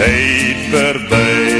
tyd voorbij.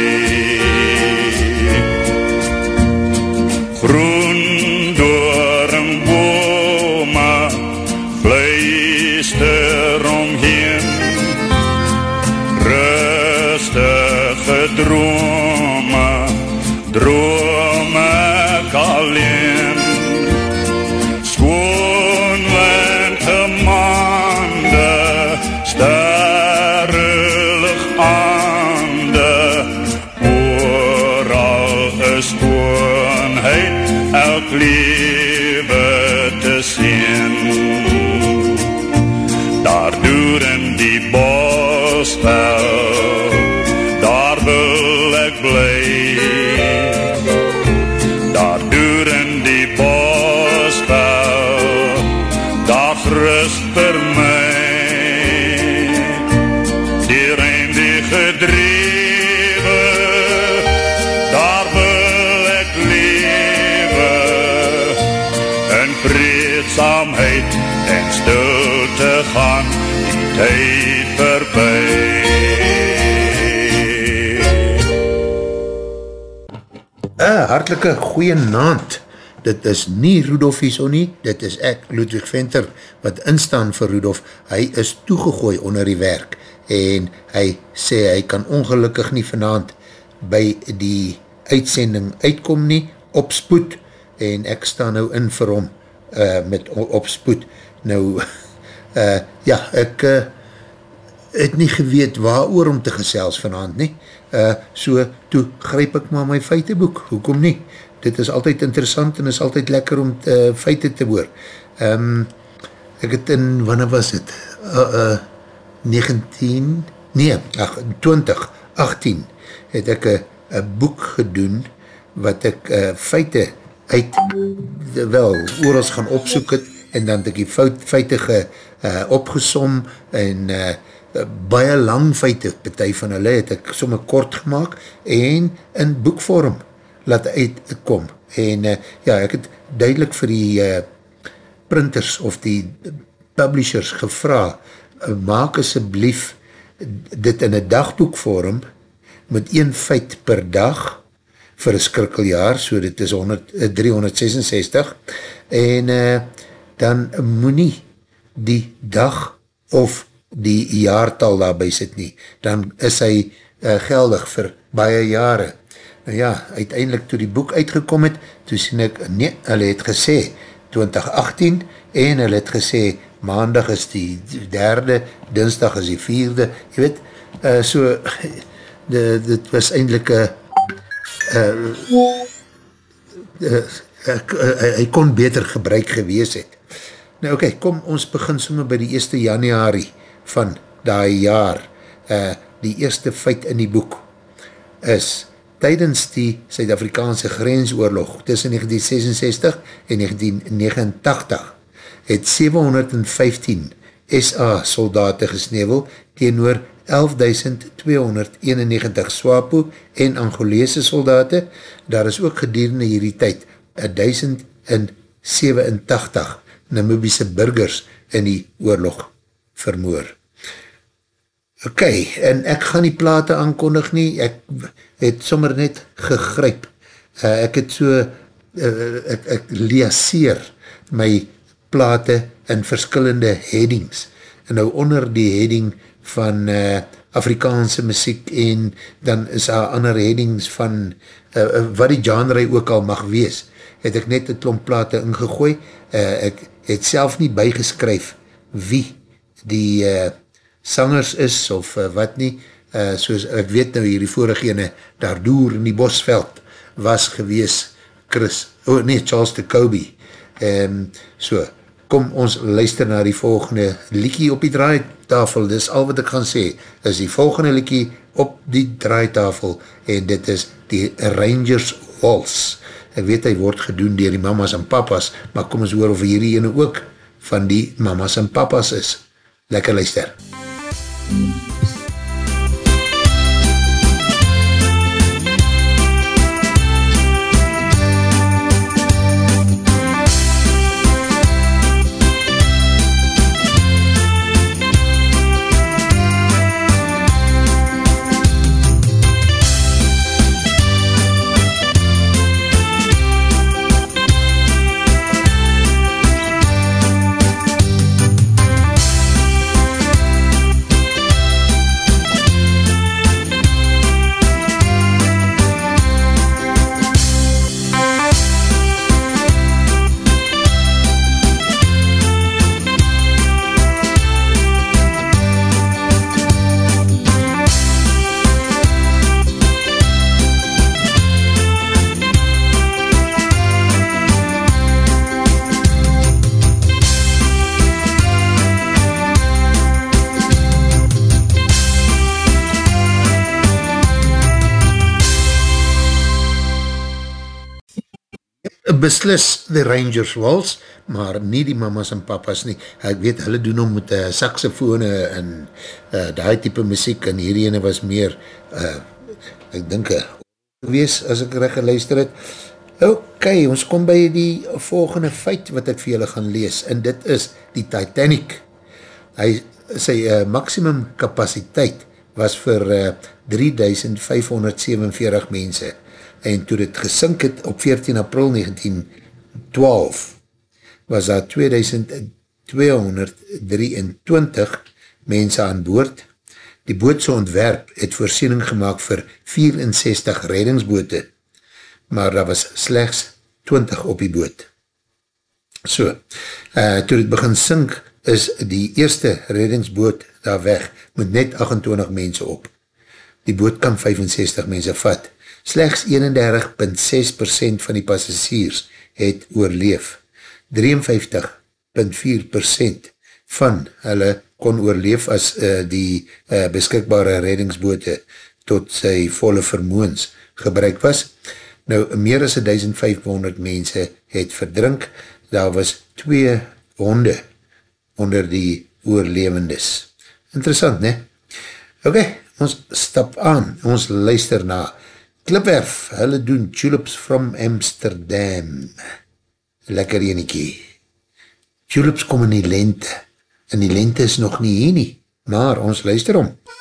Hartelike goeie naand. Dit is nie Rudolf Hieso nie, dit is ek, Ludwig Venter, wat instaan vir Rudolf. Hy is toegegooi onder die werk en hy sê hy kan ongelukkig nie vanavond by die uitsending uitkom nie, op spoed, en ek sta nou in vir hom uh, met op spoed. Nou, uh, ja, ek uh, het nie geweet waar oor om te gesels vanavond nie. Uh, so, toe grijp ek maar my feiteboek, hoekom nie? Dit is altyd interessant en is altyd lekker om uh, feite te hoor. Um, ek het in, wanneer was het? Uh, uh, 19, nee, ach, 2018 het ek een boek gedoen wat ek uh, feite uit, wel, oorals gaan opsoek het en dan het ek die fout, feite ge, uh, opgesom en uh, baie lang feite, partij van hulle het ek somme kort gemaakt en in boekvorm laat uitkom. En uh, ja, ek het duidelik vir die uh, printers of die publishers gevra, uh, maak asjeblief dit in een dagboekvorm met een feit per dag vir een skrikkeljaar, so dit is 100, uh, 366, en uh, dan moet nie die dag of die jaartal daarby sit nie, dan is hy uh, geldig vir baie jare. Nou ja, uiteindelik toe die boek uitgekom het, toe sien ek, nee, hulle het gesê 2018 en hulle het gesê maandag is die derde, dinsdag is die vierde, jy weet, uh, so, de, dit was eindelijk uh, uh, uh, hy kon beter gebruik gewees het. Nou oké, okay, kom ons begin somme by die 1 januari van die jaar. Uh, die eerste feit in die boek is tydens die Suid-Afrikaanse grensoorlog tussen 1966 en 1989 het 715 SA soldaten gesnevel teenoor 11.291 Swapo en Angolese soldaten. Daar is ook gedurende hierdie tyd 1087 Namibiese burgers in die oorlog vermoor. Ok, en ek gaan die plate aankondig nie, ek het sommer net gegryp. Uh, ek het so, uh, ek, ek liaseer my plate in verskillende headings. En nou onder die heading van uh, Afrikaanse muziek en dan is daar ander headings van uh, wat die genre ook al mag wees, het ek net een klomp plate ingegooi. Uh, ek het self nie bygeskryf wie die uh, sangers is of uh, wat nie, uh, soos ek weet nou hierdie vorige ene, daar door in die bosveld was gewees Chris, oh nee, Charles de Kobe. Um, so, kom ons luister na die volgende liekie op die draaitafel, dis al wat ek gaan sê, is die volgende liekie op die draaitafel en dit is die Rangers Waltz. Ek weet hy word gedoen dier die mamas en papas, maar kom ons hoor of hierdie ene ook van die mamas en papas is. Lekker luister. Beslis The Rangers Waltz, maar nie die mamas en papas nie. Ek weet, hulle doen om met uh, saxofone en uh, die type muziek en hierdie ene was meer, uh, ek dink, uh, wees as ek recht geluister het. Ok, ons kom by die volgende feit wat ek vir julle gaan lees en dit is die Titanic. Hy, sy uh, maximum capaciteit was vir uh, 3547 mense en toe dit gesink het op 14 april 1912 was daar 2223 mense aan boord. Die bootse ontwerp het voorsiening gemaakt vir 64 reddingsboote, maar daar was slechts 20 op die boot. So, uh, toe dit begin sink, is die eerste reddingsboot daar weg, met net 28 mense op. Die boot kan 65 mense vat, Slechts 31.6% van die passasiers het oorleef. 53.4% van hulle kon oorleef as uh, die uh, beskikbare reddingsboote tot sy volle vermoens gebruik was. Nou, meer as 1500 mense het verdrink. Daar was twee honde onder die oorlevendes. Interessant, ne? Ok, ons stap aan. Ons luister na Klipwerf, hulle doen tulips from Amsterdam. Lekker eniekie. Tulips kom in die lente, en die lente is nog nie hier nie, maar ons luister om. Lekker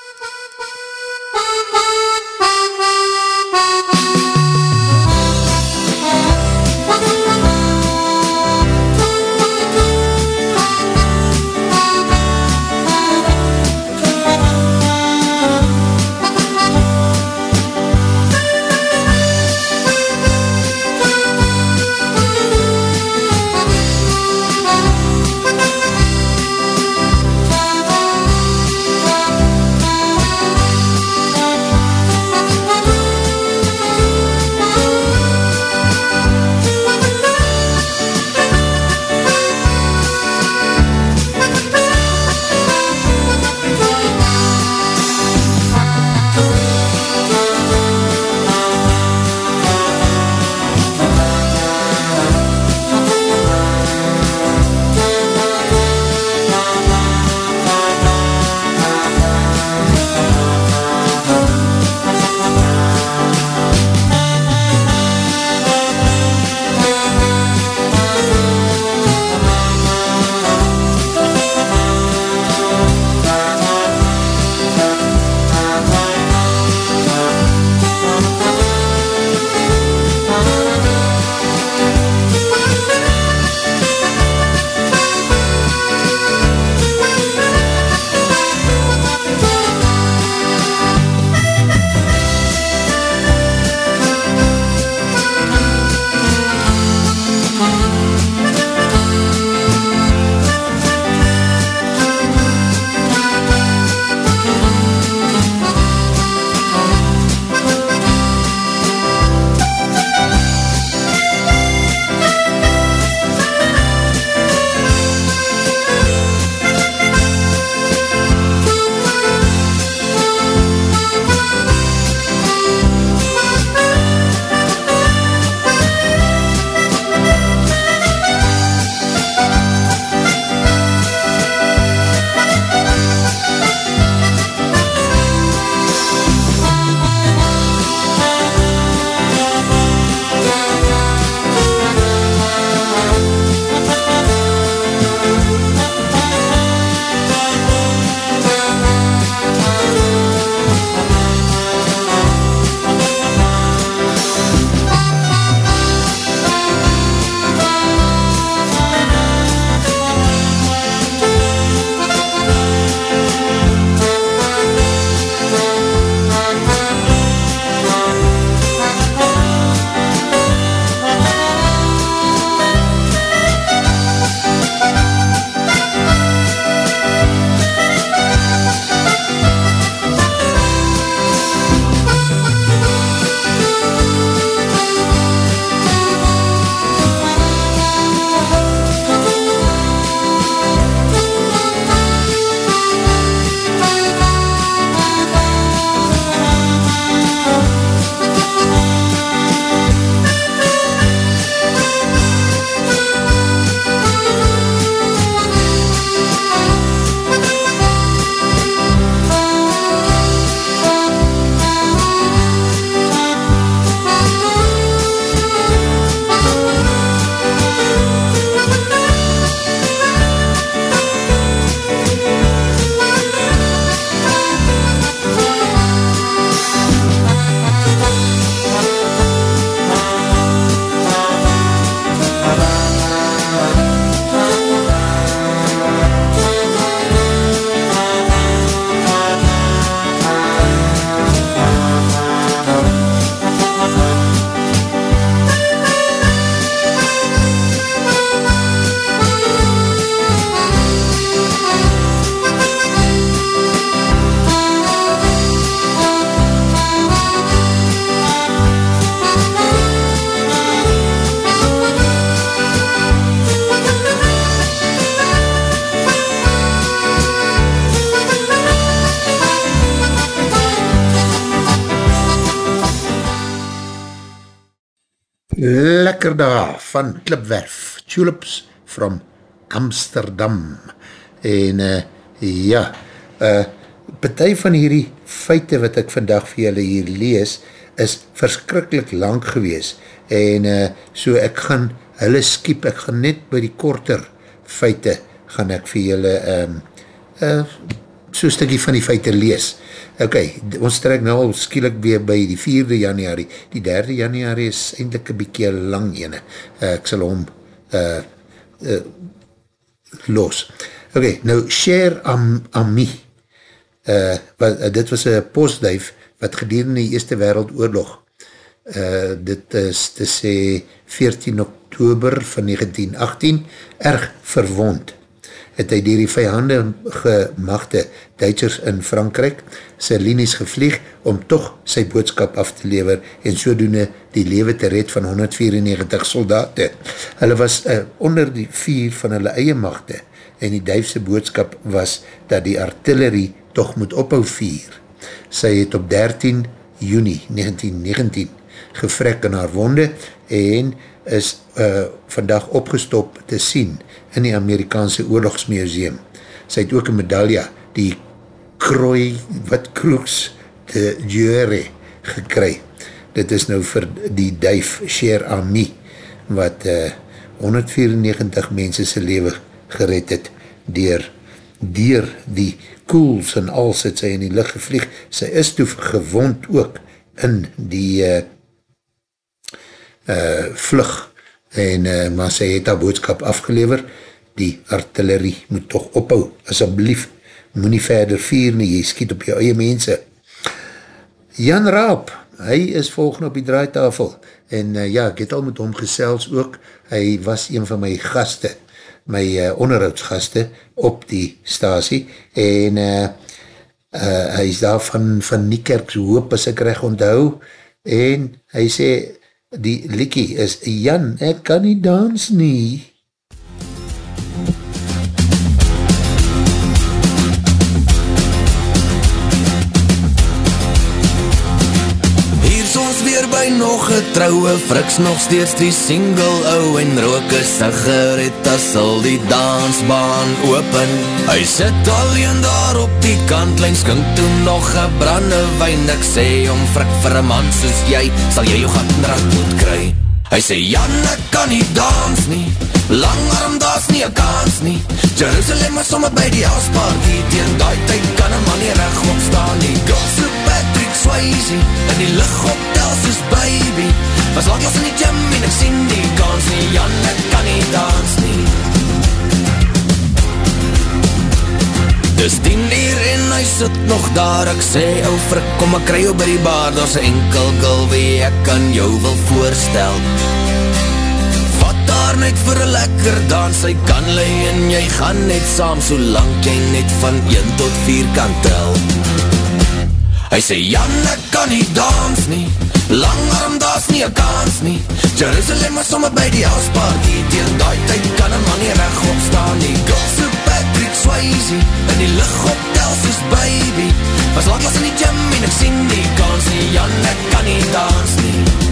Klipwerf, Tulips from Amsterdam. En uh, ja, uh, partij van hierdie feite wat ek vandag vir julle hier lees, is verskrikkelijk lang gewees. En uh, so ek gaan hulle skiep, ek gaan net by die korter feite, gaan ek vir julle um, uh, so stikkie van die feite lees. Ok, ons trek nou al skielik weer by die 4de januari. Die 3de januari is eindelijk een bykie lang ene. Uh, ek sal hom uh, uh, los. Ok, nou Cher Am Ami, uh, wat, uh, dit was een postduif wat gedurende die Eerste Wereldoorlog, uh, dit is te sê 14 oktober van 1918, erg verwond het hy dier die vijande gemachte Duitsers in Frankrijk sy linies gevlieg om toch sy boodskap af te lever en sodoende die lewe te red van 194 soldaten. Hulle was uh, onder die vier van hulle eie machte en die duifse boodskap was dat die artillerie toch moet ophou vier. Sy het op 13 juni 1919 gevrek in haar wonde en is uh, vandag opgestop te sien in die Amerikaanse oorlogsmuseum. Sy het ook een medaille, die krooi, wat kroeks de jure gekry. Dit is nou vir die duif Cher Ami, wat uh, 194 mense sy leven gered het, dier, dier die koels en als het sy in die licht gevlieg. Sy is toe gewond ook in die uh, uh, vlug. En uh, maar sy het haar boodskap afgelever, die artillerie moet toch ophou, asjeblief, moet nie verder vier nie, jy skiet op jou eie mense. Jan Raap, hy is volgende op die draaitafel, en uh, ja, ek het al met hom gesels ook, hy was een van my gaste, my uh, onderhoudsgaste op die stasie, en uh, uh, hy is daar van, van Niekerks hoop as ek recht onthou, en hy sê, die likkie is, Jan, ek kan nie dans nie. Getrouwe friks nog steeds die single ou en rook een sigaret as al die dansbaan open. Hy sit alleen daar op die kantlijn skink toe nog een brande wijn ek sê om frik vir een man soos jy sal jy jou gat en rat moet kry hy sê Jan ek kan nie dans nie. Lang arm daas nie een kans nie. Jerusalem is somme by die houseparty. Teen die tyd kan een man nie recht opstaan nie. Gossip Patrick Swayze in die licht soos baby. Was langlas in die gym en ek sien die kans nie. Jan, ek kan nie dans nie Dis tien uur en hy sit nog daar. Ek sê, ou frik, kom ek kry jou by die bar Daar's enkel gul wie ek kan jou wil voorstel. Vat daar net vir een lekker dans. Hy kan lei en jy gaan net saam Solang jy net van 1 tot 4 kan tel. Hy sê, Jan, ek kan nie dans nie. Lang arm, daas nie een kans nie. Jerusalem is somme by die houseparty. Tegen die tyd kan een man nie recht opstaan nie. Gosse Patrick Swayze. In die licht op soos baby. Was lang was in die gym en ek sien die kans nie. Jan, ek kan nie dans nie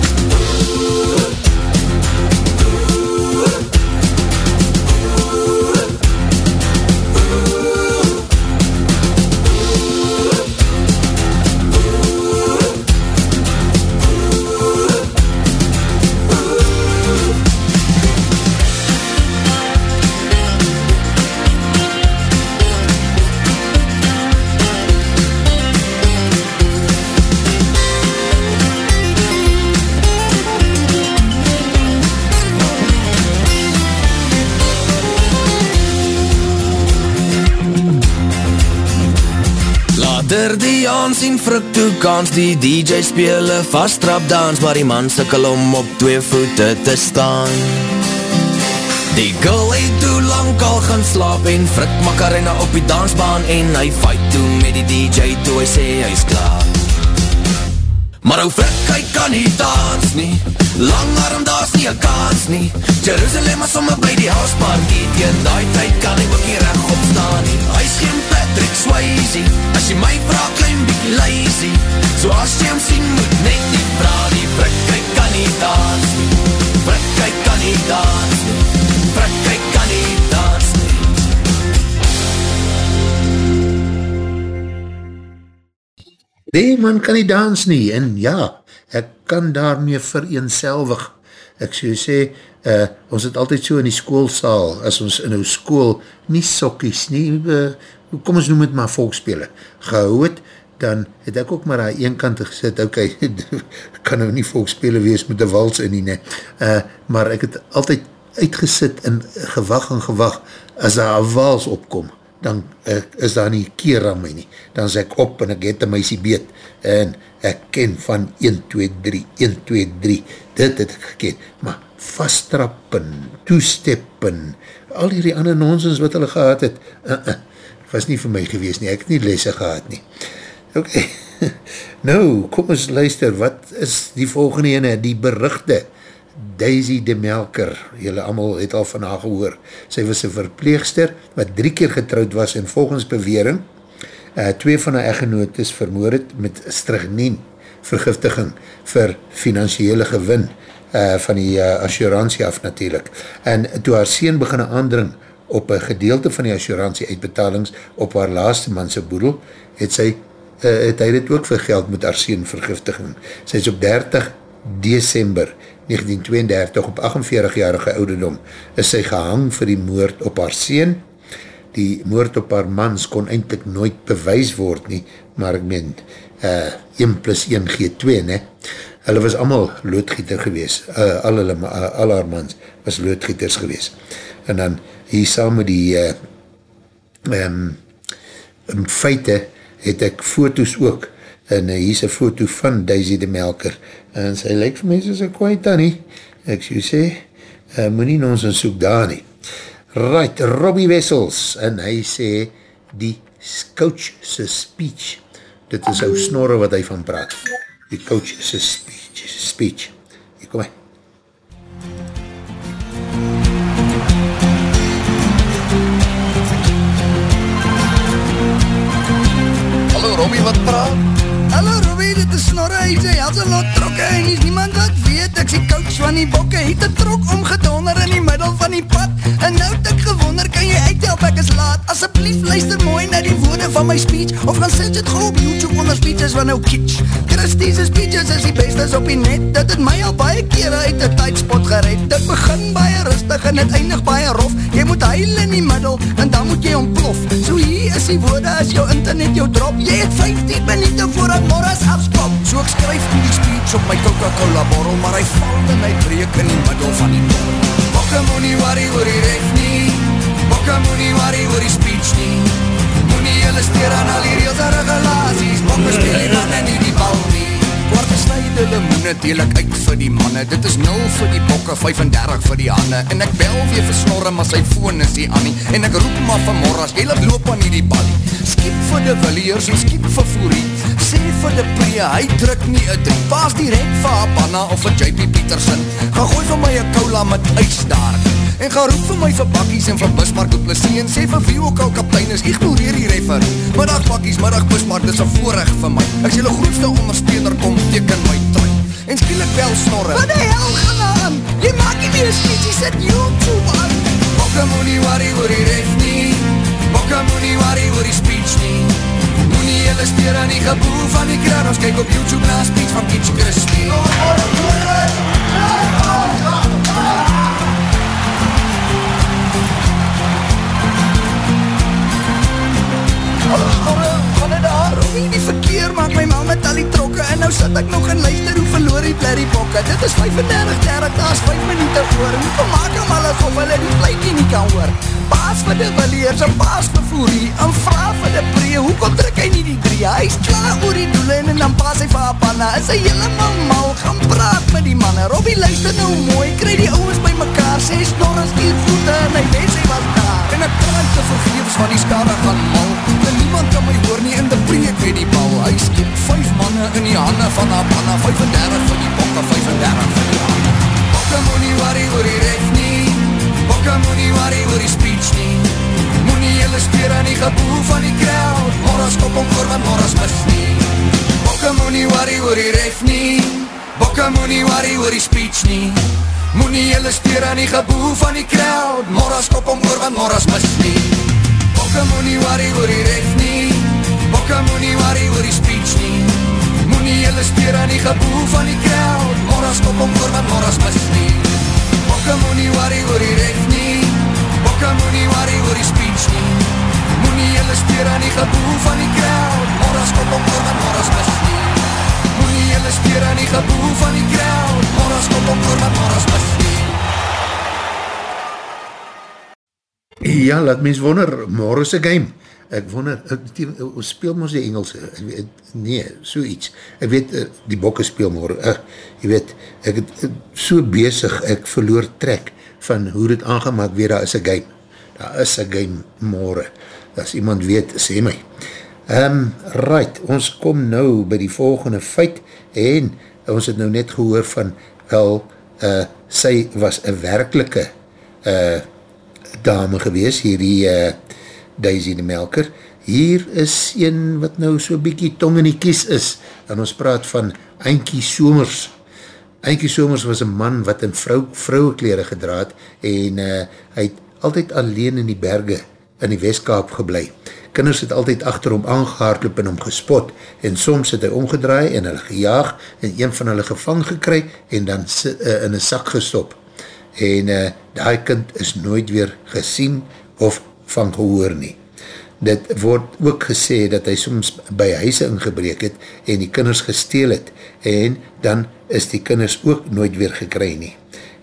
Achter die aansien frik toe kans Die DJ speel een vast trap dans Maar die man sikkel om op twee voete te staan. Die girl het toe lang al gaan slaap En frik makarena op die dansbaan En hy fight toe met die DJ Toe hy sê hy is klaar. Maar ou frik, hy kan nie dans nie Lang arm, daar is nie een kans nie. Jerusalem is om by die housepark Eet in die tijd kan hy ook nie recht opstaan nie. Hy is geen Patrick Swayze. As jy my vraag klein bykie lazy. So as jy hem sien moet net nie vraag Die prik, hy kan nie dans nie. Prik, hy kan nie dans nie. Prik, hy kan nie dans nie. Die man kan nie dans nie. En ja, ek kan daarmee vereenselwig. Ek so sê, uh, ons het altyd so in die skoolsaal, as ons in ons skool, nie sokkies nie, uh, kom ons noem het maar volkspele, gehou het, dan het ek ook maar aan een kant gesit, ok, kan nou nie volkspele wees met die wals in nie, ne. Uh, maar ek het altyd uitgesit en gewag en gewag, as daar een wals opkom, dan uh, is daar nie keer aan my nie, dan is ek op en ek het een meisie beet, en ek ken van 1, 2, 3, 1, 2, 3, dit het ek geken, maar vasttrappen, toesteppen, al die ander nonsens wat hulle gehad het, uh, uh, was nie vir my gewees nie, ek het nie lesse gehad nie. Ok, nou, kom ons luister, wat is die volgende ene, die berichte, Daisy de Melker, jylle allemaal het al van haar gehoor, sy was een verpleegster, wat drie keer getrouwd was, en volgens bewering, uh, twee van haar eggenoot is vermoord met strygnien, vergiftiging, vir financiële gewin, uh, van die uh, assurantie af natuurlijk, en toe haar sien beginne aandring, op een gedeelte van die assurantie uitbetalings, op haar laaste manse boedel, het sy uh, het hy dit ook vir geld met arseen vergiftiging. Sy is op 30 december 1932 op 48-jarige ouderdom is sy gehang vir die moord op haar seen. Die moord op haar mans kon eindelijk nooit bewys word nie, maar ek meen uh, 1 plus 1 gee 2, ne? Hulle was allemaal loodgieter gewees, uh, al, hulle, uh, al haar mans was loodgieters gewees. En dan hier saam met die uh, um, feite het ek foto's ook. En uh, hier is een foto van Daisy de Melker. En sy lyk vir my soos een kwaai tannie ek so sê. Uh, moet nie ons in soek daar nie. Right, Robbie Wessels. En hy sê die coach se speech. Dit is ou snorre wat hy van praat. Die coach se speech, speech. hier kom hy Robbie wat praat? Hallo Robbie, dit is Snorre, hy sê, als een lot trokke en is niemand wat weet, ek sê coach van die bokke, het een trok omgedonder in die middel van die pad, en nou het ek gewonder, kan jy uithelp, ek is laat, asjeblief luister mooi na die woorde van my speech, of gaan sit het gauw op YouTube onder speeches van nou kitsch, Christie's speeches is die bestes op die net, dit het my al baie kere uit die tijdspot gered, dit begin baie rustig en het eindig baie rof, jy moet huil in die middel, en dan moet jy ontplof, so hier is die woorde as jou internet jou drop, jy het 15 minuten voordat morgens afskop So ek skryf die speech op my Coca-Cola borrel Maar hy val en hy breek in die middel van die borrel Bokke moet nie worry oor die ref nie. Bokke moet nie worry oor die speech nie. Moet nie jylle steer aan al die reels en regulaties. Bokke speel nie dan en nie die bal nie Kwart gesnijde limoene deel ek uit vir die manne. Dit is 0 vir die bokke, 35 vir die hande. En ek bel weer vir snorre, maar sy phone is die Annie En ek roep maar vanmorras, jy laat loop aan die balie Skiep vir die williers en skiep vir Fourie. Sê vir die pree, hy druk nie een drie. Paas direct vir Habana of vir JP Peterson Ga gooi vir my een cola met ijs daar. En ga roep vir my vir bakkies en vir Bismarck op Lissie En sê vir wie ook al kaptein is, ignoreer die refer Middag bakkies, middag Bismarck, dis een voorrecht vir my. Ek sê die grootste ondersteuner kom, teken my trui En skielik bel snorre. Wat die hel gaan aan? Jy maak nie meer speech, jy sit YouTube aan. Bokke moet nie worry oor die ref nie. Bokke moet nie worry oor die speech nie. Moet nie jylle steer aan die geboel van die kraan. Ons kyk op YouTube na speech van Kitsch Christie. Hallo snorre, gaan dit daar? Robbie, die verkeer maak my man met al die trokke. En nou sit ek nog in luister hoe verloor die blerrie pokke Dit is 35, 30, daar is 5 minuten voor En hoe maak hom alles of hulle die pleikie nie kan hoor. Paas vir die willeers en paas vir voerie En vraag vir die pree, hoekom druk hy nie die drie? Hy is klaar oor die doelen en dan paas hy vir panna Is hy helemaal mal, gaan praat met die manne. Robbie luister nou mooi, kry die ouwens by mekaar. Sê snorre stier voete. En hy wens hy was daar En ek praat te vergeefs van die skade gaan mal. En niemand kan my hoor nie in die preek met die bal. Hy skiep vijf manne in die hande van haar panna 35 vir die bokke, 35 vir die hande. Bokke moet nie worry oor die ref nie. Bokke moet nie worry oor die speech nie. Moet nie jylle speer aan die geboel van die crowd. Morras kop om voor, want morras mis nie. Bokke moet nie worry oor die ref nie. Bokke moet nie worry oor die speech nie Moet nie jylle speer aan die geboel van die crowd. Morras kop om voor, want morras mis nie. Bokke moet nie worry oor die ref nie. Bokke moet nie worry oor die speech nie. Hele steer aan die geboel van die crowd. Morras kop om voor wat morras mis nie. Bokke moet nie worry oor die ref nie. Bokke moet nie worry oor die speech nie. Moet nie hele steer aan die geboel van die crowd. Morras kop om voor wat morras mis nie. Moet nie hele steer aan die geboel van die crowd Ja, laat mens wonder, morgen is game. Ek wonder, ons speel ons die Engels, nee, so iets, ek weet, eh, die bokke speel morgen, ek, jy weet, ek het so bezig, ek verloor trek van hoe dit aangemaak weer, daar is een game, daar is een game morgen, as iemand weet, sê my. Um, right, ons kom nou by die volgende feit, en ons het nou net gehoor van, wel, uh, sy was een werkelike uh, dame gewees, hierdie uh, Daisy de Melker. Hier is een wat nou so bykie tong in die kies is, en ons praat van Eindkie Somers. Eindkie Somers was een man wat in vrou, vrouwekleren gedraad, en uh, hy het altyd alleen in die berge in die Westkaap geblei. Kinders het altyd achter hom aangehaardloop en hom gespot, en soms het hy omgedraai en hulle gejaag, en een van hulle gevang gekry, en dan uh, in een sak gestop. En uh, die kind is nooit weer gesien of van gehoor nie. Dit word ook gesê dat hy soms by huise ingebreek het en die kinders gesteel het en dan is die kinders ook nooit weer gekry nie.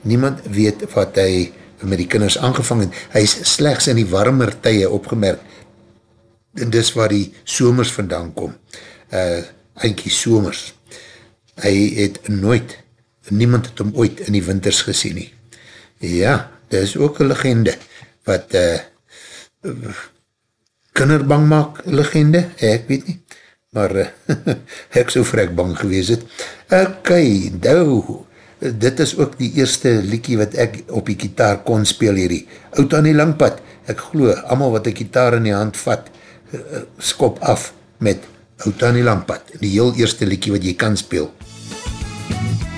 Niemand weet wat hy met die kinders aangevang het. Hy is slechts in die warmer tye opgemerk en dis waar die somers vandaan kom. Uh, Eindkie somers. Hy het nooit, niemand het hom ooit in die winters gesien nie. Ja, dit is ook een legende wat uh, kinderbang maak legende, ek weet nie, maar uh, ek so vrek bang gewees het. Ok, nou, dit is ook die eerste liekie wat ek op die kitaar kon speel hierdie. Oud aan die langpad, ek glo, allemaal wat die kitaar in die hand vat, uh, skop af met Oud aan die langpad, die heel eerste liekie wat jy kan speel. was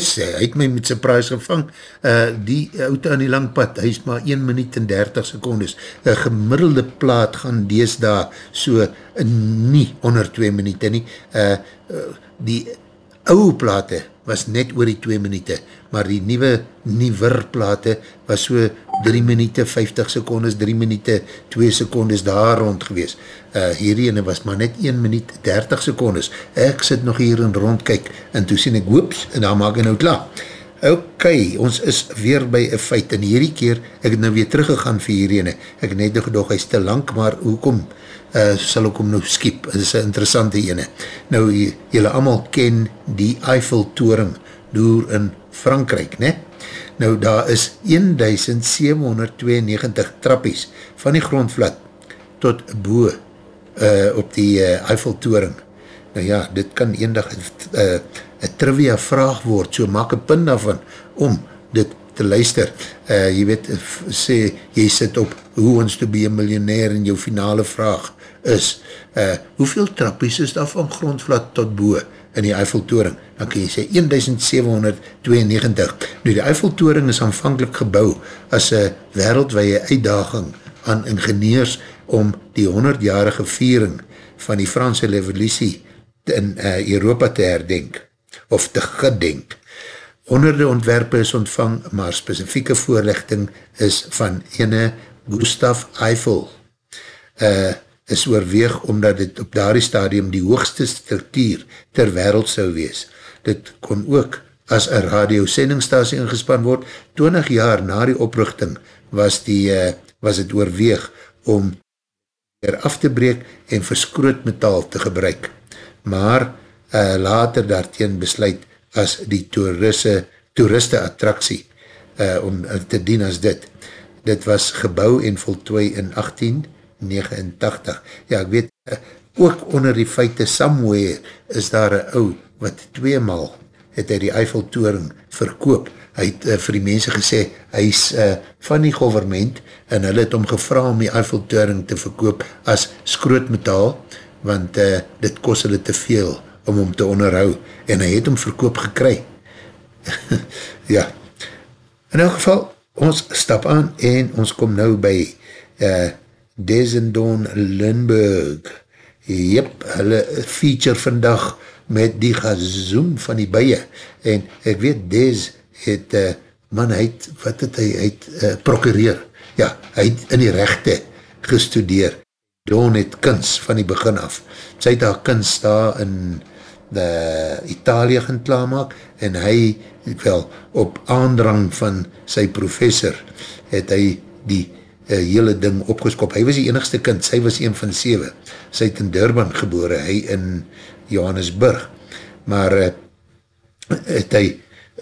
yes, hy het my met sy prijs gevang, uh, die auto aan die langpad, hy is maar 1 minuut en 30 secondes, een gemiddelde plaat gaan dees daar so nie onder 2 minuut nie, uh, uh, die ouwe plate was net oor die 2 minuut, maar die nieuwe nieuwer plate was so 3 minuut, 50 secondes, 3 minuut, 2 secondes daar rond gewees, uh, hierdie ene was maar net 1 minuut 30 secondes, ek sit nog hier en rondkyk, en toe sien ek whoops, en daar maak ek nou klaar. Ok, ons is weer by een feit, en hierdie keer, ek het nou weer teruggegaan vir hierdie ene, ek het net nou gedog, hy is te lang, maar hoekom uh, sal ek hom nou skiep, dit is een interessante ene. Nou, jylle allemaal ken die Eiffeltoring door in Frankrijk, ne? Nou, daar is 1792 trappies van die grondvlat tot boe uh, op die uh, Eiffeltoring. Nou ja, dit kan eendag een uh, trivia vraag word, so maak een punt daarvan om dit te luister. Uh, jy weet, sê, jy sit op hoe ons to be a miljonair en jou finale vraag is, uh, hoeveel trappies is daar van grondvlat tot boe? In die Eiffeltoring, dan kan jy sê 1792. Nu die Eiffeltoring is aanvankelijk gebouw as een wereldwee uitdaging aan ingenieurs om die 100-jarige viering van die Franse revolutie in uh, Europa te herdenk, of te gedenk. Honderde ontwerpe is ontvang, maar specifieke voorlichting is van ene Gustav Eiffel. Uh, is oorweeg omdat dit op daardie stadium die hoogste structuur ter wereld sou wees. Dit kon ook as een radiosendingstasie ingespan word. 20 jaar na die oprichting was, die, uh, was het oorweeg om er af te breek en verskroot metaal te gebruik. Maar uh, later daarteen besluit as die toeriste, toeriste attractie uh, om te dien as dit. Dit was gebouw en voltooi in 1889. Ja, ek weet, uh, ook onder die feite somewhere is daar een ou wat tweemaal het hy die Eiffeltoring verkoop. Hy het uh, vir die mense gesê, hy is uh, van die government en hy het om gevra om die Eiffeltoring te verkoop as skrootmetaal, want uh, dit kost hulle te veel om hom te onderhou en hy het hom verkoop gekry. ja, in elk geval, ons stap aan en ons kom nou by uh, Desendon Lindbergh. Jep, hulle feature vandag met die gazoom van die beie en ek weet Des het, uh, man hy het, wat het hy, hy het uh, prokureer, ja, hy het in die rechte gestudeer. Don het kunst van die begin af. Sy het haar kunst daar in de Italië gaan klaarmaak en hy, wel, op aandrang van sy professor, het hy die uh, hele ding opgeskop. Hy was die enigste kind, sy was een van sewe. Sy het in Durban gebore, hy in Johannesburg. Maar uh, het hy,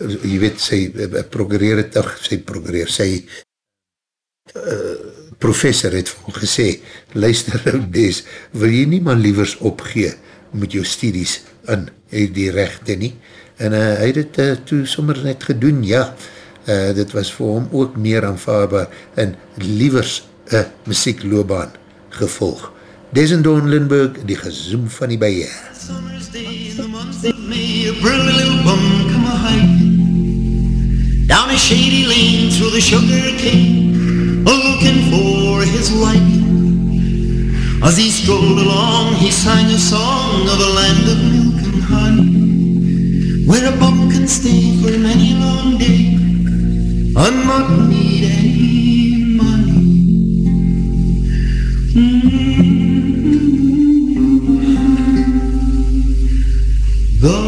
jy weet, sy uh, prokureer het, ach, sy prokureer, sy uh, professor het vir hom gesê, luister nou des, wil jy nie maar liewers opgee met jou studies in die rechte nie? En uh, hy het het uh, toe sommer net gedoen, ja, uh, dit was vir hom ook meer aanvaarbaar en liewers een muziekloobaan gevolg. Desendon Lindbergh, die gezoom van die hike Down a shady lane through the sugar cane Looking for his life. As he strolled along, he sang a song of a land of milk and honey Where a bum can stay for many long days And not need any money mm -hmm. The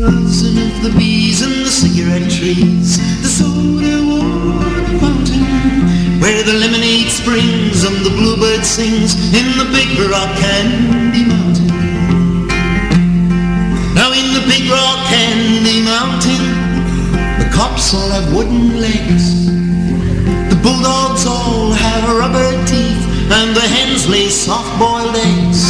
buzzing of the bees and the cigarette trees, the soda water fountain, where the lemonade springs and the bluebird sings in the big rock cops all have wooden legs, the bulldogs all have rubber teeth, and the hens lay soft-boiled eggs.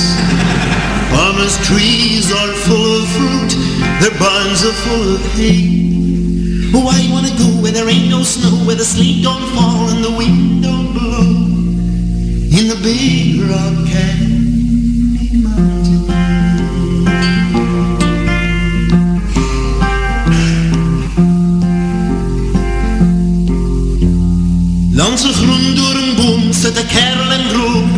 Farmers' trees are full of fruit, their barns are full of hay. Oh, I wanna go where there ain't no snow, where the sleet don't fall and the wind don't blow. In the big rock candy Langs een groen door een boom zit een kerel en groen.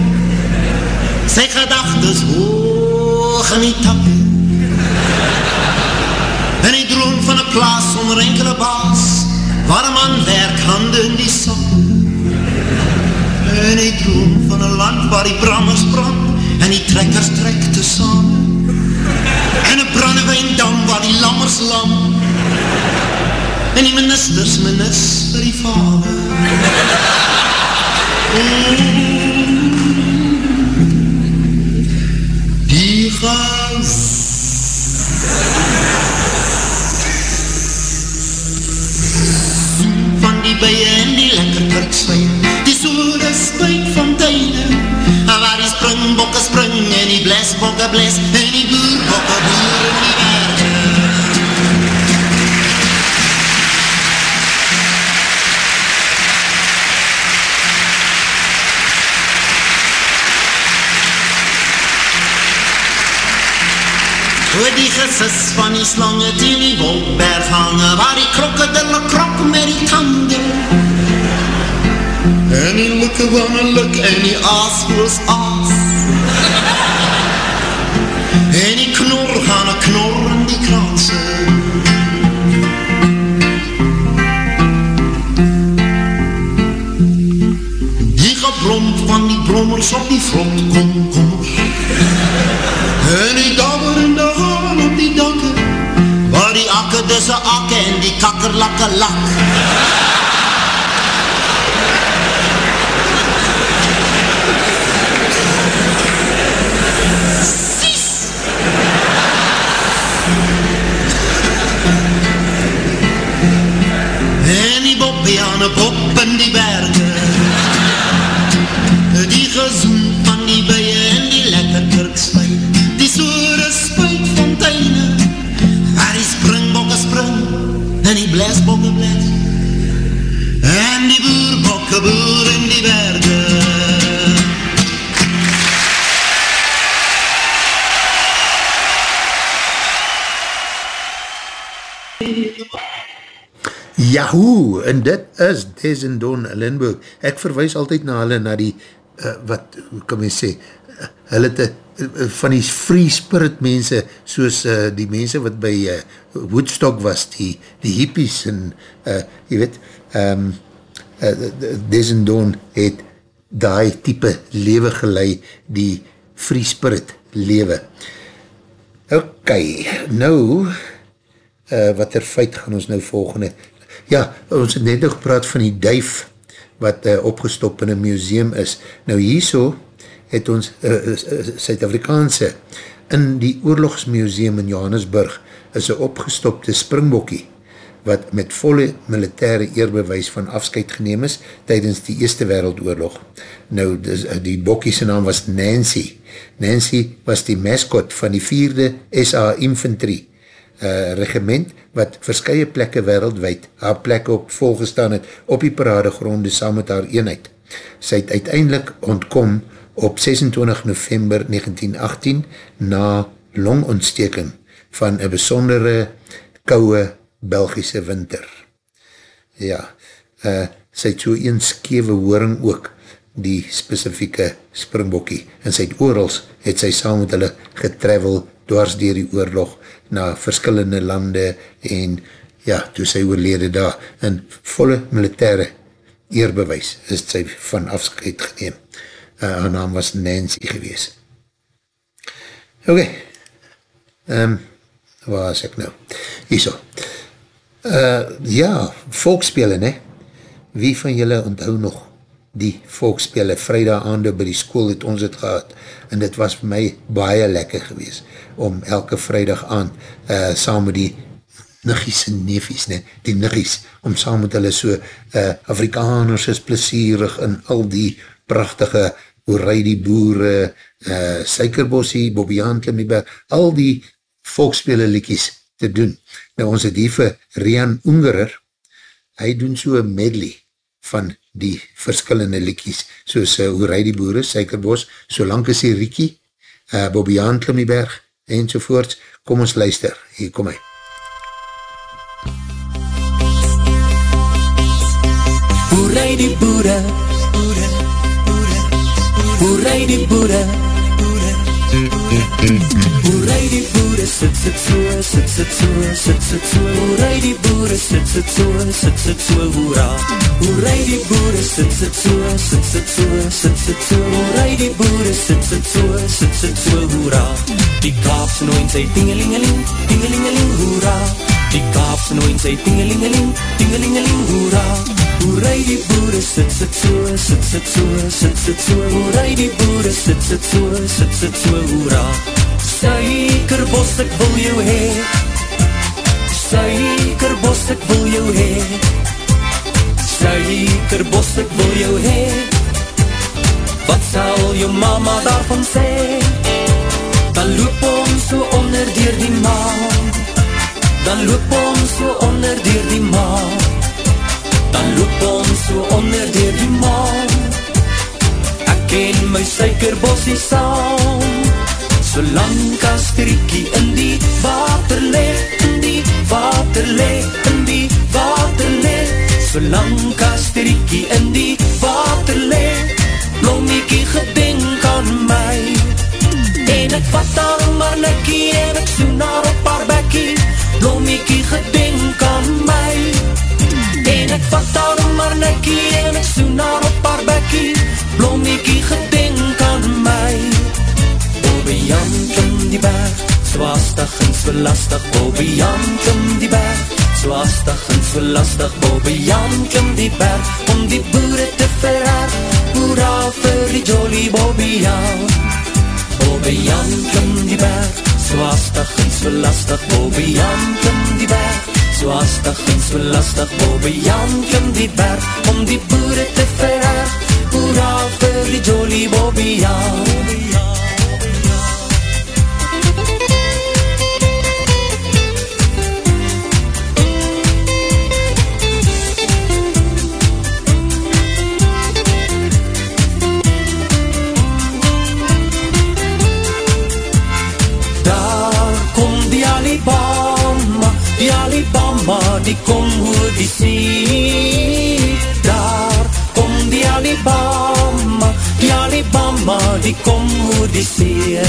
Zijn gedachtes hoog in die takken. En ik droom van een plaats zonder enkele baas, waar man werkt handen in die sokken. En ik droom van een land waar die brammers brand en die trekkers trekt te samen. En een brandewijndam waar die lammers lam. En die ministers minister die vader. Wolkberg hange waar die krokodille krok met die tanden. En die lukke wanne luk en die aas oos aas. En die knor gaan a knor in die kraanse die gebrom van die brommers op die front kom akke en die kakkerlakke lak En die boppie aan En dit is Des en Don Lindbergh. Ek verwijs altyd na hulle, na die, uh, wat, hoe kan men sê, uh, hulle te, uh, van die free spirit mense, soos uh, die mense wat by uh, Woodstock was, die, die hippies en, uh, jy weet, um, uh, Des en Don het die type lewe gelei, die free spirit lewe. Ok, nou, uh, wat er feit gaan ons nou volgende, Ja, ons het net nog gepraat van die duif wat uh, opgestop in een museum is. Nou hierso het ons Suid-Afrikaanse uh, uh, in die oorlogsmuseum in Johannesburg is een opgestopte springbokkie wat met volle militaire eerbewijs van afscheid geneem is tydens die Eerste Wereldoorlog. Nou, dus, die bokkie's naam was Nancy. Nancy was die mascot van die vierde SA Infantry uh, regiment wat verskye plekke wereldwijd haar plekke op volgestaan het op die paradegronde saam met haar eenheid. Sy het uiteindelik ontkom op 26 november 1918 na longontsteking van een besondere kouwe Belgische winter. Ja, uh, sy het so een skewe hooring ook die specifieke springbokkie en sy het oorals het sy saam met hulle getravel dwars dier die oorlog na verskillende lande en ja, toe sy oorlede daar in volle militaire eerbewijs is sy van afscheid geneem. Uh, haar naam was Nancy gewees. Ok, um, waar is ek nou? Hierso. Uh, ja, volkspelen, ne? Wie van julle onthou nog die volkspele vrijdag aande by die school het ons het gehad en dit was vir my baie lekker gewees om elke vrijdag aand uh, saam met die niggies en neefies, ne, die niggies, om saam met hulle so uh, Afrikaners is plesierig en al die prachtige hoe rij die boere, uh, Suikerbossie, Bobbejaan Klimmieberg, al die volkspele liekies te doen. Nou ons het hier vir Rian Ungerer, hy doen so medley van die verskillende liekies, soos uh, hoe rij die boere, Suikerbos, Solank is die Riekie, uh, Bobbejaan Klimmieberg, enzovoorts. Kom ons luister, hier kom hy. Hoe rij die boere, boere, boere, hoe rij die boere, boere, die boere, sit, sit so, sit, sit so, sit, sit so, hoe rij die boere, sit, sit so, sit, sit so, hoera, hoe rij die boere, sit, sit so, sit, sit so, sit, sit so, hoe rij die boere, sit, sit so, sit, sit so, hoera, die kaapse nooit sê tingelingeling, tingelingeling, hoera, die kaapse nooit sê tingelingeling, tingelingeling, hoera, hoe rij die boere, sit, sit so, sit, sit so, sit, sit so, hoe rij die boere, sit, sit so, sit, sit so, hoera, Suikerbos, ek wil jou hee, Suikerbos, ek wil jou hee, Suikerbos, ek wil jou hee, wat sal jou mama daarvan sê, dan loop ons so onder dier die maan, dan loop ons so onder dier die maan, dan loop ons so onder dier die maan, ek ken my suikerbossie saam, Solang as Triekie in die water le, in die water le, in die water le. Solang as Triekie in die water le, blommiekie gedenk aan my. En ek vat aan mannetjie en ek soen haar op haar bekkie, blommiekie gedenk aan my. En ek vat haar mannetjie en ek soen haar op haar bekkie, blommiekie gedenk aan my. Bobby Jan klim die berg, so astig en so lastig, Bobby Jan klim die berg, so astig en so lastig, Bobby Jan klim die berg, om die boere te verhaar, hoera vir die jolly Bobby Jan. Bobby Jan klim die berg, so astig en so lastig, Bobby Jan klim die berg, so astig en so lastig, Bobby Jan klim die berg, om die boere te verhaar, hoera vir die jolly Bobby kom oor die see. Daar kom die Alibama, die Alibama, die kom oor die see.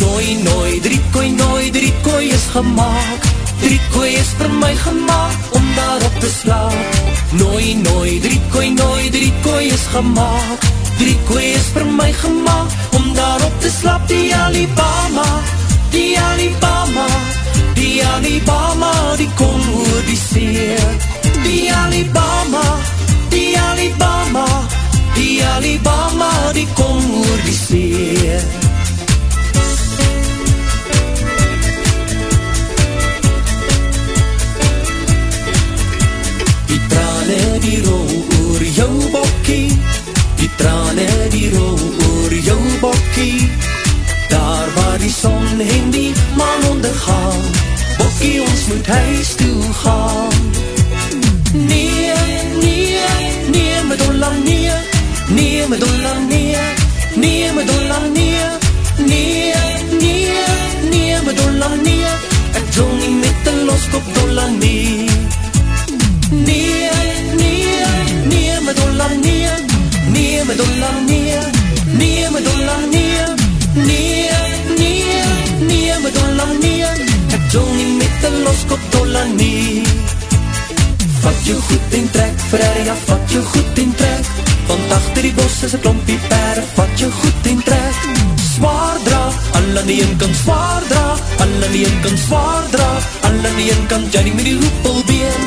Nooi, nooi, drie kooi, nooi, drie kooi is gemaakt. Drie kooi is vir my gemaakt om daarop te slaap. Nooi, nooi, drie kooi, nooi, drie kooi is gemaakt. Drie kooi is vir my gemaakt om daarop te slaap. Die Alibama, die Alibama, die Alibama, die kom oor die see. Die Alibama, die Alibama, die Alibama, die kom oor die see. Die trane die rol oor jou bokkie Die trane die rol oor jou bokkie Daar waar die son en die maan ondergaan Bokkie ons moet huis toe gaan. Nee, nee, nee met dollar nee. Nee met dollar nee. Nee met dollar nee. Nee, nee, nee met dollar nee. Ek jong nie met een loskop dollar nee. Nee, nee, nee, met dollar nee. Nee, met dollar nee. Nee, met dollar nee. Nee, nee, nee, met dollar nee. Ek jong nie met een loskop dollar nee Vat jou goed en trek, Ferrari, ja, vat jou goed en trek. Want achter die bos is een klompie pere, vat jou goed en trek. Zwaar dra, al aan die een kant zwaar dra. Al aan die een kant zwaar dra Al aan die een kant, Jenny met die hoepelbeen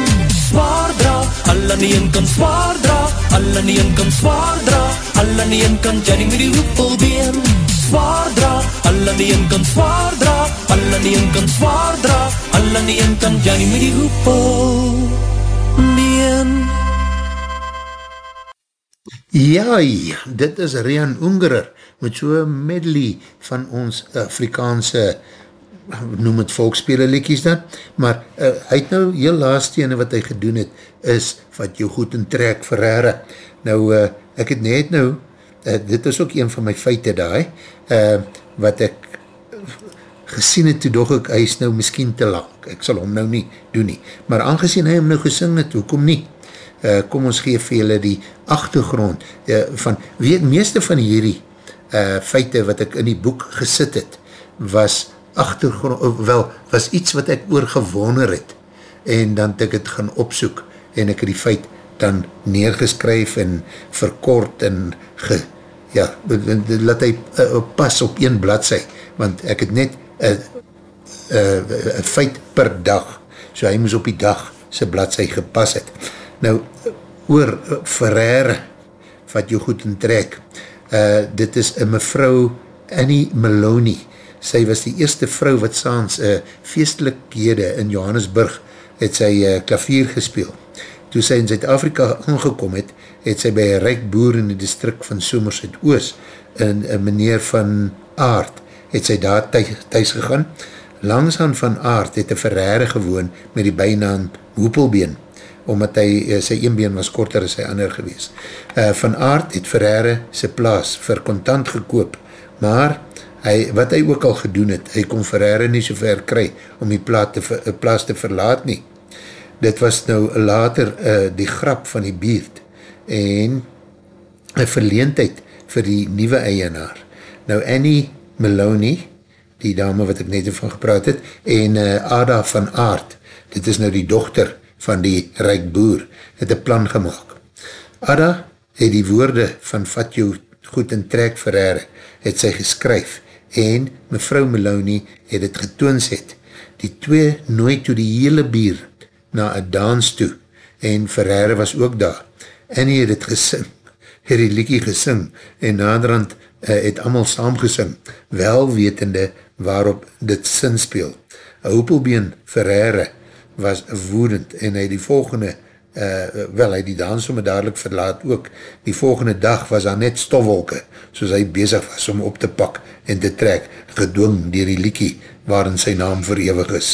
Zwaar dra, al aan die een kant zwaar dra. Al aan die een kant zwaar dra Al aan die een kant, Jenny met die hoepelbeen Zwaar dra, al aan die een kant zwaar dra Al aan die een kant zwaar dra Al aan die een kant, Jenny met die hoepelbeen Ja, dit is Rian Ungerer met so'n medley van ons Afrikaanse noem het volkspelerlikkies dan, maar uh, hy het nou heel laatste ene wat hy gedoen het, is wat jou goed in trek Ferreira. Nou, uh, ek het net nou, uh, dit is ook een van my feite daar, uh, wat ek gesien het, toe dog ek, hy is nou miskien te lang, ek sal hom nou nie doen nie, maar aangezien hy hom nou gesing het, hoekom nie? Uh, kom ons geef vir julle die achtergrond uh, van, weet, meeste van hierdie uh, feite wat ek in die boek gesit het, was achtergrond, wel, was iets wat ek oor gewonder het, en dan ek het gaan opsoek, en ek het die feit dan neergeskryf en verkort en ge, ja, laat hy uh, pas op een bladzij, want ek het net een uh, uh, feit per dag, so hy moes op die dag sy bladzij gepas het. Nou, oor Ferreira, wat jou goed in trek, uh, dit is een mevrou Annie Maloney, sy was die eerste vrou wat saans uh, feestelikhede in Johannesburg het sy uh, klavier gespeel. Toe sy in Zuid-Afrika aangekom het, het sy by een rijk boer in die distrik van Somerset Oos, en een meneer van Aard, het sy daar thuis gegaan. Langsaan van Aard het een verrere gewoon met die bijnaam Hoepelbeen, omdat hy, uh, sy eenbeen was korter as sy ander gewees. Uh, van Aard het Ferreira sy plaas vir kontant gekoop, maar hy, wat hy ook al gedoen het, hy kon Ferreira nie so ver kry om die plaas te, plaas te verlaat nie. Dit was nou later uh, die grap van die beerd en een verleendheid vir die nieuwe eienaar. Nou Annie Maloney, die dame wat ek net van gepraat het, en uh, Ada van Aert, dit is nou die dochter van die rijk boer, het een plan gemaakt. Ada het die woorde van vat jou goed in trek verheer, het sy geskryf, en mevrou Maloney het het getoonset. Die twee nooit toe die hele bier na een dans toe, en Ferreira was ook daar. Annie het het gesing, het die liekie gesing, en naderhand uh, het allemaal saamgesing, wel wetende waarop dit sin speel. Een hoepelbeen Ferreira was woedend, en hy die volgende uh, wel, hy die dans om dadelijk verlaat ook, die volgende dag was daar net stofwolke, soos hy bezig was om op te pak en te trek, gedwong dier die liekie, waarin sy naam verewig is.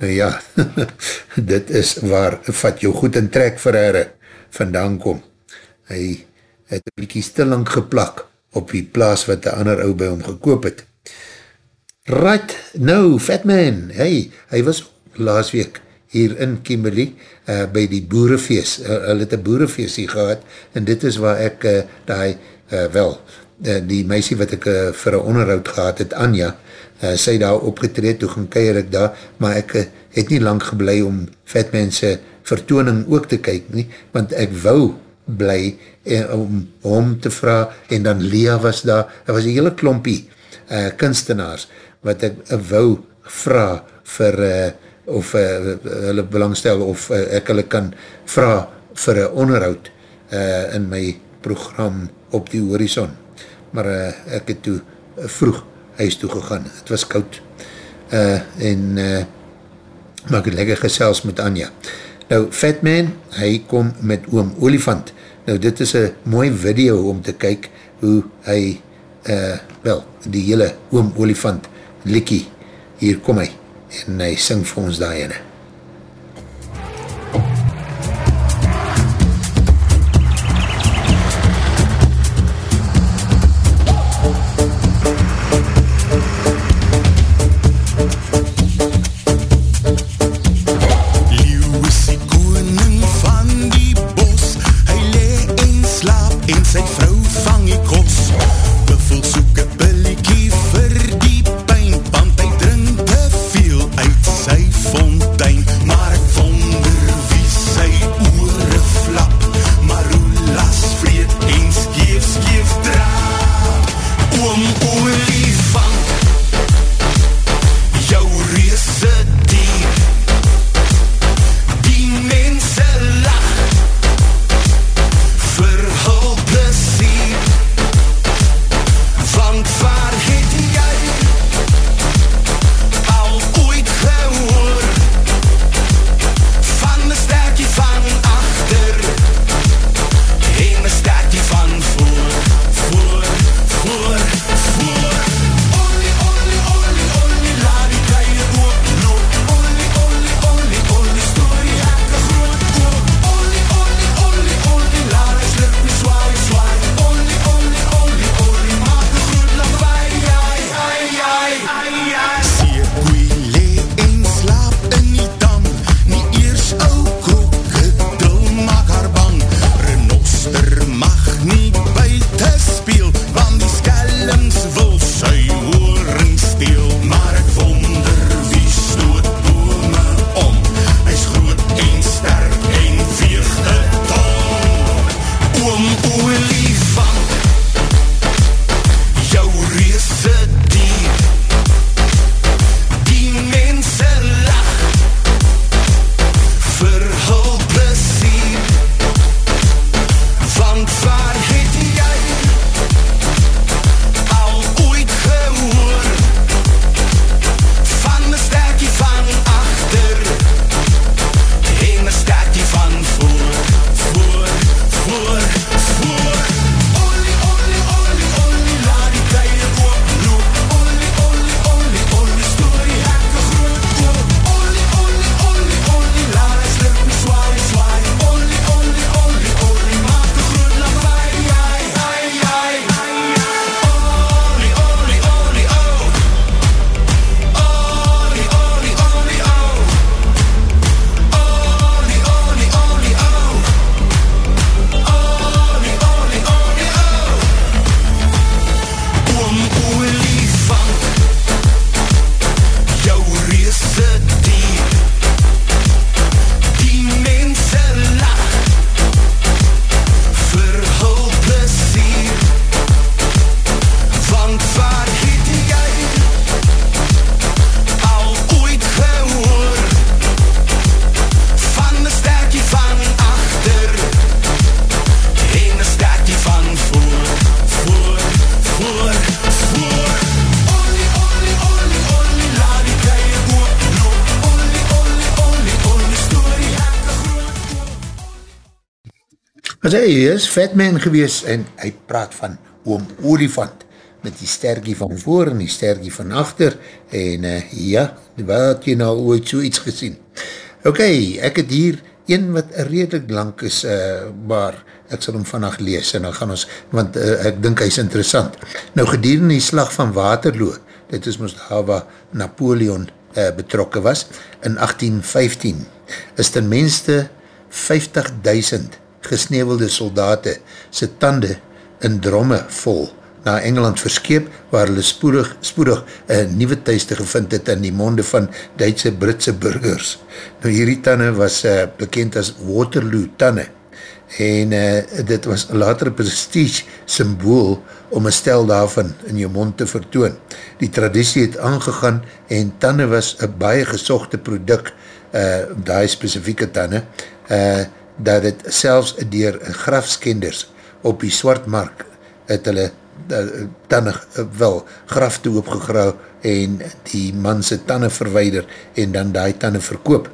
Nou ja, dit is waar vat jou goed in trek verheere vandaan kom. Hy het die liekie stilling geplak op die plaas wat die ander ou by hom gekoop het. Right, nou, Fatman, hey, hy was laas week hier in Kimberley, uh, by die boerefeest, uh, hulle het een boerefeest hier gehad, en dit is waar ek, uh, die, uh, wel, uh, die meisie wat ek uh, vir een onderhoud gehad het, Anja, uh, sy daar opgetreed, toe gaan keir ek daar, maar ek uh, het nie lang geblei om vetmense vertooning ook te kyk nie, want ek wou bly uh, om hom te vraag, en dan Lea was daar, er was een hele klompie uh, kunstenaars, wat ek uh, wou vraag vir uh, of uh, hulle belangstel of uh, ek hulle kan vraag vir een onderhoud uh, in my program op die horizon. Maar uh, ek het toe uh, vroeg huis toe gegaan. Het was koud. Uh, en uh, maar ek het lekker gesels met Anja. Nou, Fatman, hy kom met oom Olifant. Nou, dit is een mooi video om te kyk hoe hy, uh, wel, die hele oom Olifant likkie, hier kom hy en hy sing vir ons daai ene. Maar hy is fatman gewees en hy praat van oom olifant met die sterkie van voor en die sterkie van achter en uh, ja, wat jy nou ooit so iets gesien. Ok, ek het hier een wat redelijk lang is, uh, maar ek sal hom vannacht lees en dan gaan ons, want uh, ek dink hy is interessant. Nou gedurende die slag van Waterloo, dit is moest daar waar Napoleon uh, betrokken was, in 1815, is ten minste 50.000 gesnevelde soldaten sy tande in dromme vol na Engeland verskeep, waar hulle spoedig, spoedig een nieuwe thuiste gevind het in die monde van Duitse Britse burgers. Nou hierdie tanne was uh, bekend as Waterloo tanne en uh, dit was later prestige symbool om een stel daarvan in jou mond te vertoon. Die traditie het aangegaan en tanne was een baie gesochte product, uh, die specifieke tanne, uh, dat het selfs dier grafskenders op die swartmark het hulle tanne wel graf toe opgegrauw en die manse tanne verweider en dan die tanne verkoop.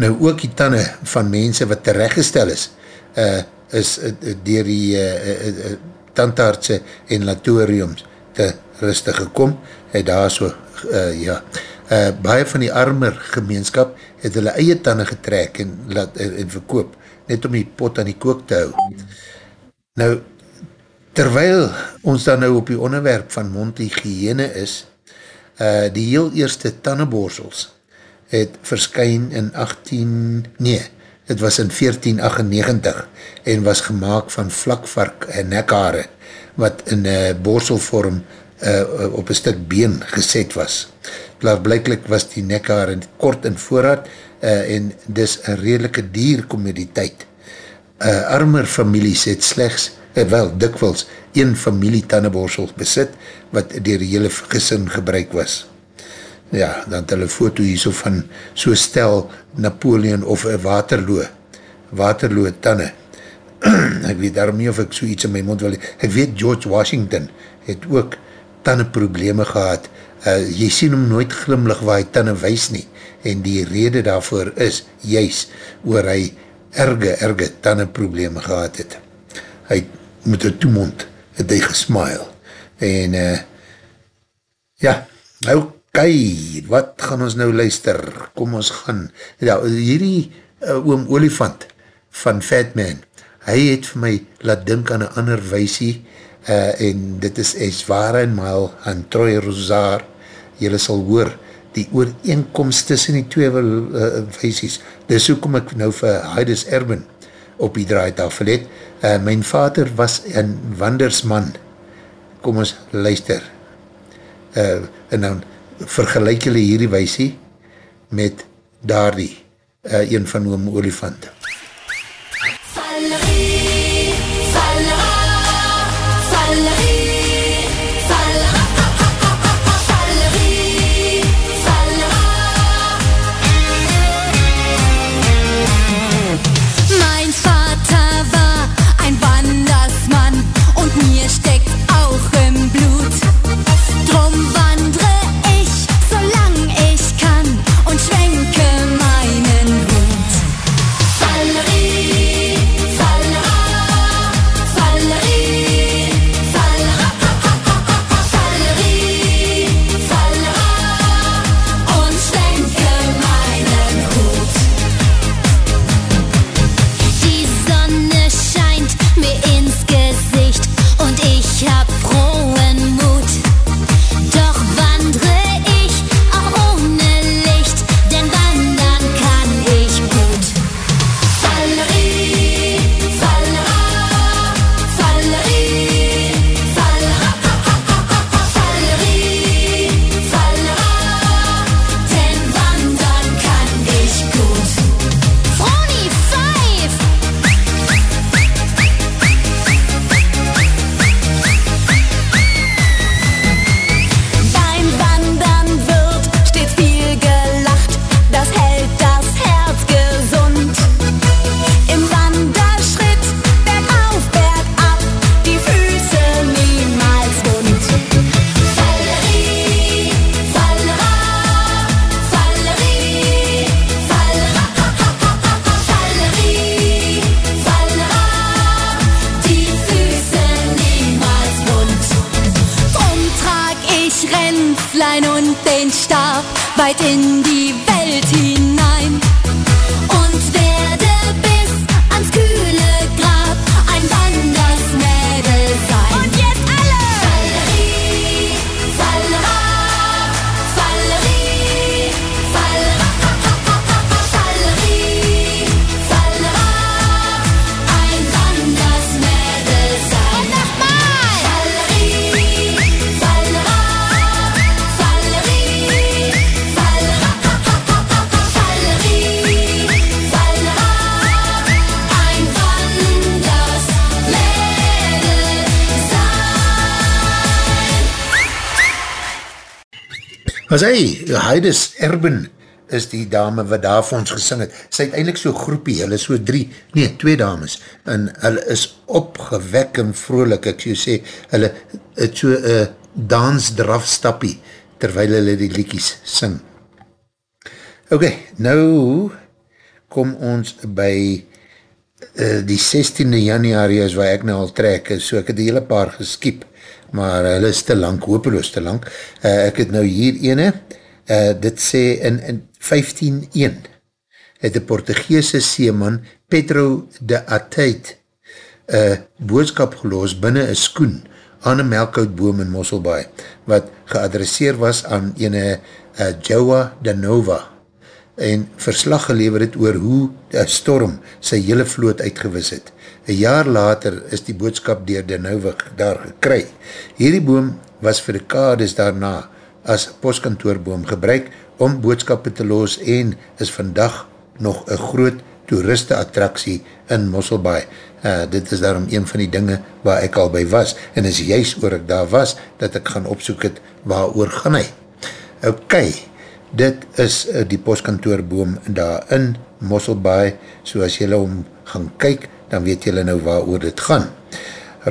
Nou ook die tanne van mense wat terechtgestel is, uh, is uh, dier die uh, uh, uh, tandartse en latoriums te rustig gekom, het daar so, uh, ja, uh, baie van die armer gemeenskap het hulle eie tanne getrek en, laat, en, en verkoop, net om die pot aan die kook te hou. Nou, terwyl ons dan nou op die onderwerp van mondhygiëne is, uh, die heel eerste tanneborsels het verskyn in 18, nee, het was in 1498 en was gemaakt van vlakvark en nekhare, wat in uh, borselvorm uh, op een stuk been geset was. Blijklik was die nekhare kort in voorraad uh, en dis een redelike dierkomediteit. Uh, armer families het slechts het wel dikwels een familie tanneborsel besit, wat dier die hele gesin gebruik was. Ja, dan het hulle foto hier so van so stel Napoleon of Waterloo, Waterloo tanne. ek weet daarom nie of ek so iets in my mond wil, ek weet George Washington het ook tanne probleme gehad, uh, jy sien hom nooit glimlig waar hy tanne wees nie, en die rede daarvoor is, juist, oor hy erge, erge tanne probleme gehad het. Hy met een toemond het hy gesmile. En uh, ja, ok, wat gaan ons nou luister? Kom ons gaan. Ja, hierdie uh, oom olifant van Fatman, hy het vir my laat dink aan een ander weisie uh, en dit is Eswara en Maal aan Troy Rosaar. Julle sal hoor die ooreenkomst tussen die twee uh, weisies. Dis hoekom ek nou vir Heides Erben op die draaitafel het. Uh, mijn vader was een wandersman. Kom ons luister. Uh, en dan vergelijk julle hierdie weisie met daardie, uh, een van oom olifante. As hy, Heides Erben is die dame wat daar vir ons gesing het. Sy het eindelijk so groepie, hulle so drie, nee, twee dames, en hulle is opgewek en vrolik, ek so sê, hulle het so uh, dansdraf stappie, terwijl hulle die liekies sing. Ok, nou kom ons by uh, die 16e januari is waar ek nou al trek, so ek het die hele paar geskiep, maar hulle is te lang, hopeloos te lang. Uh, ek het nou hier ene, uh, dit sê in, in 1501 het die Portugese seeman Pedro de Ateit een boodskap geloos binnen een skoen aan een melkhoutboom in Mosselbaai, wat geadresseer was aan ene uh, Joa de Nova en verslag gelever het oor hoe een storm sy hele vloot uitgewis het. Een jaar later is die boodskap dier de Nova daar gekry. Hierdie boom was vir die kades daarna as postkantoorboom gebruik om boodskappe te loos en is vandag nog een groot toeriste attractie in Mosselbaai. Uh, dit is daarom een van die dinge waar ek al by was en is juist oor ek daar was dat ek gaan opsoek het waar oor gaan hy. Ok, dit is uh, die postkantoorboom daar in Mosselbaai, so as jylle om gaan kyk, dan weet jylle nou waar oor dit gaan.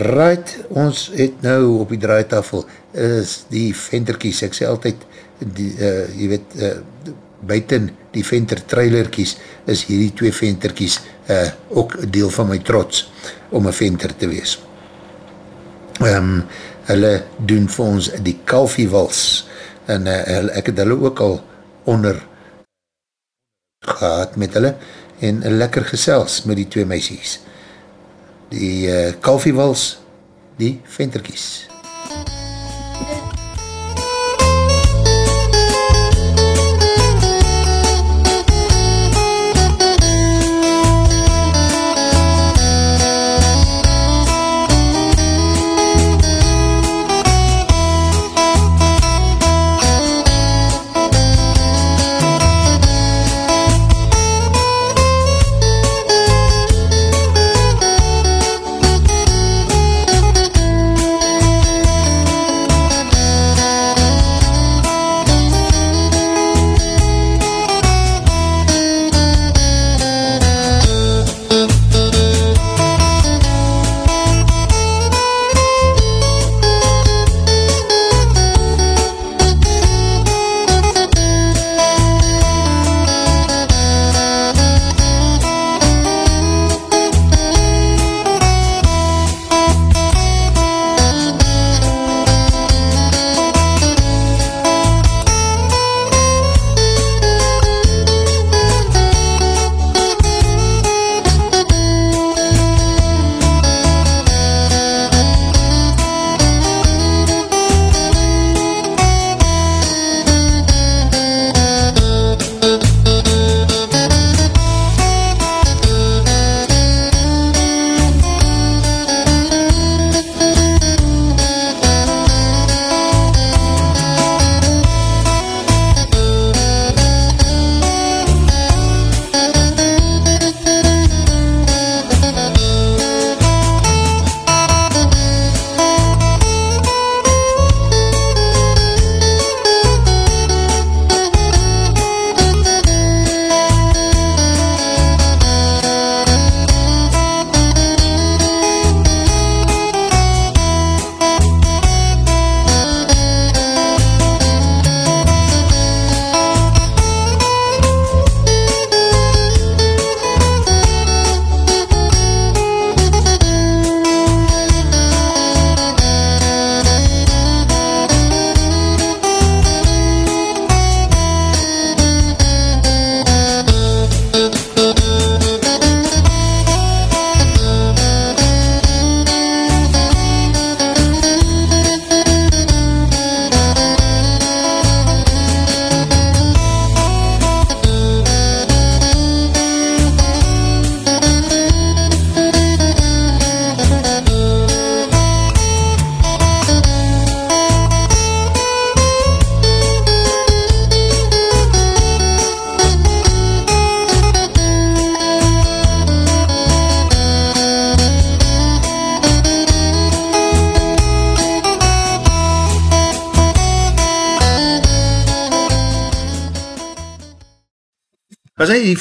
Right, ons het nou op die draaitafel is die venterkies, ek sê altyd die, uh, jy weet, uh, buiten die venter trailerkies is hierdie twee venterkies uh, ook deel van my trots om een venter te wees. Um, hulle doen vir ons die kalfiewals en uh, ek het hulle ook al onder gehad met hulle en lekker gesels met die twee meisies. Die uh, kalfiewals, die venterkies.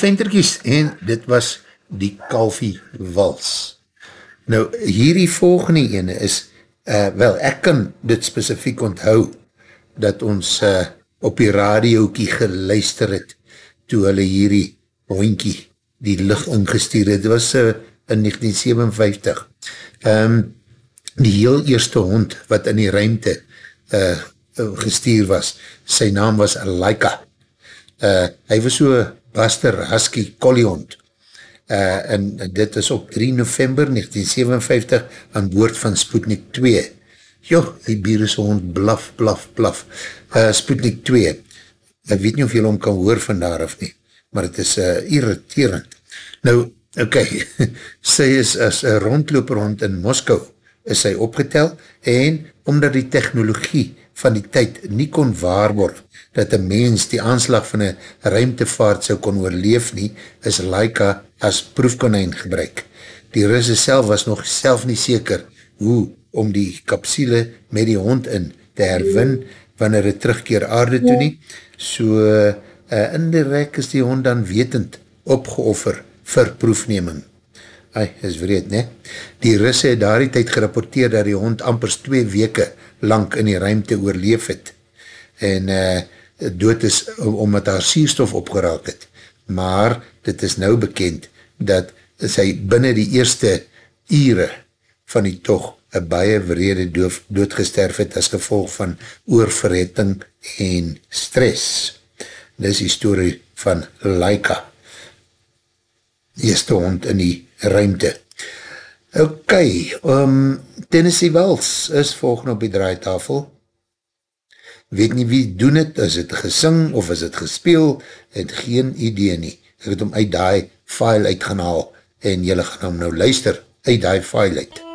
Venterkies en dit was die Kalfie Wals. Nou, hierdie volgende ene is, uh, wel, ek kan dit specifiek onthou, dat ons uh, op die radiokie geluister het, toe hulle hierdie hondkie die licht ingestuur het. Dit was uh, in 1957. Um, die heel eerste hond wat in die ruimte uh, gestuur was, sy naam was Laika. Uh, hy was so Buster Husky Collie hond. Uh, en dit is op 3 november 1957 aan boord van Sputnik 2. Jo, die bierse hond blaf, blaf, blaf. Uh, Sputnik 2. Ek weet nie of jy hom kan hoor vandaar of nie, maar het is uh, irriterend. Nou, okay, sy is as een rondloper hond in Moskou, is sy opgetel, en omdat die technologie van die tyd nie kon waarborg, dat een mens die aanslag van een ruimtevaart sou kon oorleef nie, is Laika as proefkonijn gebruik. Die Russe self was nog self nie seker hoe om die kapsule met die hond in te herwin wanneer het terugkeer aarde toe nie. So uh, indirect is die hond dan wetend opgeoffer vir proefneming. Ai, is wreed, ne? Die Russe het daar die tyd gerapporteer dat die hond ampers twee weke lang in die ruimte oorleef het. En uh, dood is omdat haar sierstof opgeraak het. Maar dit is nou bekend dat sy binnen die eerste ure van die toch een baie vrede dood, doodgesterf het as gevolg van oorverhetting en stress. Dit is die story van Laika, eerste hond in die ruimte. Ok, um, Tennessee Wells is volgende op die draaitafel. Weet nie wie doen het, is het gesing of is het gespeel, het geen idee nie. Ek het om uit die file uit gaan haal en jylle gaan hom nou luister uit die file uit.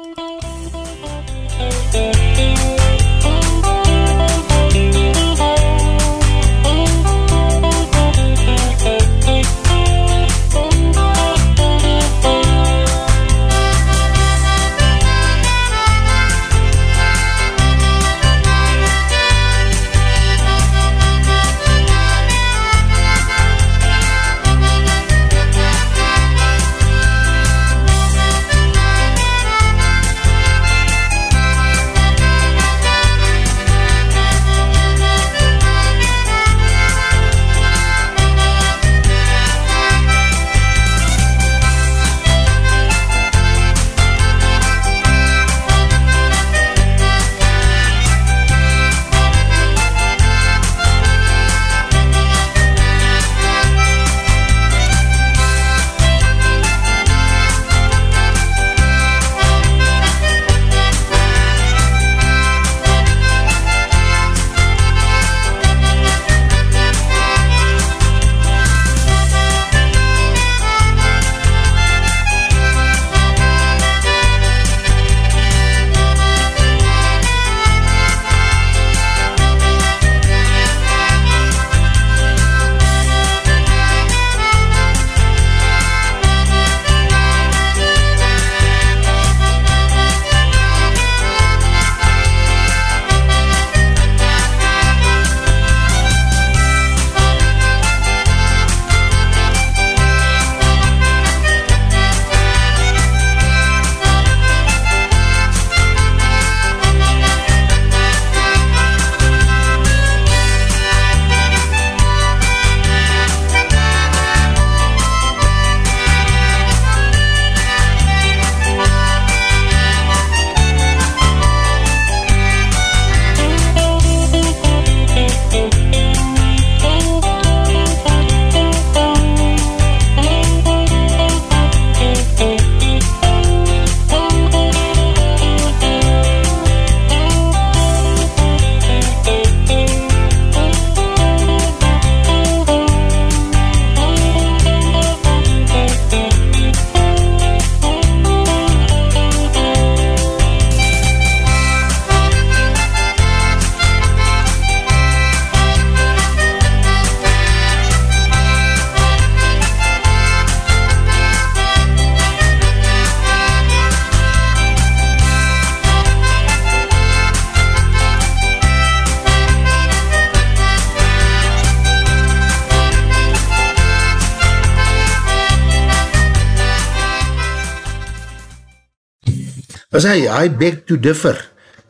Was hy, I beg to differ.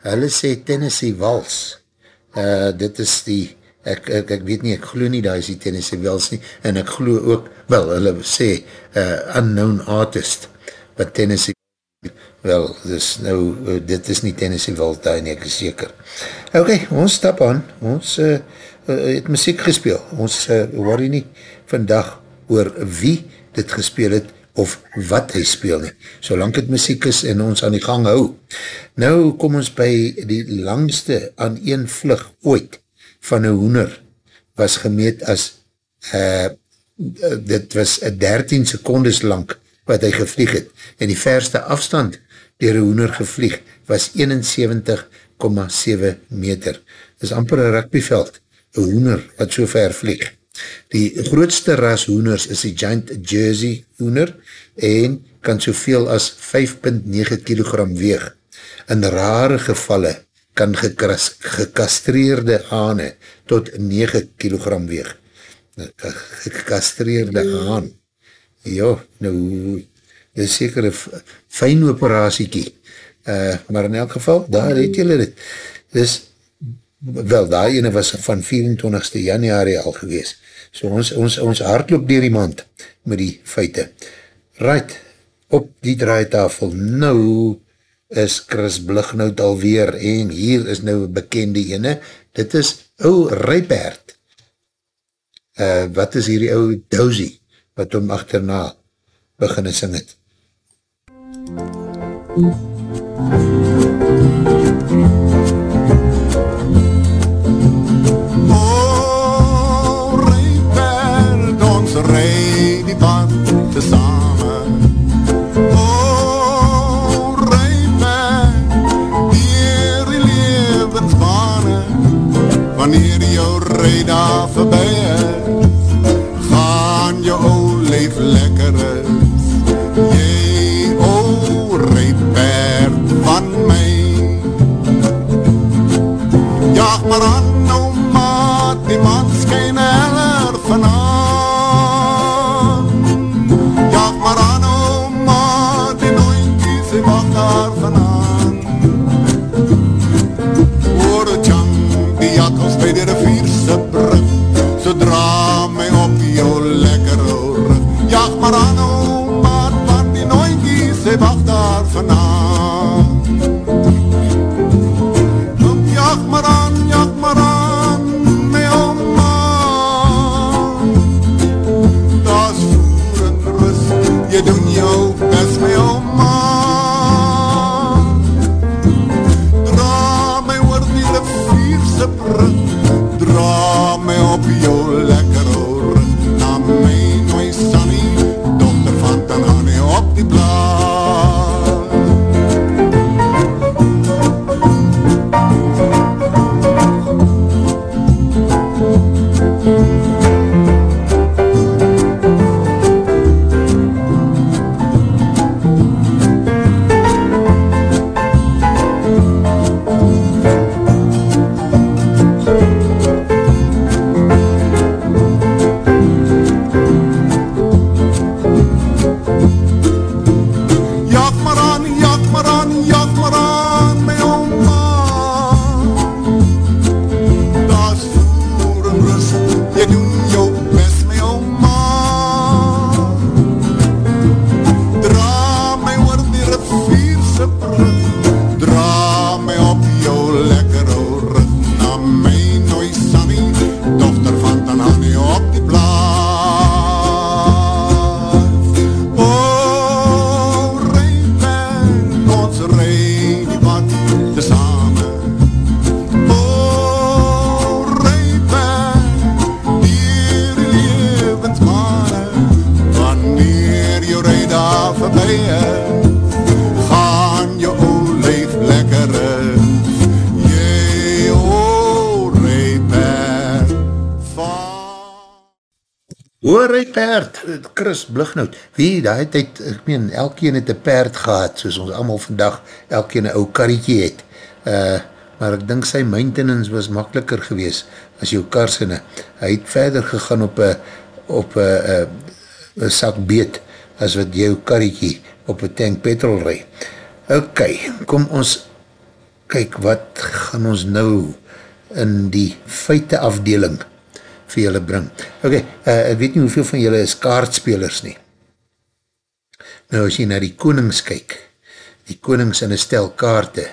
Hulle sê Tennessee Wals. Uh, dit is die, ek, ek, ek weet nie, ek glo nie, daar is die Tennessee Wals nie, en ek glo ook, wel, hulle sê, uh, unknown artist, but Tennessee wel, dus nou, uh, dit is nie Tennessee Wals daar nie, ek is seker. Ok, ons stap aan, ons uh, uh, het muziek gespeel, ons uh, worry nie vandag oor wie dit gespeel het, of wat hy speel nie, solang het muziek is en ons aan die gang hou. Nou kom ons by die langste aan een vlug ooit van een hoener, was gemeet as, uh, dit was 13 secondes lang wat hy gevlieg het, en die verste afstand dier een hoener gevlieg was 71,7 meter. Dit is amper een rugbyveld, een hoener wat so ver vlieg. Die grootste ras hoeners is die Giant Jersey hoener en kan soveel as 5.9 kilogram weeg. In rare gevalle kan gekras, gekastreerde hane tot 9 kilogram weeg. Gekastreerde haan. Ja, nou, dit is seker een fijn operasiekie. Uh, maar in elk geval, daar het julle dit. Dus, wel, daar ene was van 24 januari al gewees. So ons, ons, ons hardloop dier die maand met die feite. Right, op die draaitafel, nou is Chris Blighnout alweer en hier is nou bekende ene, dit is ou Rijpaard. Uh, wat is hierdie ou Dousie, wat hom achterna beginne sing het? Oh, Hy perd, Chris Blighnout, wie die tyd, ek meen, elkeen het een perd gehad, soos ons allemaal vandag elkeen een ou karretje het, uh, maar ek dink sy maintenance was makkeliker gewees as jou karsinne. Hy het verder gegaan op een op een sak beet, as wat jou karretje op een tank petrol rij. Ok, kom ons kyk wat gaan ons nou in die feite afdeling vir julle bring. Ok, uh, ek weet nie hoeveel van julle is kaartspelers nie. Nou as jy na die konings kyk, die konings in een stel kaarte,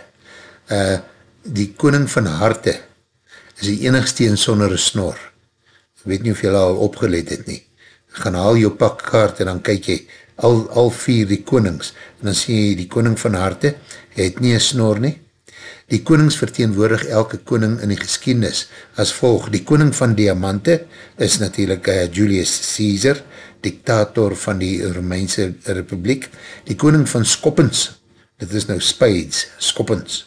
uh, die koning van harte is die enigste en sonder een snor. Ek weet nie of julle al opgelet het nie. Gaan haal jou pak kaart en dan kyk jy al, al vier die konings en dan sien jy die koning van harte, hy het nie een snor nie. Die konings verteenwoordig elke koning in die geschiedenis as volg. Die koning van diamante is natuurlijk uh, Julius Caesar, dictator van die Romeinse republiek. Die koning van skoppens, dit is nou spades, skoppens,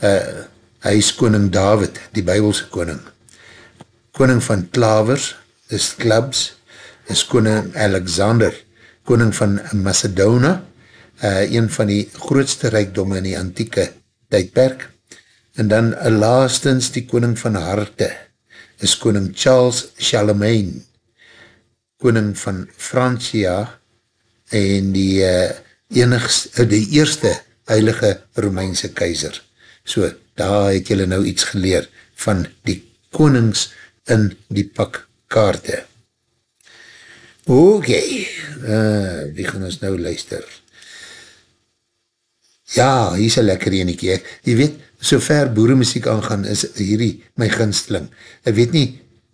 uh, hy is koning David, die bybelse koning. Koning van klavers is clubs, is koning Alexander, koning van Macedona, uh, een van die grootste rijkdomme in die antieke tydperk, en dan uh, laastens die koning van harte, is koning Charles Charlemagne, koning van Francia, en die, uh, enigst, uh, die eerste heilige Romeinse keizer. So, daar het julle nou iets geleer van die konings in die pak kaarte. Ok, uh, wie gaan ons nou luister? Ja, hier is een lekker eniekie. Je weet, so ver boeremuziek aangaan is hierdie my ginsteling. Ek weet nie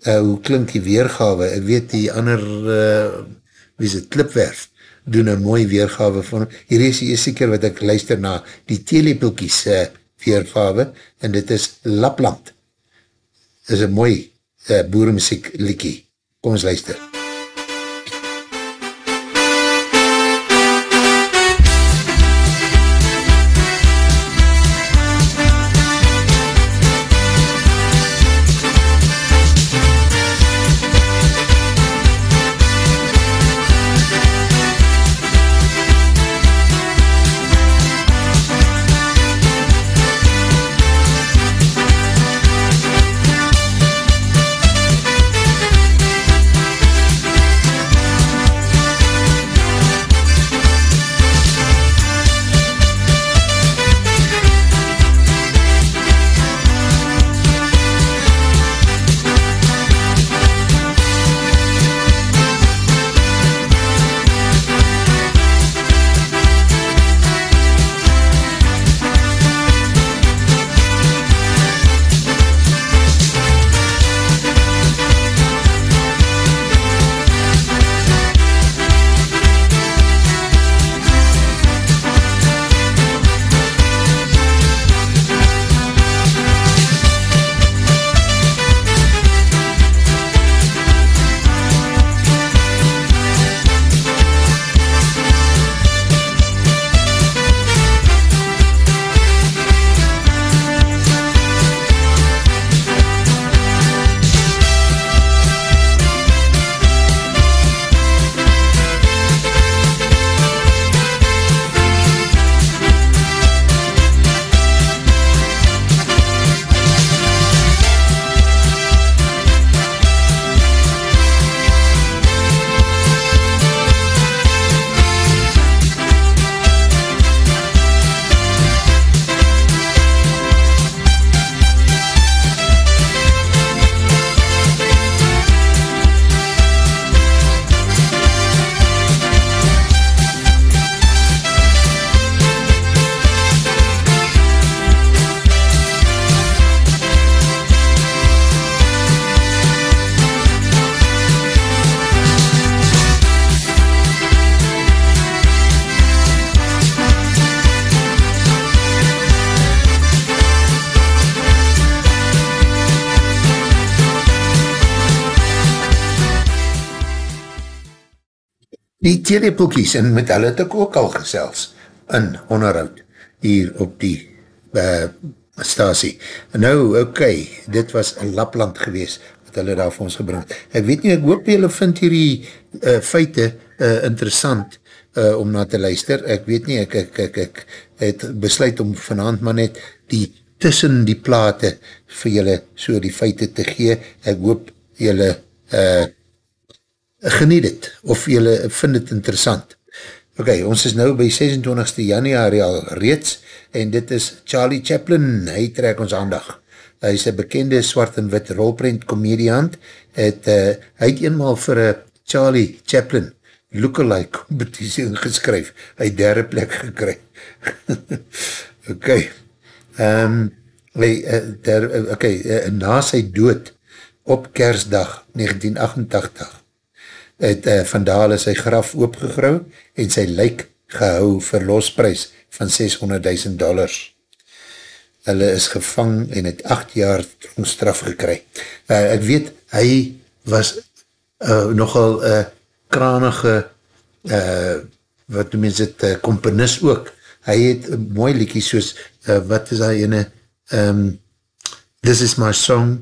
uh, hoe klink die weergawe, ek weet die ander, uh, wie is het, klipwerf, doen een mooi weergawe van, hier is die eerste keer wat ek luister na die telepilkies uh, weergawe, en dit is Lapland. Dit is een mooi uh, boeremuziek liekie. Kom ons luister. MUZIEK die telepoekies en met hulle het ek ook al gesels in onderhoud hier op die uh, stasie. Nou, ok, dit was Lapland gewees wat hulle daar vir ons gebring. Ek weet nie, ek hoop julle vind hierdie uh, feite uh, interessant uh, om na te luister. Ek weet nie, ek, ek, ek, ek het besluit om vanavond maar net die tussen die plate vir julle so die feite te gee. Ek hoop julle uh, geniet het, of jylle vind het interessant. Ok, ons is nou by 26 januari al reeds en dit is Charlie Chaplin, hy trek ons aandag. Hy is een bekende zwart en wit rolprint comediant, het, uh, hy het eenmaal vir een Charlie Chaplin lookalike competitie ingeskryf, hy derde plek gekry. ok, um, hy, uh, der, uh, ok, uh, na sy dood op kersdag 1988 het uh, Van Dale sy graf oopgegrou en sy lijk gehou vir losprys van 600.000 dollars. Hulle is gevang en het 8 jaar straf gekry. Uh, ek weet, hy was uh, nogal uh, kranige uh, wat noem mens het, uh, komponist ook. Hy het mooi liekies soos, uh, wat is hy ene, um, This is my song,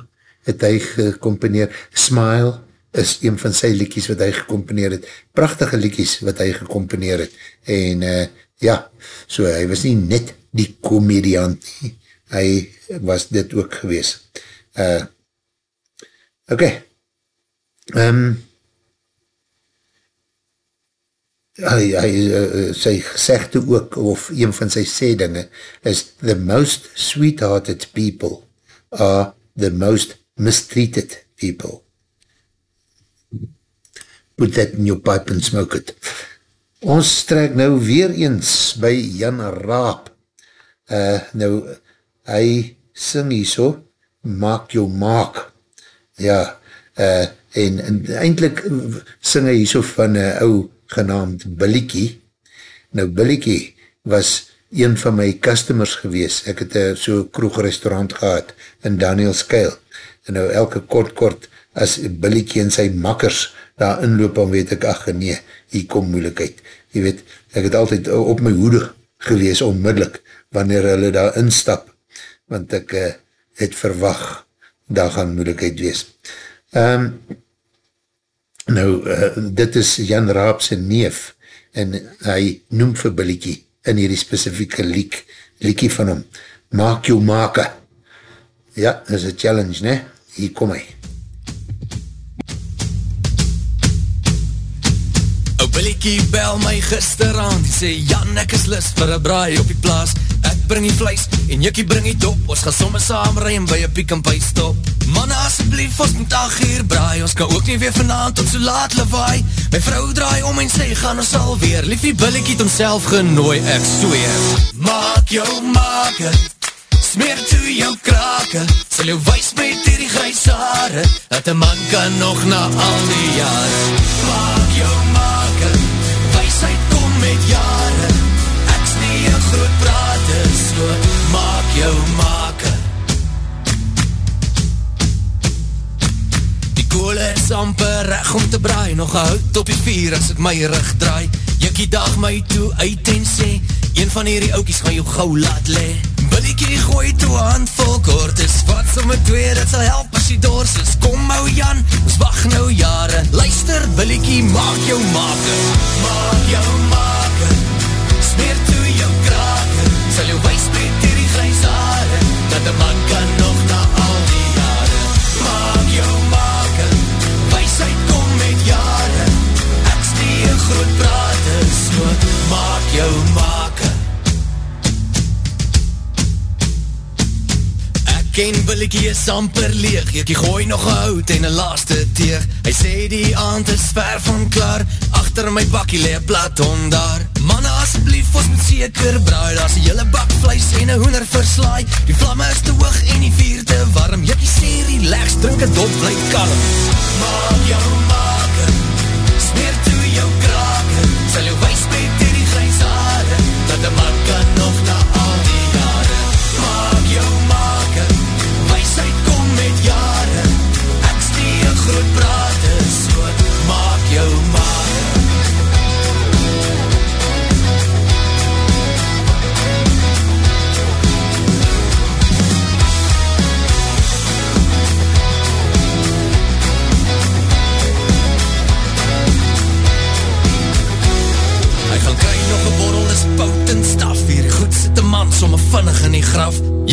het hy gecomponeer, Smile, is een van sy liekies wat hy gecomponeer het, prachtige liekies wat hy gecomponeer het, en uh, ja, so hy was nie net die komediant nie, hy was dit ook gewees. Uh, ok, um, hy, hy, uh, sy gezegde ook, of een van sy sê dinge, is the most sweethearted people are the most mistreated people put that in your pipe and smoke it. Ons strek nou weer eens by Jan Raap. Uh, nou, hy sing hier so, maak jou maak. Ja, uh, en, en eindelijk sing hy so van een ou genaamd Billiekie. Nou, Billiekie was een van my customers gewees. Ek het uh, so kroegrestaurant gehad in Daniel Skeil. En nou, elke kort kort, as Billiekie en sy makkers daar inloop, dan weet ek, ach nee, hier kom moeilijkheid. Je weet, ek het altyd op my hoede gewees, onmiddellik, wanneer hulle daar instap, want ek uh, het verwag, daar gaan moeilijkheid wees. Um, nou, uh, dit is Jan Raapse neef, en hy noem vir Billiekie, in hierdie specifieke liek, liekie van hom, maak jou make. Ja, is een challenge, ne? Hier kom hy. Ou Billiekie bel my gisteraan. Die sê, Jan, ek is list vir een braai op die plaas. Ek bring die vlees en Jikkie bring die dop. Ons gaan somme saam rij en by een piek en pie stop. Manne, asjeblief, ons moet 8 uur braai. Ons kan ook nie weer vanavond tot so laat lawaai. My vrou draai om en sê, gaan ons alweer. Liefie Billiekie het homself genooi, ek zweer Maak jou maak het Smeer toe jou krake. Sal jou wees met hierdie grijs haare Dat een man kan nog na al die jare. Maak jou make prater So maak jou make. Die koole is amper reg om te braai Nog gehoud op die vier as ek my rug draai. Jikkie dag my toe uit en sê Een van hierdie oukies gaan jou gauw laat le Billiekie gooi toe handvol kort is Wat so met twee, dit sal help as jy dors is. Kom ou Jan, ons wacht nou jare. Luister Billiekie, maak jou make. Maak jou make. Smeer toe een man kan nog na al die jare Maak jou make Weisheid kom met jare Ek's nie een groot prater So maak jou Ken Billiekie is amper leeg. Ek gooi nog hout en een laaste teeg Hy sê die aand is ver van klaar. Achter my bakkie lee platon daar. Manne asjeblief, ons moet seker braai. Daar is een hele bak vlees en een hoender verslaai. Die vlamme is te hoog en die vier te warm. Jykie sê relax, drink het op, bly kalm. Maak jou make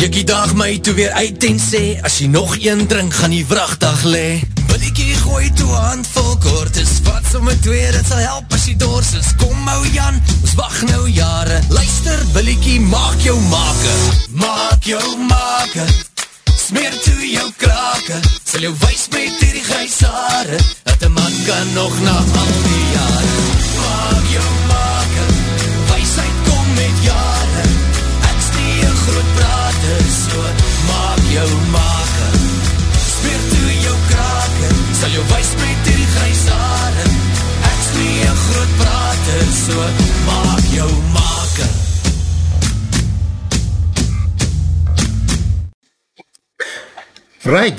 graf Jikkie daag my toe weer uit en sê As jy nog een drink, gaan die vrachtdag le Billiekie gooi toe handvol kort Is wat sommer twee, dit sal help as jy dors is Kom ou Jan, ons wacht nou jare. Luister, billiekie, maak jou make. Maak jou make. Smeer toe jou krake. Sal jou wees met hierdie grijsare Dat een man kan nog na al die jare. Maak jou make jou make Smeer toe jou krake Sal jou wees met hierdie grijsare Ek's nie een groot prater So maak jou make Right,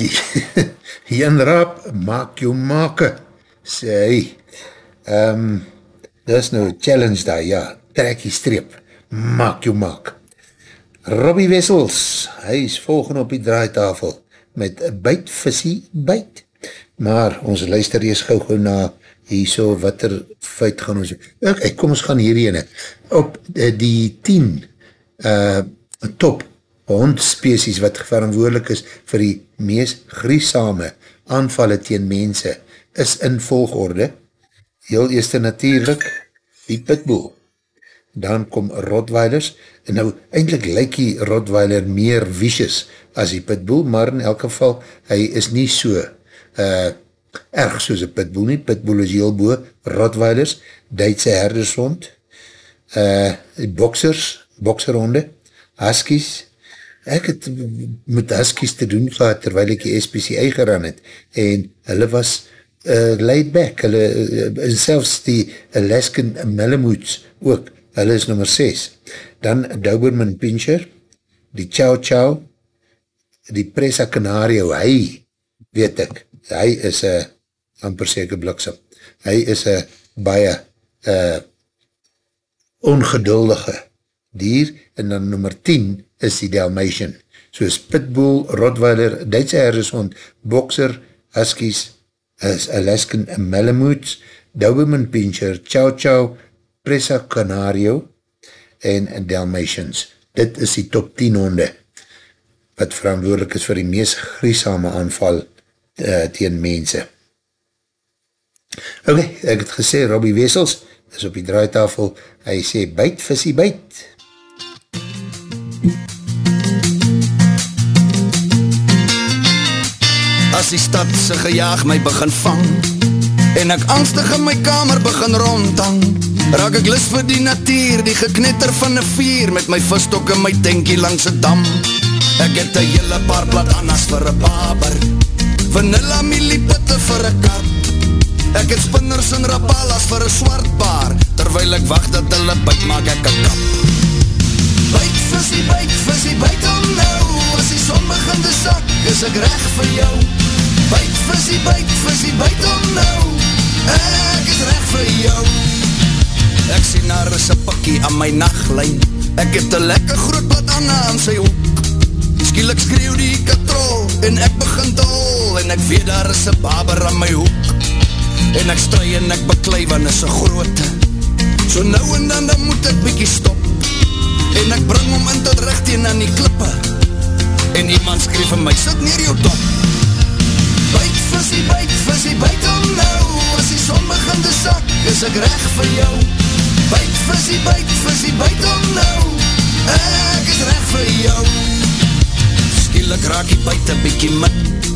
Jan Raap, maak jou make, sê hy. Um, dis nou challenge daar, ja, trek die streep, maak jou maak. Robbie Wessels, hy is volgende op die draaitafel, met byt visie byt. Maar ons luister eers gauw gauw na hierso wat er feit gaan ons... Ok, kom ons gaan hierheen. Op eh, die 10 uh, top hondspecies wat verantwoordelik is vir die mees griesame aanvallen teen mense, is in volgorde. Heel eerste natuurlijk die pitbull. Dan kom Rottweilers, en nou eindelijk lyk die Rottweiler meer vicious as die pitbull, maar in elk geval, hy is nie so uh, erg soos een pitbull nie. Pitbull is heel boe, Rottweilers, Duitse herdershond, uh, boxers, boxerhonde, huskies, ek het met huskies te doen gehad terwijl ek die SPCA geran het en hulle was uh, laid back, hulle, uh, selfs die Alaskan Malamutes ook, hulle is nummer 6 dan Doberman Pinscher die Chow Chow die Presa Canario, hy weet ek, hy is een amper seker bliksem, hy is een baie uh, ongeduldige dier, en dan nummer 10 is die Dalmatian, soos Pitbull, Rottweiler, Duitse Herreshond, Boxer, Huskies, is Alaskan Malamutes, Doberman Pinscher, Chow Chow, Presa Canario en Dalmatians. Dit is die top 10 honde wat verantwoordelik is vir die meest griesame aanval uh, teen mense. Ok, ek het gesê, Robbie Wessels is op die draaitafel, hy sê, byt, visie, byt. As die stad sy gejaag my begin vang En ek angstig in my kamer begin rondhang. Raak ek lus vir die natuur, die geknetter van een vier Met my visstok en my tankie langs een dam. Ek het een hele paar plat anas vir een baber Vanilla mieliepitte vir een kap Ek het spinners en rapalas vir een swart baar Terwyl ek wacht dat hulle byt maak ek een kap. Byt visie, byt visie, byt om nou. As die son begin te sak, is ek recht vir jou Byt visie, byt visie, byt om nou. Ek is recht vir jou. Ek sien daar is een pakkie aan my nachtlijn Ek het een lekker groot blad aan aan sy hoek. Skielik skreeuw die katrol En ek begin hol En ek weet daar is een baber aan my hoek. En ek stry en ek beklui want is een groote So nou en dan dan moet ek bykie stop. En ek bring hom in tot recht en aan die klippe. En iemand skreef vir my, sit neer jou dop Byt visie, byt visie, byt om nou. As die son begin te sak, is ek recht vir jou. Byt visie, byt visie, byt om nou. Ek is recht vir jou. Skielik raak die byt een bykie mit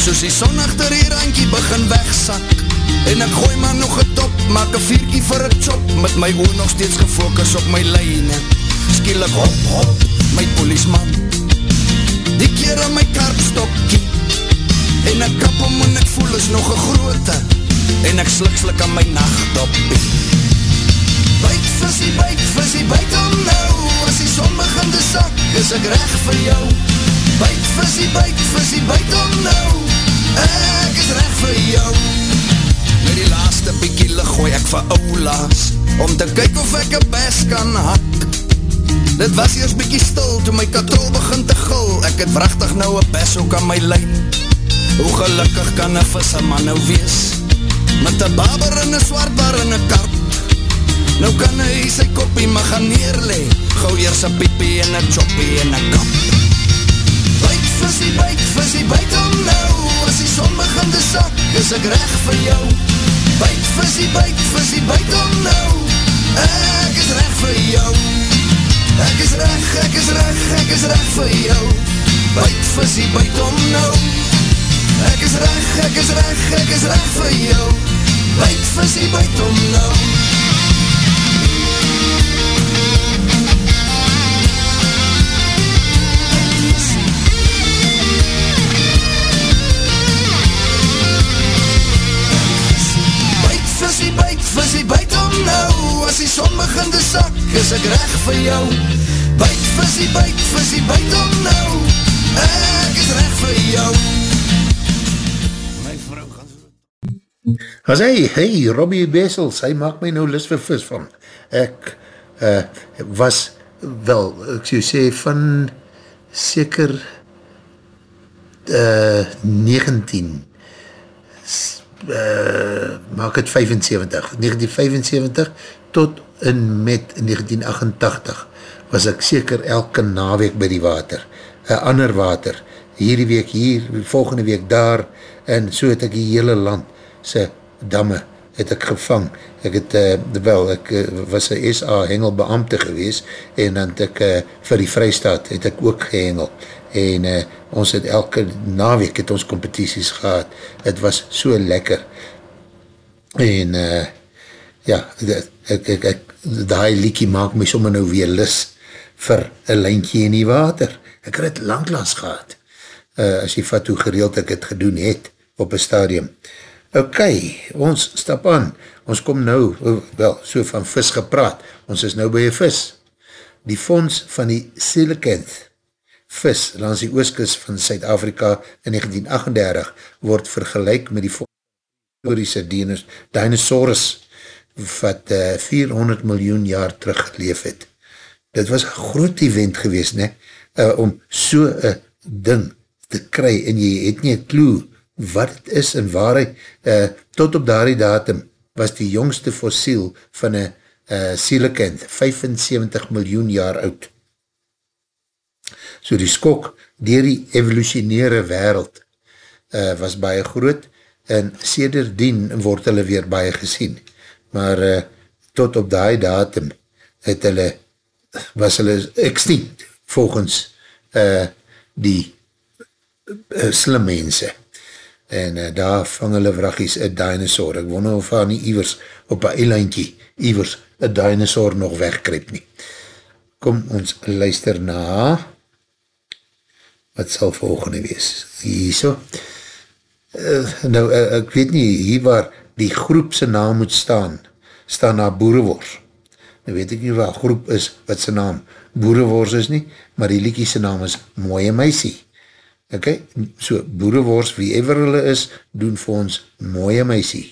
Soos die son achter die randje begin wegsak. En ek gooi maar nog een top Maak een vierkie vir een chop. Met my oor nog steeds gefokus op my lijne Skielik hop hop My poliesman. Die keer aan my karpstokkie En ek kap om en ek voel is nog een groote En ek slik slik aan my nachtdoppie Byt visie, byt visie, byt om nou. As die son begin te sak, is ek recht vir jou. Byt visie, byt visie, byt om nou. Ek is recht vir jou. Met die laaste bykie lig gooi ek vir oulaas Om te kyk of ek een bes kan hak. Dit was eers bykie stil toe my katrol begin te gul Ek het wrachtig nou een bes ook aan my lijn Hoe gelukkig kan een visse man nou wees? Met een baber en een zwartbaar en een karp Nou kan hy sy koppie maar gaan neerlee Gou eers een piepie en een choppie en een kap. Byt visie, byt visie, byt om nou. As die son begin te sak, is ek recht vir jou. Byt visie, byt, visie byt om nou. Ek is reg vir jou. Ek is reg, ek is reg, ek is reg vir jou. Byt, visie byt om nou Ek is reg, ek is reg, ek is reg vir jou. Byt, visie byt om nou. Byt, visie, byt, visie, byt om nou. As die son begin te sak, is ek reg vir jou. Byt, visie, byt, visie, byt om nou. Ek is reg vir jou As hy, hey, Robbie Bessels, hy maak my nou lust vir vis van. Ek uh, was wel, ek sê sê, van seker uh, 19 uh, maak het 75 1975 tot in met 1988 was ek seker elke naweek by die water. Uh, ander water. Hierdie week hier, volgende week daar en so het ek die hele land sy damme het ek gevang. Ek het, uh, wel, ek uh, was een SA hengelbeamte gewees en dan het ek uh, vir die vrystaat het ek ook gehengel. En uh, ons het elke naweek het ons competities gehad. Het was so lekker. En uh, ja, dat, ek, ek, ek, die liekie maak my sommer nou weer lis vir een lijntje in die water. Ek het het langlands gehad. Uh, as jy vat hoe gereeld ek het gedoen het op een stadium. Ok, ons stap aan. Ons kom nou, wel, so van vis gepraat. Ons is nou by een vis. Die fonds van die Silicant vis langs die ooskus van Suid-Afrika in 1938 word vergelijk met die historische dinosaurus wat uh, 400 miljoen jaar terug geleef het. Dit was een groot event geweest, ne? Uh, om so een ding te kry en jy het nie een clue wat is en waar hy, uh, tot op daardie datum was die jongste fossiel van een uh, sielekend 75 miljoen jaar oud. So die skok dier die evolutionaire wereld uh, was baie groot en sederdien word hulle weer baie gesien. Maar uh, tot op daai datum het hulle, was hulle extinct volgens uh, die uh, slim mense. En uh, daar vang hulle vragies een dinosaur. Ek wonder of daar nie iwers op een eilandje iwers een dinosaur nog wegkryp nie. Kom ons luister na wat sal volgende wees. Hierso. Uh, nou, uh, ek weet nie, hier waar die groepse naam moet staan, staan na Boerewors. Nou weet ek nie waar groep is, wat sy naam Boerewors is nie, maar die liekie sy naam is Mooie Meisie. Ok, so Boerewors, wie ever hulle is, doen vir ons Mooie Meisie.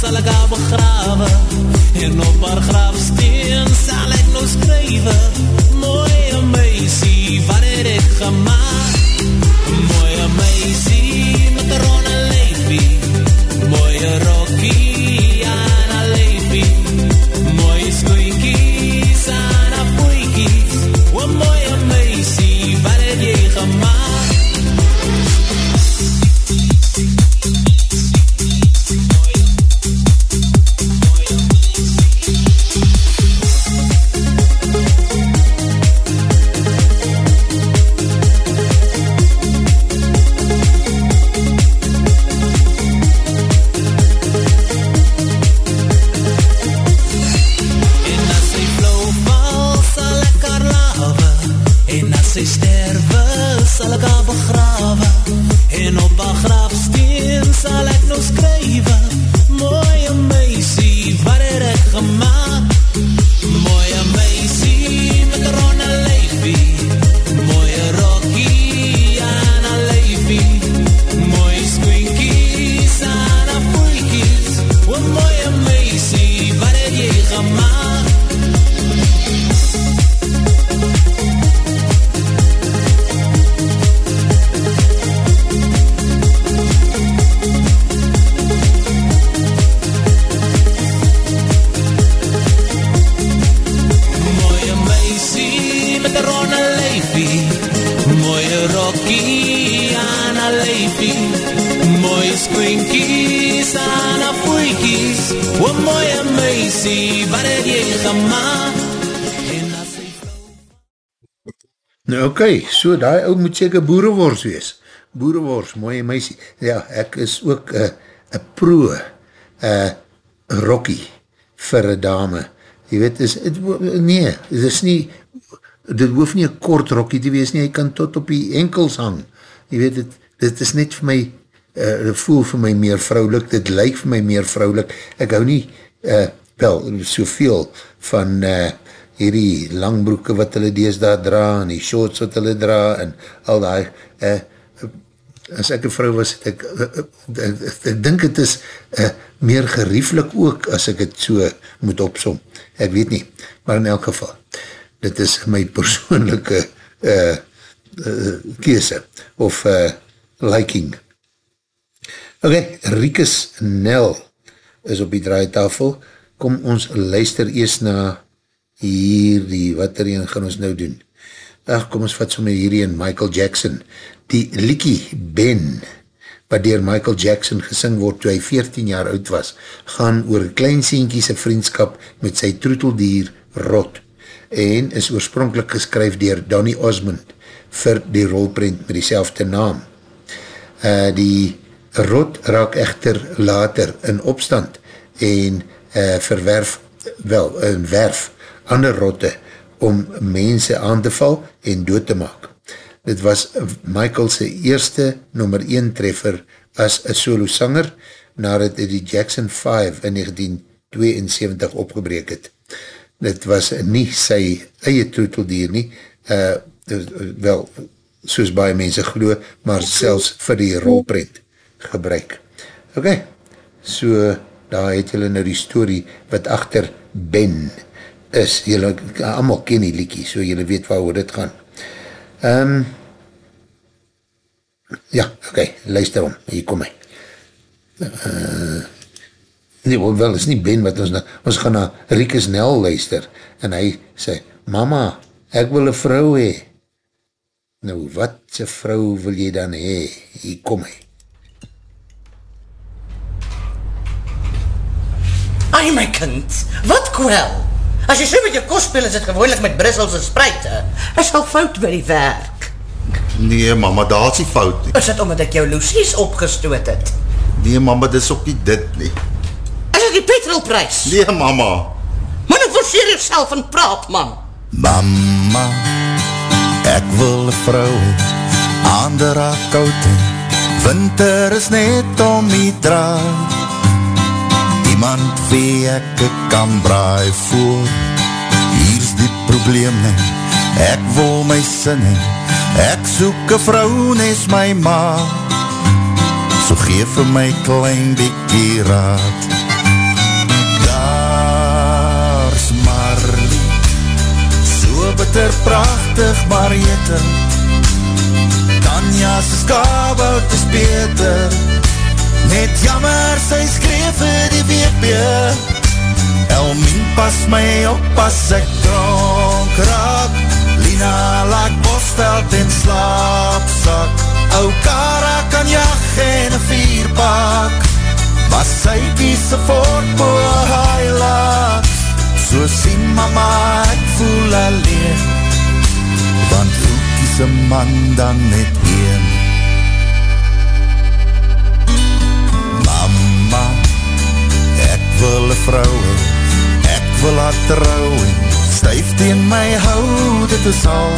Sal ek haar begrawe En op haar grafsteen sal ek nou skrywe Mooie meisie, wat het ek gemaakt? Mooie meisie met een ronde leefie Mooie rokkie Okay, so die ou moet seker boerewors wees. Boerewors, mooie meisie. Ja, ek is ook een uh, pro uh, rokkie vir een dame. Je weet, is, het, nee, het is nie, dit hoef nie een kort rokkie te wees nie, hy kan tot op die enkels hang. Je weet, het, dit is net vir my, uh, het voel vir my meer vrouwlik, dit lyk vir my meer vrouwlik. Ek hou nie, uh, wel, soveel van uh, hierdie langbroeke wat hulle dees daar dra, en die shorts wat hulle dra, en al die, uh, as ek een vrou was, ek, ek, ek, ek dink het is uh, meer gerieflik ook, as ek het so moet opsom. Ek weet nie, maar in elk geval, dit is my persoonlijke uh, uh, kese, of uh, liking. Ok, Rikus Nel is op die draaitafel, kom ons luister eers na hierdie, wat er een gaan ons nou doen? Ach, kom ons vat sommer hierdie in Michael Jackson. Die Likkie Ben, wat dier Michael Jackson gesing word toe hy 14 jaar oud was, gaan oor een klein sienkie sy vriendskap met sy troeteldier Rot en is oorspronkelijk geskryf dier Donny Osmond vir die rolprint met die naam. Uh, die Rot raak echter later in opstand en uh, verwerf, wel, in werf ander rotte om mense aan te val en dood te maak. Dit was Michael sy eerste nummer 1 treffer as een solo sanger nadat die Jackson 5 in 1972 opgebreek het. Dit was nie sy eie troeteldier nie, uh, wel, soos baie mense glo, maar selfs vir die rolprent gebruik. Ok, so daar het julle nou die story wat achter Ben is, julle allemaal ken die liekie, so julle weet waar hoe dit gaan. Um, ja, ok, luister om, hier kom hy. Uh, nee, wel, is nie Ben wat ons na, ons gaan na Rikus Nel luister, en hy sê, mama, ek wil een vrou hee. Nou, wat se vrou wil jy dan hee? Hier kom hy. Ai my kind, wat kwel? As jy so met jou kos speel, is het gewoonlik met Brusselse spruite. Is al fout by die werk. Nee, mama, daar is die fout nie. Is het omdat ek jou loesies opgestoot het? Nee, mama, dit is ook nie dit nie. Is het die petrolprys? Nee, mama. Man, ek forceer jyself en praat, man. Mama, ek wil vrou hee, ander raak koud hee, winter is net om die draai, iemand wie ek kan braai voor, hier's die probleem nie, ek wil my sin hee, ek soek een vrou nes my ma, so geef vir my klein bykie raad, daar's Marlie, so bitter prachtig Mariette Tanja se skabout is beter Net jammer sy skreef vir die WP Elmien pas my op as ek dronk raak. Lina laak bosveld en slaapzak Ou Kara kan jag en een vierpak Was sy kies een voortboe heilaak So sien mama, ek voel alleen. Want hoe kies een man dan net een? Wil een vrou hee, Ek wil haar trouw en Stuif teen my hou, dit is al.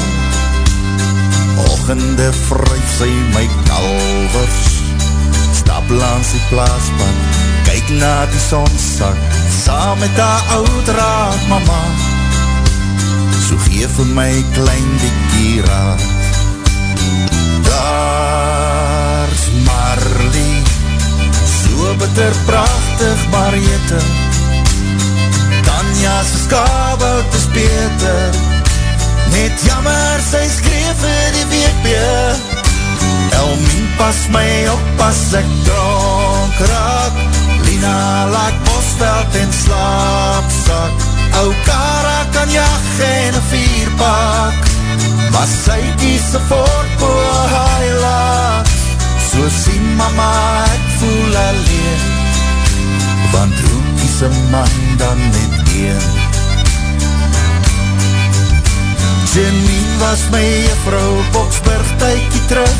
Ochende vryf sy my kalvers. Stap langs die plaaspad Kyk na die sonsak. Saam met haar oud raad, mama. So geef my klein dikkie raad Daar's Marlie So bitter prachtig Mariette Tanja's skabout is beter. Net jammer sy skreef vir die weekbeer Elmien pas my op as ek dronk raak. Lina laak bosveld en slaapzak Ou Kara kan jag en een vierpak Maar sy kies een voortboe heilaak So So sien mama, ek voel alleen. Want hoe kies een man dan net een. Janine was my juffrou Boksburg tykie terug.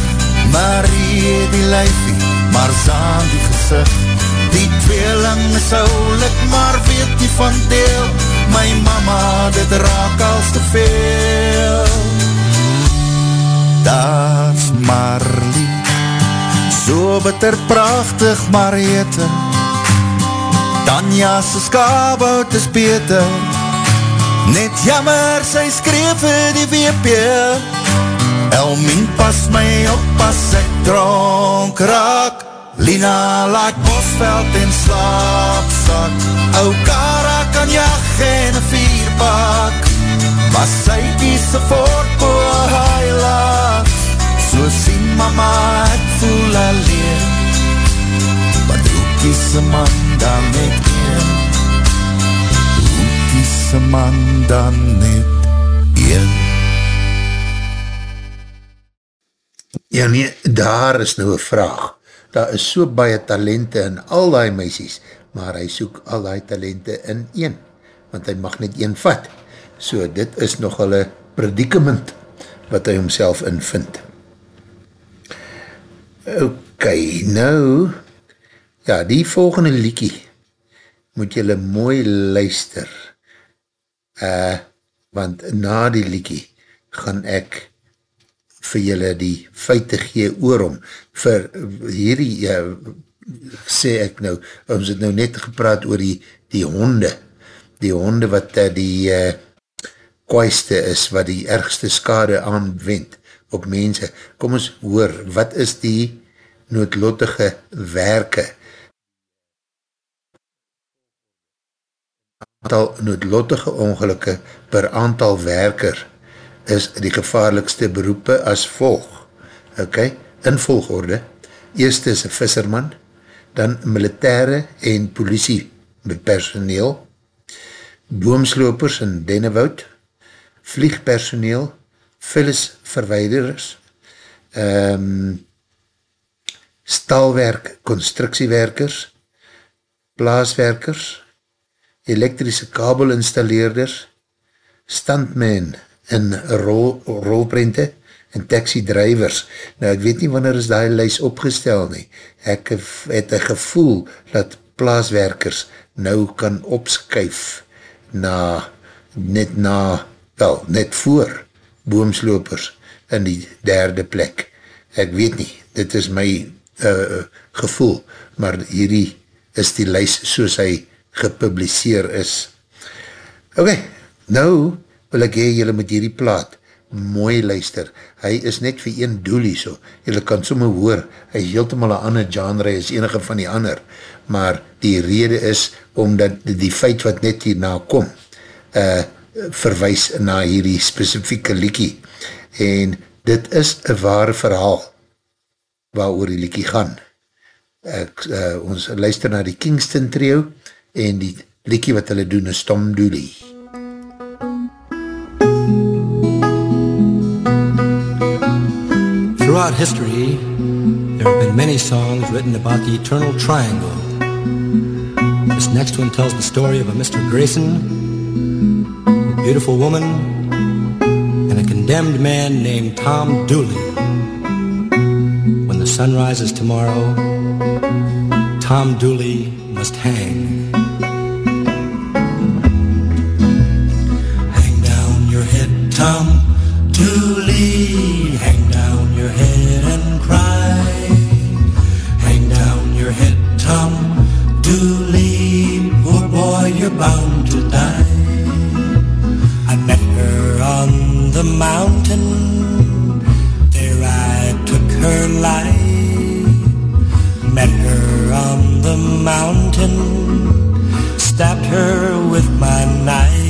Marie die lyfie, maar zaan die gezicht. Die tweeling is oulik, maar weet nie van deel. My mama, dit raak als te veel. Daar's Marlie So bitter prachtig Mariette Tanja se skabout is beter. Net jammer sy skreef vir die WP Elmien pas my op as ek dronk raak. Lina laat bosveld en slaapsak. Ou Kara kan jag en een vierpak Was sy kiese voortko heilig So sien mama ek voel alleen Wat hoe kies een man dan net een Hoe kies een man dan net een Ja nee, daar is nou een vraag. Daar is so baie talente in al die meisies, maar hy soek al die talente in een, want hy mag net een vat. So dit is nogal een predicament wat hy homself invind. Ok, nou, ja, die volgende liekie moet jylle mooi luister, uh, want na die liekie gaan ek vir julle die feite gee oorom. Vir hierdie, ja, sê ek nou, ons het nou net gepraat oor die, die honde, die honde wat uh, die uh, kwaaiste is, wat die ergste skade aanwend op mense. Kom ons hoor, wat is die noodlottige werke? Aantal noodlottige ongelukke per aantal werker is die gevaarlikste beroepe as volg. Ok, in volgorde. Eerste is een visserman, dan militaire en politie personeel, boomslopers en dennewoud, vliegpersoneel, vullisverweiderers, um, stalwerk, constructiewerkers, plaaswerkers, elektrische kabelinstalleerders, standman, in rol, rolprente en taxi drivers. Nou ek weet nie wanneer is die lys opgestel nie. Ek het een gevoel dat plaaswerkers nou kan opskuif na, net na, wel, net voor boomslopers in die derde plek. Ek weet nie, dit is my uh, gevoel, maar hierdie is die lys soos hy gepubliseer is. Ok, nou wil ek hee, jylle met hierdie plaat mooi luister. Hy is net vir een doelie so. Jylle kan somme hoor, hy is heeltemal een ander genre as enige van die ander. Maar die rede is, omdat die feit wat net hierna kom, uh, verwijs na hierdie specifieke liekie. En dit is een ware verhaal waar oor die liekie gaan. Ek, uh, ons luister na die Kingston trio en die liekie wat hulle doen is Tom Dooley. Throughout history, there have been many songs written about the eternal triangle. This next one tells the story of a Mr. Grayson, a beautiful woman, and a condemned man named Tom Dooley. When the sun rises tomorrow, Tom Dooley must hang. Hang down your head, Tom Dooley. Hang down your head and cry. Hang down your head, Tom Dooley. Poor boy, you're bound to die. On the mountain. There I took her life. Met her on the mountain. Stabbed her with my knife.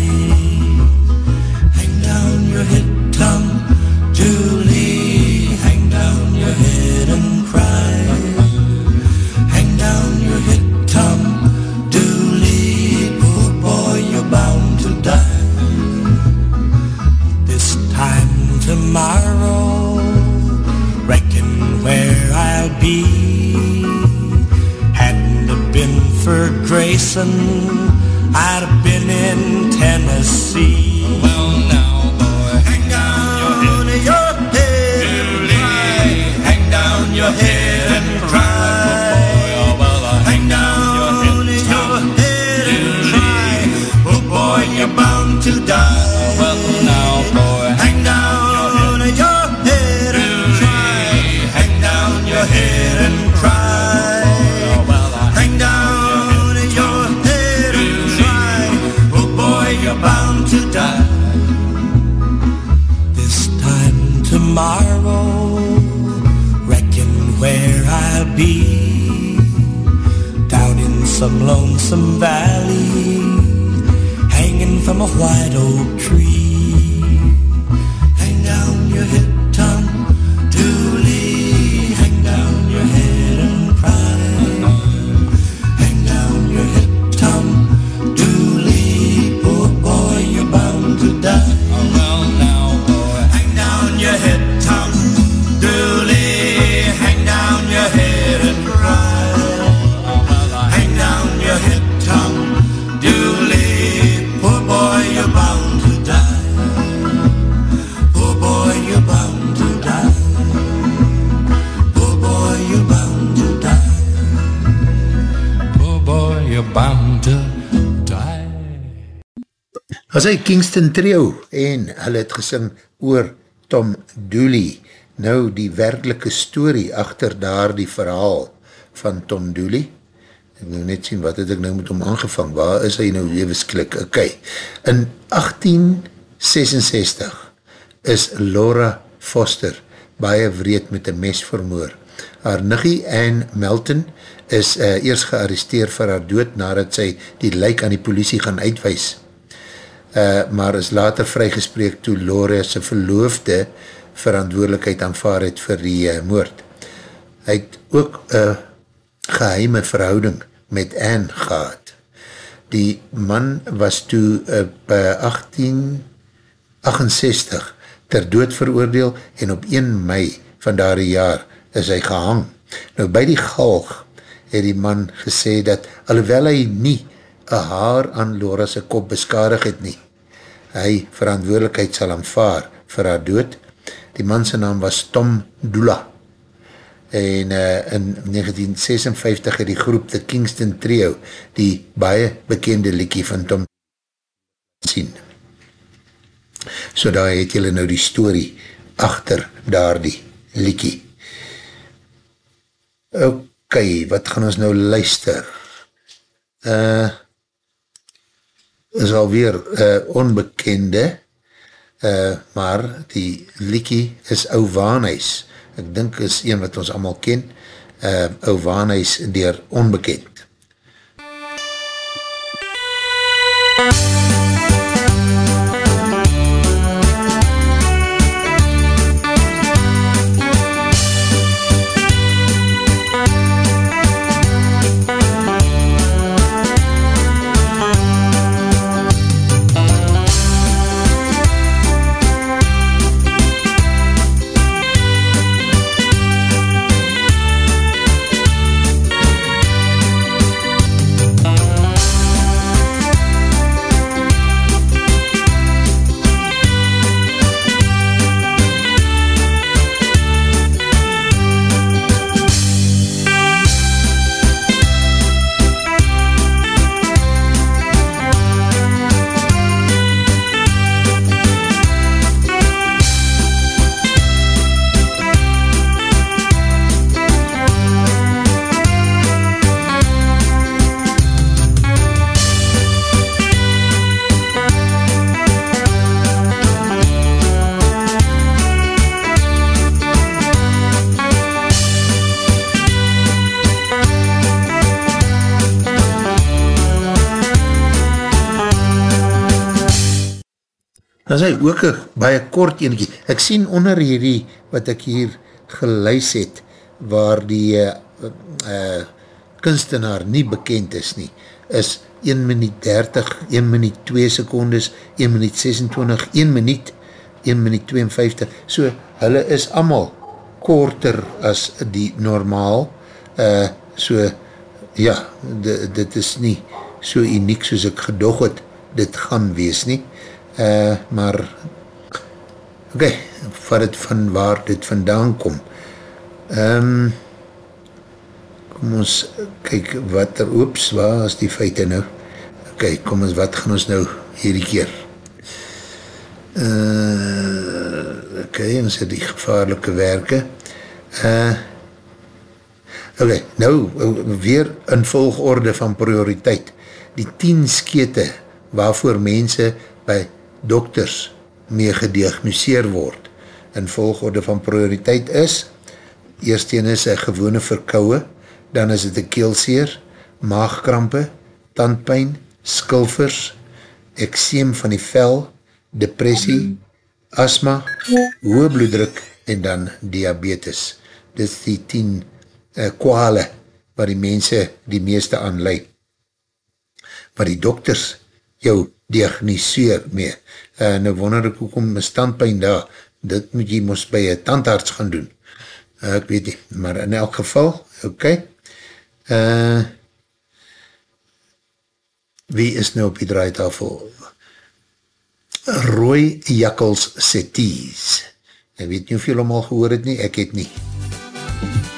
Have been in Tennessee. Well, some lonesome valley, hanging from a white oak tree. Was hy Kingston Trio en hulle het gesing oor Tom Dooley. Nou die werkelike story achter daar die verhaal van Tom Dooley. Ek wil net sien wat het ek nou met hom aangevang. Waar is hy nou levensklik? Ok. In 1866 is Laura Foster baie wreed met een mes vermoor. Haar niggie Anne Melton is uh, eers gearresteer vir haar dood nadat sy die lijk aan die politie gaan uitwijs uh, maar is later vrygespreek toe Laura sy verloofde verantwoordelikheid aanvaar het vir die uh, moord. Hy het ook een geheime verhouding met Anne gehad. Die man was toe op uh, 1868 ter dood veroordeel en op 1 mei van daar jaar is hy gehang. Nou by die galg het die man gesê dat alhoewel hy nie een haar aan Laura sy kop beskadig het nie, hy verantwoordelikheid sal aanvaar vir haar dood. Die man sy naam was Tom Dula en uh, in 1956 het die groep The Kingston Trio die baie bekende liekie van Tom sien. So daar het julle nou die story achter daar die liekie. Ok, wat gaan ons nou luister? Uh, is alweer uh, onbekende, uh, maar die liekie is Ou Waanhuis. Ek dink is een wat ons allemaal ken, uh, Ou Waanhuis dier onbekend. Ook een baie kort eentje. Ek sien onder hierdie wat ek hier geluis het, waar die uh, uh, kunstenaar nie bekend is nie, is 1 minuut 30, 1 minuut 2 secondes, 1 minuut 26, 1 minuut, 1 minuut 52. So, hulle is allemaal korter as die normaal, uh, so, ja, dit, is nie so uniek soos ek gedog het, dit gaan wees nie, uh, maar, oké, okay, wat het van waar dit vandaan kom, um, kom ons kyk wat er, oops, waar is die feite nou, okay, kom ons, wat gaan ons nou hierdie keer, uh, oké, okay, ons het die gevaarlike werke, uh, oké, okay, nou, weer in volgorde van prioriteit, die 10 skete waarvoor mense by dokters mee gediagnoseer word, in volgorde van prioriteit is, eerst een is een gewone verkouwe, dan is het een keelseer, maagkrampe, tandpijn, skilvers, ekseem van die vel, depressie, asma, hoge bloeddruk en dan diabetes. Dit is die 10 uh, kwale waar die mense die meeste aanleid. Waar die dokters jou diagnoseer mee. Uh, nou wonder ek hoekom my standpijn daar, dit moet jy moest by een tandarts gaan doen. Uh, ek weet nie, maar in elk geval. Okay. Uh, wie is nou op die draaitafel? Roy Jakkels Setties. Ek weet nie jy hom al gehoor het nie, ek het nie. Roy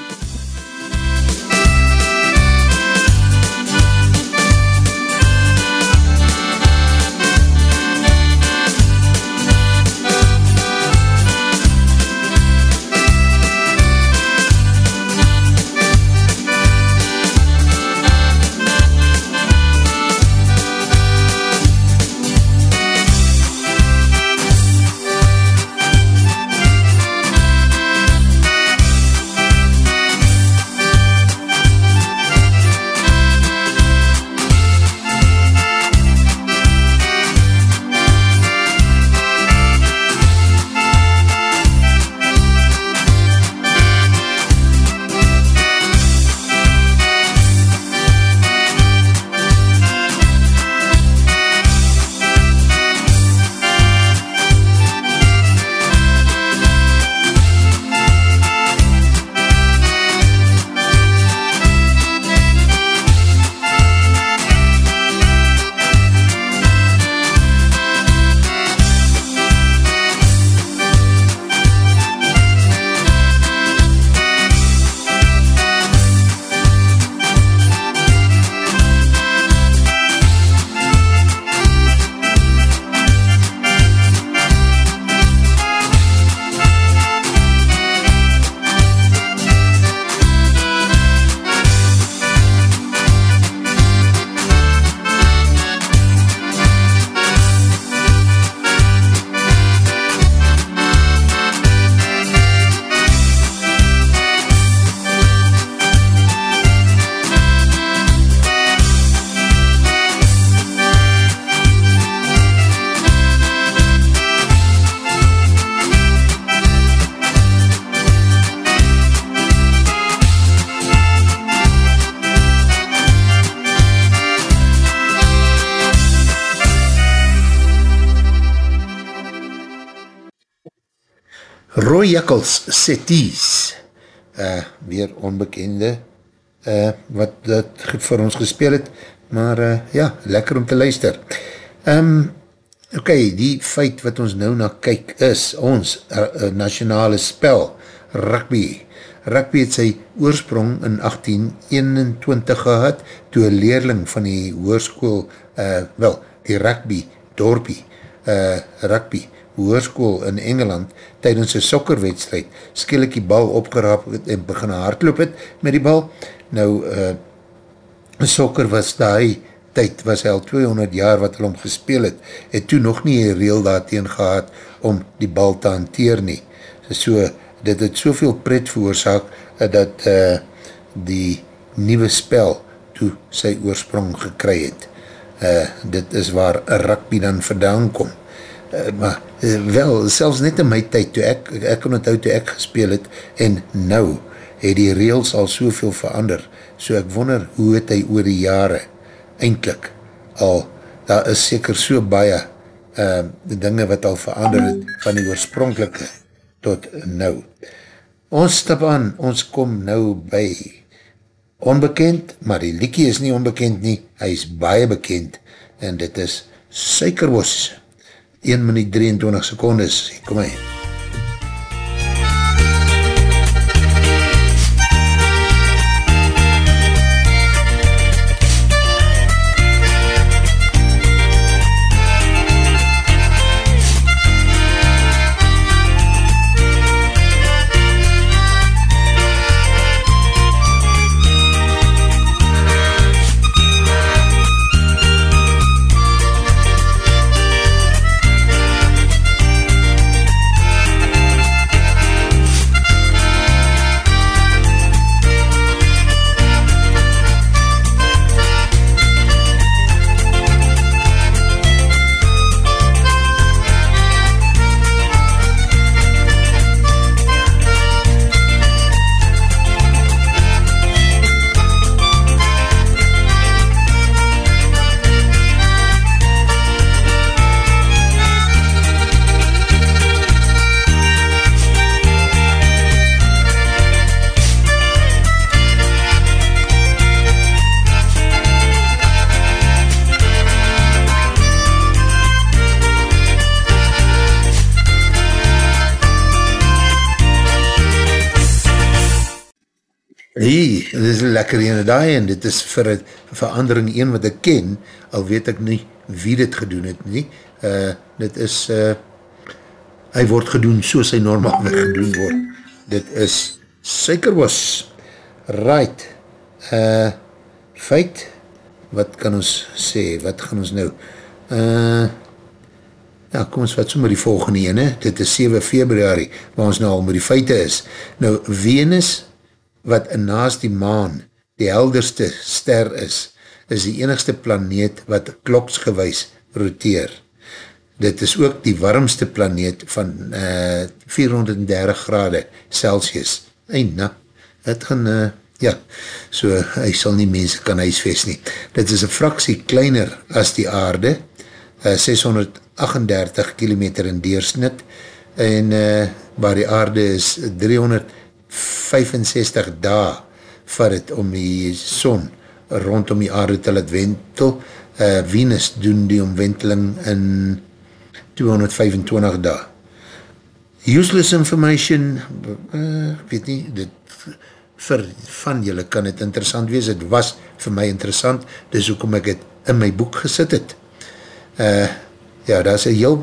Jakkels Setties, uh, weer onbekende, uh, wat dit vir ons gespeel het, maar uh, ja, lekker om te luister. Um, ok, die feit wat ons nou na kyk is, ons uh, uh, nationale spel, rugby. Rugby het sy oorsprong in 1821 gehad, toe een leerling van die hoerskoel, uh, wel, die rugby, dorpie, uh, rugby, hoerskoel in Engeland tydens een sokkerwedstrijd skielik die bal opgeraap en begin hardloop het met die bal. Nou, uh, sokker was die tyd, was hy al 200 jaar wat hy om gespeel het, het toe nog nie een reel daarteen gehad om die bal te hanteer nie. So, dit het soveel pret veroorzaak uh, dat uh, die nieuwe spel toe sy oorsprong gekry het. Uh, dit is waar rugby dan vandaan kom. Uh, maar uh, wel, selfs net in my tyd, toe ek, ek kon het uit toe ek gespeel het, en nou het die reels al soveel verander, so ek wonder hoe het hy oor die jare eindelijk al, daar is seker so baie uh, dinge wat al verander het van die oorspronkelike tot nou. Ons stap aan, ons kom nou by onbekend, maar die liekie is nie onbekend nie, hy is baie bekend, en dit is Suikerwos, 1 minuut 23 secondes, kom hy. Lekker ene daai en dit is vir een verandering een wat ek ken, al weet ek nie wie dit gedoen het nie. Uh, dit is, uh, hy word gedoen soos hy normaal gedoen word. Dit is suikerwas. Right. Uh, feit, wat kan ons sê, wat gaan ons nou? Uh, ja, kom ons wat so met die volgende ene, dit is 7 februari, waar ons nou al met die feite is. Nou, Venus, wat naast die maan die helderste ster is, is die enigste planeet wat kloksgewys roteer. Dit is ook die warmste planeet van uh, 430 grade Celsius. En na, het gaan, uh, ja, so hy sal nie mense kan huisvest nie. Dit is een fraksie kleiner as die aarde, uh, 638 kilometer in deersnit, en uh, waar die aarde is 300 65 dae vat het om die son rondom die aarde te laat wentel. Uh, Venus doen die omwenteling in 225 dae. Useless information, uh, weet nie, dit vir van julle kan het interessant wees, het was vir my interessant, dis hoekom ek het in my boek gesit het. Uh, ja, daar is een heel,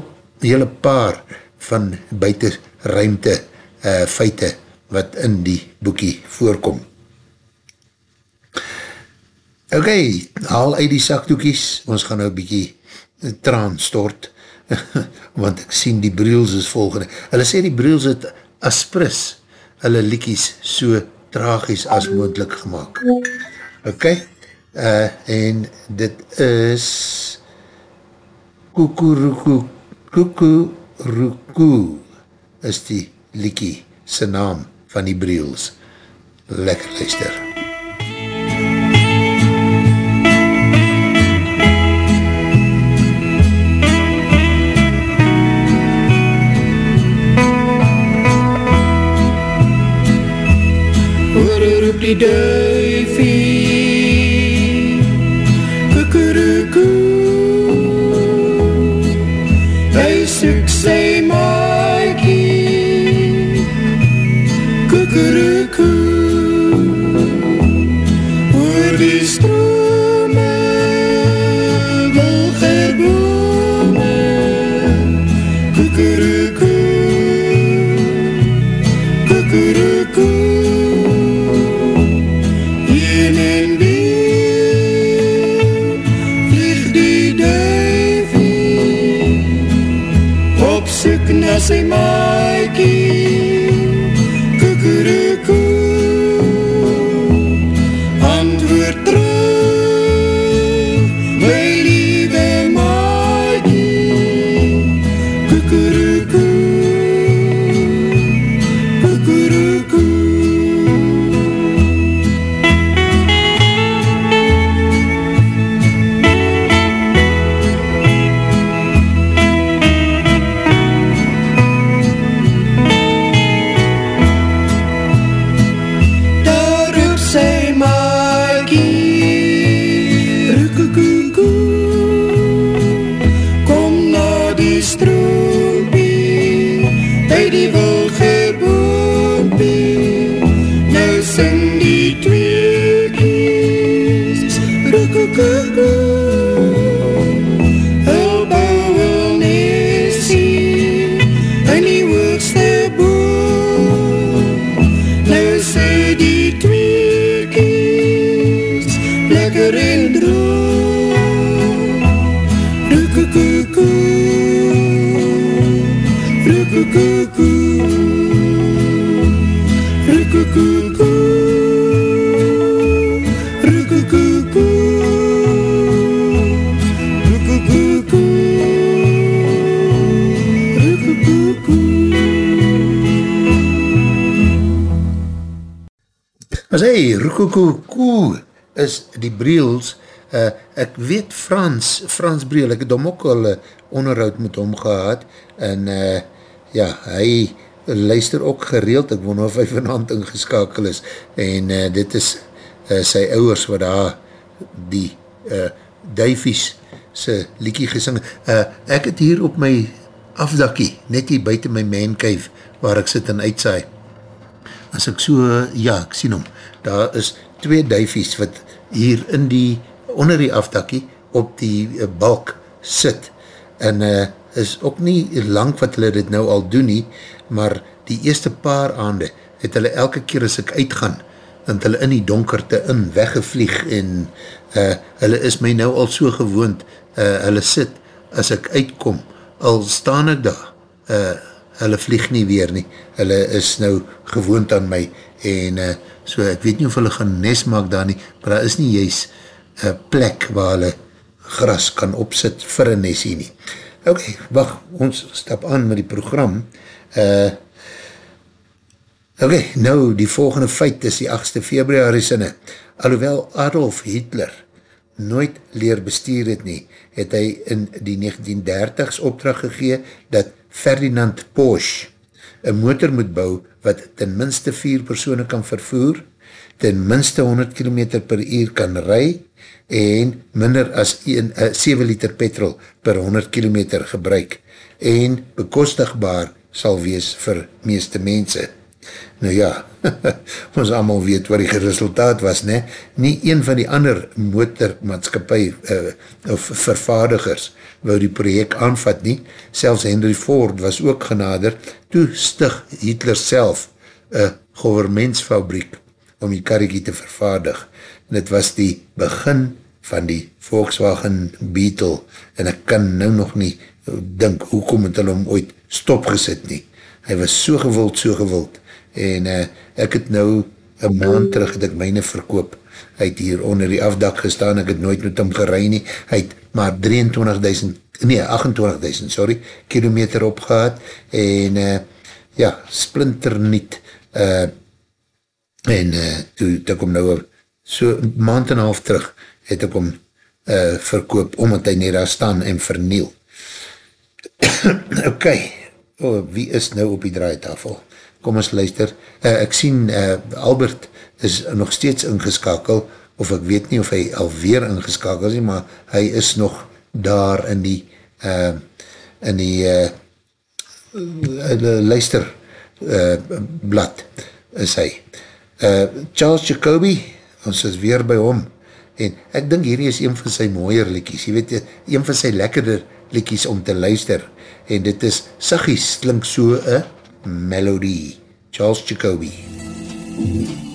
hele paar van buiten ruimte uh, feite wat in die boekie voorkom. Ok, haal uit die sakdoekies, ons gaan nou bykie traan stort, want ek sien die briels is volgende. Hulle sê die briels het aspris hulle liekies so tragies as moendlik gemaakt. Ok, uh, en dit is Kukuruku, Kukuruku is die liekie sy naam van die briels. Lekker luister. Hoor roep die was hy, Rukoko is die Briels, uh, ek weet Frans, Frans Briel, ek het hom ook al uh, onderhoud met hom gehad, en uh, ja, hy luister ook gereeld, ek wonder of hy vanavond ingeskakel is, en uh, dit is uh, sy ouwers wat daar die uh, duifies sy liekie gesing, uh, ek het hier op my afdakkie, net hier buiten my man cave, waar ek sit en uitsaai, as ek so, ja, ek sien hom, daar is twee duifies wat hier in die, onder die afdakkie, op die uh, balk sit, en uh, is ook nie lang wat hulle dit nou al doen nie, maar die eerste paar aande, het hulle elke keer as ek uitgaan, want hulle in die donkerte in weggevlieg, en uh, hulle is my nou al so gewoond, uh, hulle sit, as ek uitkom, al staan ek daar, uh, hulle vlieg nie weer nie, hulle is nou gewoond aan my, en uh, so ek weet nie of hulle gaan nes maak daar nie, maar daar is nie juist een plek waar hulle gras kan opsit vir een nesie nie. Ok, wacht, ons stap aan met die program. Uh, ok, nou die volgende feit is die 8ste februari sinne. Alhoewel Adolf Hitler nooit leer bestuur het nie, het hy in die 1930s opdracht gegee dat Ferdinand Porsche een motor moet bou wat ten minste vier persoene kan vervoer, ten minste 100 km per uur kan ry en minder as 1, uh, 7 liter petrol per 100 km gebruik en bekostigbaar sal wees vir meeste mense. Nou ja, ons allemaal weet wat die resultaat was, ne? Nie een van die ander motormaatskapie uh, of vervaardigers wou die project aanvat nie, selfs Henry Ford was ook genader, toe stig Hitler self een govermentsfabriek om die karrekie te vervaardig. En het was die begin van die Volkswagen Beetle en ek kan nou nog nie dink, hoekom het hulle om ooit stopgesit nie. Hy was so gewild, so gewild en uh, ek het nou een maand terug het ek myne verkoop. Hy het hier onder die afdak gestaan, ek het nooit met hom gerei nie, hy het maar 23.000, nee 28.000 sorry, kilometer opgehad en uh, ja, splinter niet uh, en uh, toe het ek hom nou so maand en half terug het ek hom uh, verkoop omdat hy nie daar staan en verniel. Ok oh, wie is nou op die draaitafel kom ons luister. Uh, ek sien uh, Albert is nog steeds ingeskakel, of ek weet nie of hy alweer ingeskakel is, maar hy is nog daar in die uh, in die uh, luister uh, blad is hy. Uh, Charles Jacobi, ons is weer by hom, en ek dink hierdie is een van sy mooier likies, jy weet, een van sy lekkerder likies om te luister, en dit is, saggies, klink so een melodie. Charles Jacobi. MUZIEK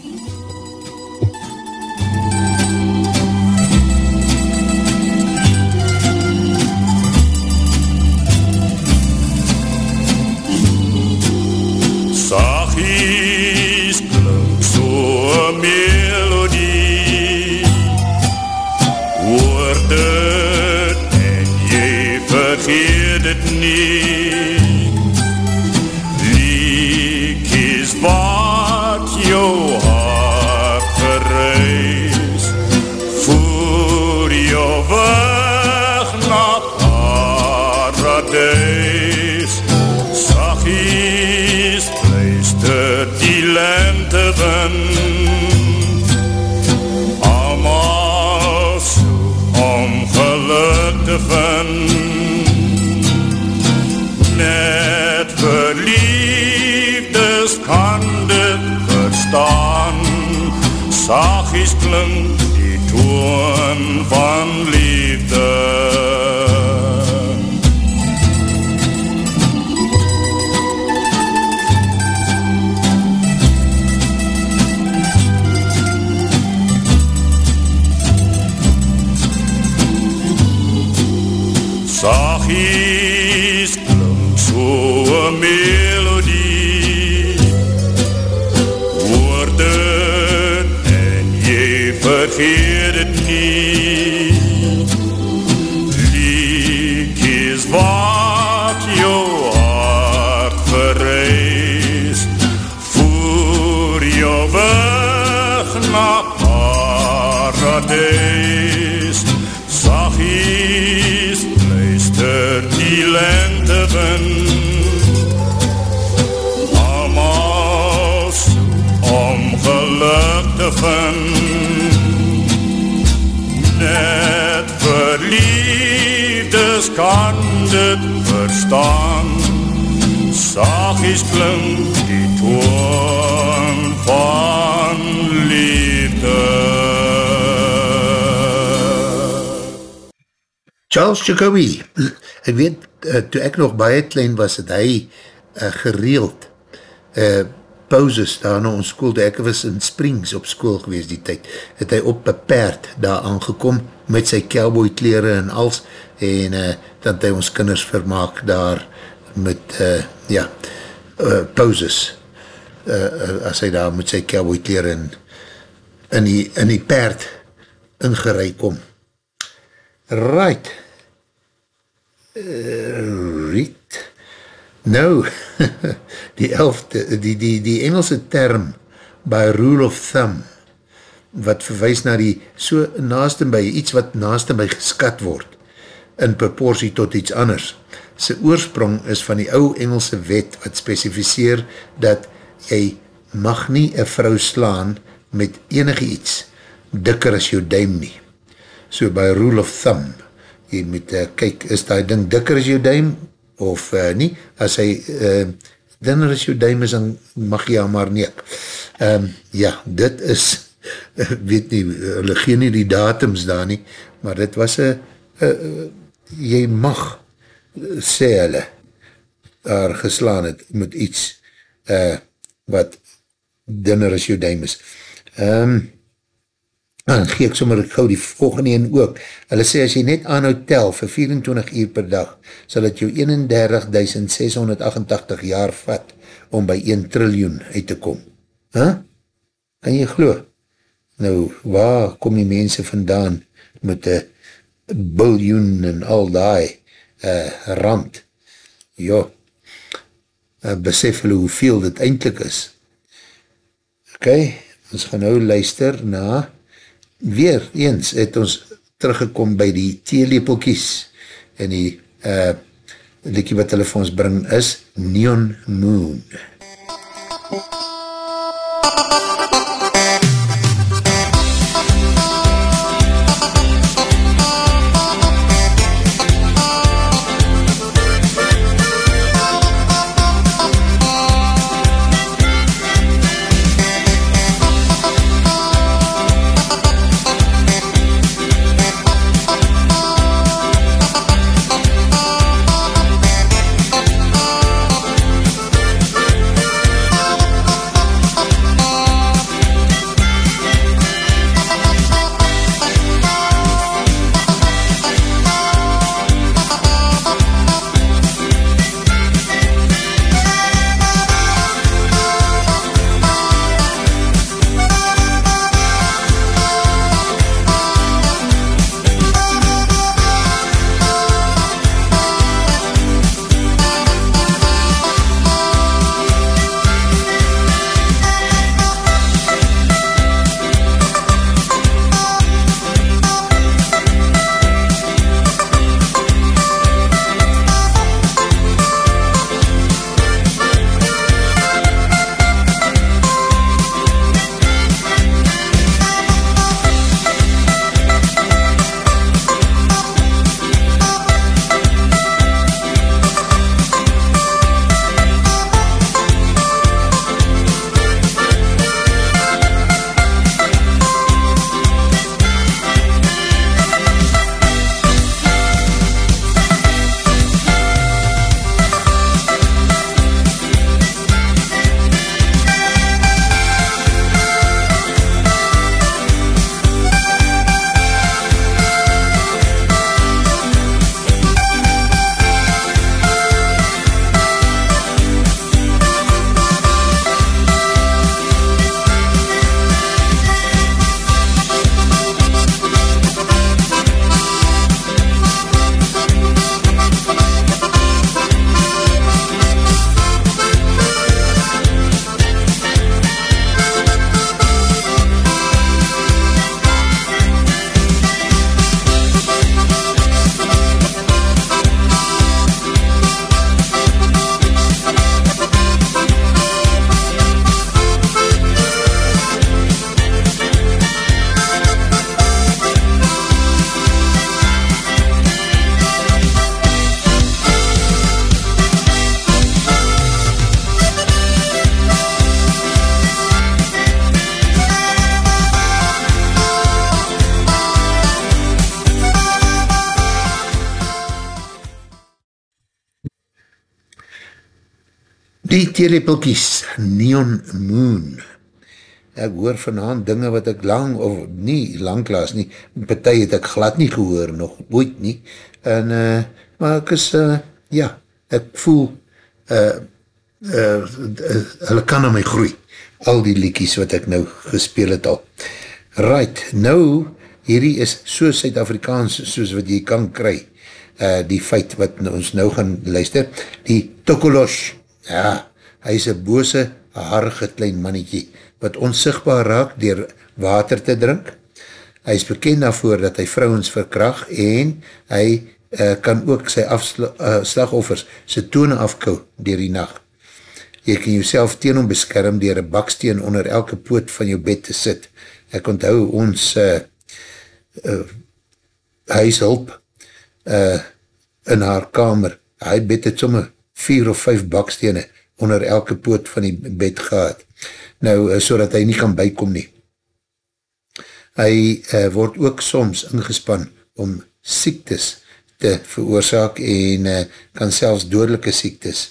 Sagies klink so melodie te vind Net verliefdes kan dit verstaan. Sagies klink die toon van liefde lentewind. Allemaal soek om geluk te vind. Net verliefdes kan dit verstaan. Zachtjes klink die toon van Charles Jacobi, ek weet, uh, toe ek nog baie klein was, het hy uh, gereeld uh, pauses daar na ons school, toe ek was in Springs op school gewees die tyd, het hy op beperkt daar aangekom met sy cowboy kleren en als, en uh, dan het hy ons kinders vermaak daar met, uh, ja, uh, pauses, uh, uh, as hy daar met sy cowboy kleren in die, in die perd ingereik kom. Right. Uh, Riet. Nou, die elfde, die, die, die Engelse term by rule of thumb, wat verwijs na die so naaste by, iets wat naaste by geskat word, in proportie tot iets anders. Sy oorsprong is van die ou Engelse wet wat specificeer dat jy mag nie een vrou slaan met enige iets dikker as jou duim nie. So by rule of thumb, jy moet uh, kyk, is die ding dikker as jou duim of uh, nie? As hy uh, dinner as jou duim is, dan mag jy maar neek. Um, ja, dit is, weet nie, hulle gee nie die datums daar nie, maar dit was een, jy mag, sê hulle, daar geslaan het met iets uh, wat dinner as jou duim is. Ehm, um, dan gee ek sommer gauw die volgende een ook. Hulle sê as jy net aanhoud tel vir 24 uur per dag, sal het jou 31.688 jaar vat om by 1 triljoen uit te kom. Huh? Kan jy glo? Nou, waar kom die mense vandaan met een biljoen en al die uh, rand? Jo, uh, besef hulle hoeveel dit eindelijk is. Ok, ons gaan nou luister na weer eens het ons teruggekom by die theelepelkies en die uh, liekie wat hulle vir ons bring is Neon Moon. Die theelepelkies, Neon Moon. Ek hoor vanavond dinge wat ek lang, of nie langklaas nie, partij het ek glad nie gehoor, nog ooit nie. En, uh, maar ek is, uh, ja, ek voel, uh, uh, uh, hulle kan aan my groei, al die liekies wat ek nou gespeel het al. Right, nou, hierdie is so Suid-Afrikaans soos wat jy kan kry, uh, die feit wat ons nou gaan luister, die Tokolosh, ja, hy is een bose, harige klein mannetjie, wat onsigbaar raak dier water te drink. Hy is bekend daarvoor dat hy vrouwens verkracht en hy uh, kan ook sy afslagoffers uh, sy tone afkou dier die nacht. Jy kan jouself teen hom beskerm dier een baksteen onder elke poot van jou bed te sit. Ek onthou ons uh, uh, huishulp uh, in haar kamer. Hy bed het somme vier of vijf baksteene onder elke poot van die bed gehad. Nou, uh, so dat hy nie kan bykom nie. Hy uh, word ook soms ingespan om siektes te veroorzaak en uh, kan selfs dodelike siektes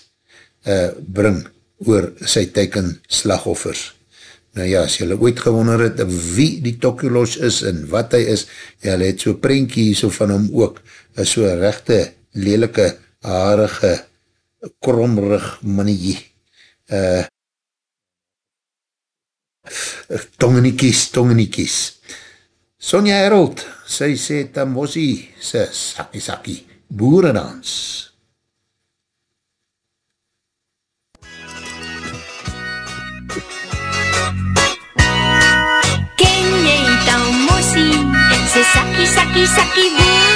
uh, bring oor sy teiken slagoffers. Nou ja, as jylle ooit gewonder het wie die Tokulos is en wat hy is, jylle het so prentjie so van hom ook, so rechte, lelike, harige, kromrig mannetjie. Uh, tongeniekies, tongeniekies. Sonja Herold, sy sê Tamosi, sy sakkie sakkie, boerenans. Ken jy Tamosi? Sy sakkie, sakkie, sakkie boeredans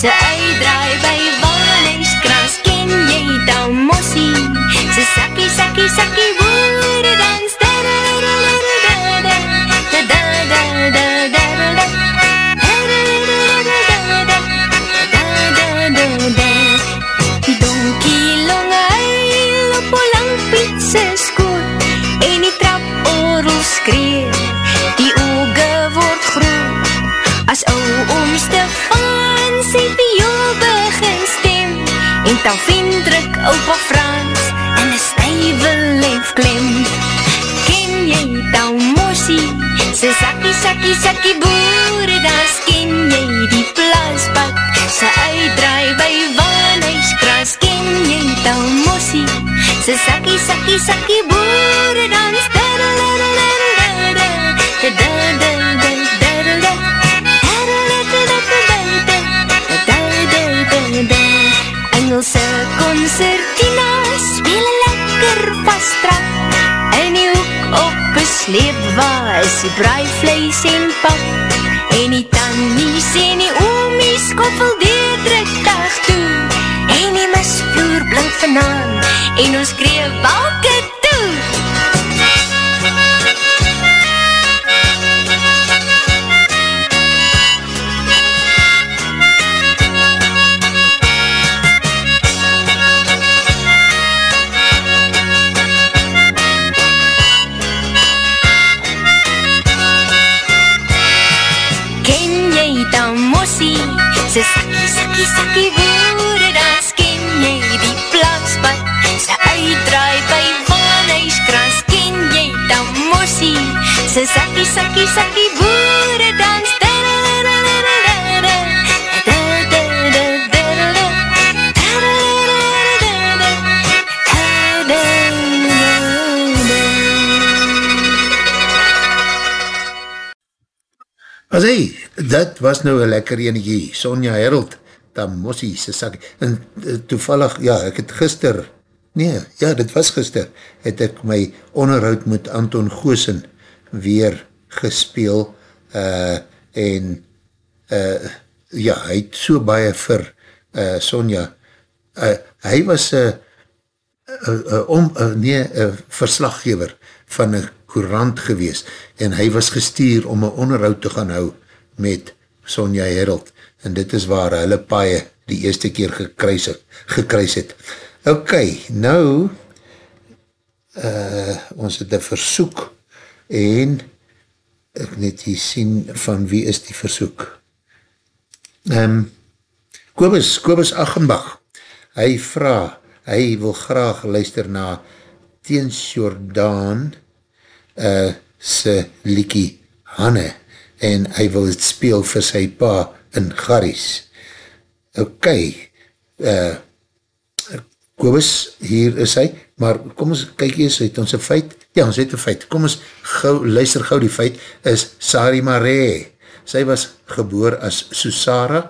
Sy uitdraai by Walhuiskras Ken jy Tamosi? Sy sakkie, sakkie, sakkie boeredans Donkie Stefan sy viool begin stem En Talvin druk opa Frans In een stijve leef klem Ken jy Talmosie? Sy sakkie, sakkie, sakkie boere Das ken jy die plaasbak Sy uitdraai by Wanhuiskras Ken jy Talmosie? Sy sakkie, sakkie, sakkie boere dans Engelse concertina speel lekker vastrap In die hoek op een sleepwa is die braaivlees en pap En die tannies en die oomies koffel deerdruk dag toe En die misvloer blink vanaan en ons kreeg balke toe Sy sakkie, sakkie, sakkie woorde dans Ken jy die plakspad? Sy uitdraai by Wanhuiskras Ken jy Tamosi? Sy sakkie, sakkie, sakkie woorde dans As hy, dit was nou een lekker enigie, Sonja Herold, Tamossie, sy sak, en uh, toevallig, ja, ek het gister, nee, ja, dit was gister, het ek my onderhoud met Anton Goosen weer gespeel, uh, en, uh, ja, hy het so baie vir uh, Sonja, uh, hy was een uh, uh, om, uh, nee, uh, verslaggever van een courant gewees en hy was gestuur om een onderhoud te gaan hou met Sonja Herold en dit is waar hulle paie die eerste keer gekruis het. Gekruis het. Ok, nou uh, ons het een versoek en ek net hier sien van wie is die versoek. Um, Kobus, Kobus Achenbach, hy vraag, hy wil graag luister na Teens Jordaan uh, se liekie Hanne en hy wil het speel vir sy pa in Garries. Ok, uh, Kobus, hier is hy, maar kom ons kyk eers uit ons feit, ja ons het een feit, kom ons gauw, luister gauw die feit, is Sari Marais. Sy was geboor as Susara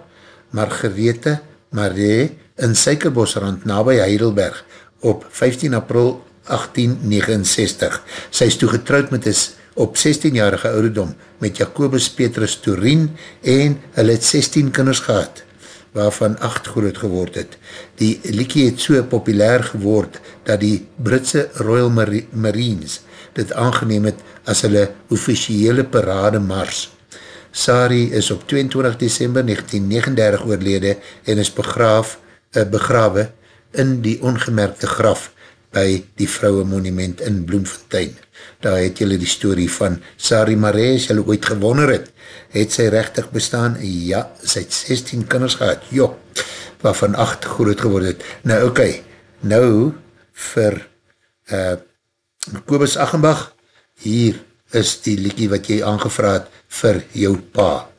Margarethe Marais in Suikerbosrand nabij Heidelberg op 15 april 1869. Sy is toegetrouwd met is op 16-jarige ouderdom met Jacobus Petrus Turin en hy het 16 kinders gehad waarvan 8 groot geword het. Die liekie het so populair geword dat die Britse Royal Marines dit aangeneem het as hulle officiële parade mars. Sari is op 22 december 1939 oorlede en is begraaf, uh, begrawe in die ongemerkte graf by die vrouwe monument in Bloemfontein. Daar het julle die story van Sari Marais, julle ooit gewonner het, het sy rechtig bestaan? Ja, sy het 16 kinders gehad, jo, waarvan 8 groot geworden het. Nou, oké, okay, nou vir uh, Kobus Achenbach, hier is die liekie wat jy aangevraad vir jou pa.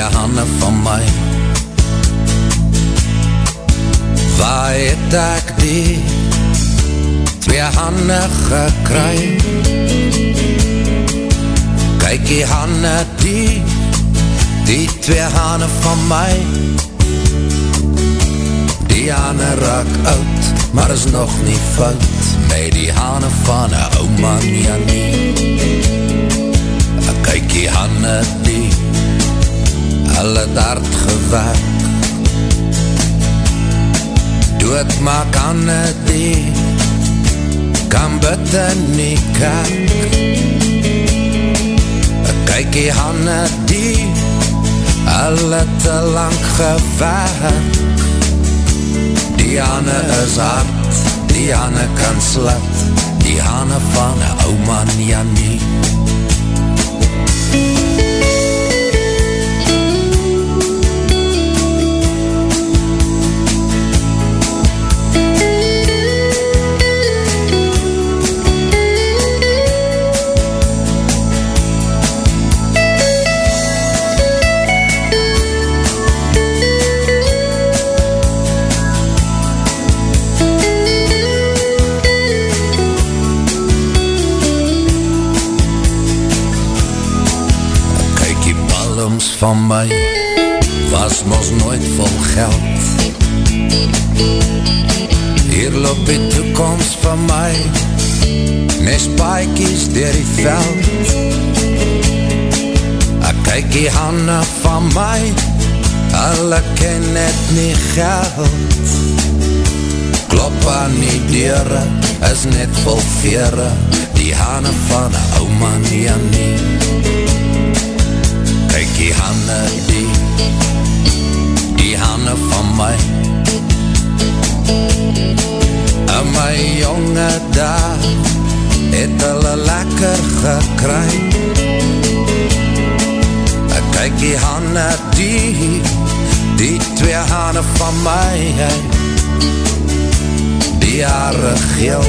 Twee handen van my Waar het ek die twee handen gekry Kyk die handen die die twee handen van my Die handen raak oud maar is nog nie fout. Met die handen van een oma nie aan nie. Kyk die handen die hulle het hard gewerk. Dood maak aan het die kan bitte nie kyk Kyk die hande die hulle te lang gewerk. Die hande is hard, die hande kan slat Die hande van een ou man Janie van my was mos nooit vol geld. Hier loop die toekomst van my Nes paaikies dier die veld. Ek kyk die handen van my Hulle ken net nie geld. Klop aan die deure Is net vol vere Die handen van een ou man nie aan nie Kyk die hande die Die hande van my En my jonge daar Het hulle lekker gekry Ek kyk die hande die Die twee hande van my Die jare geel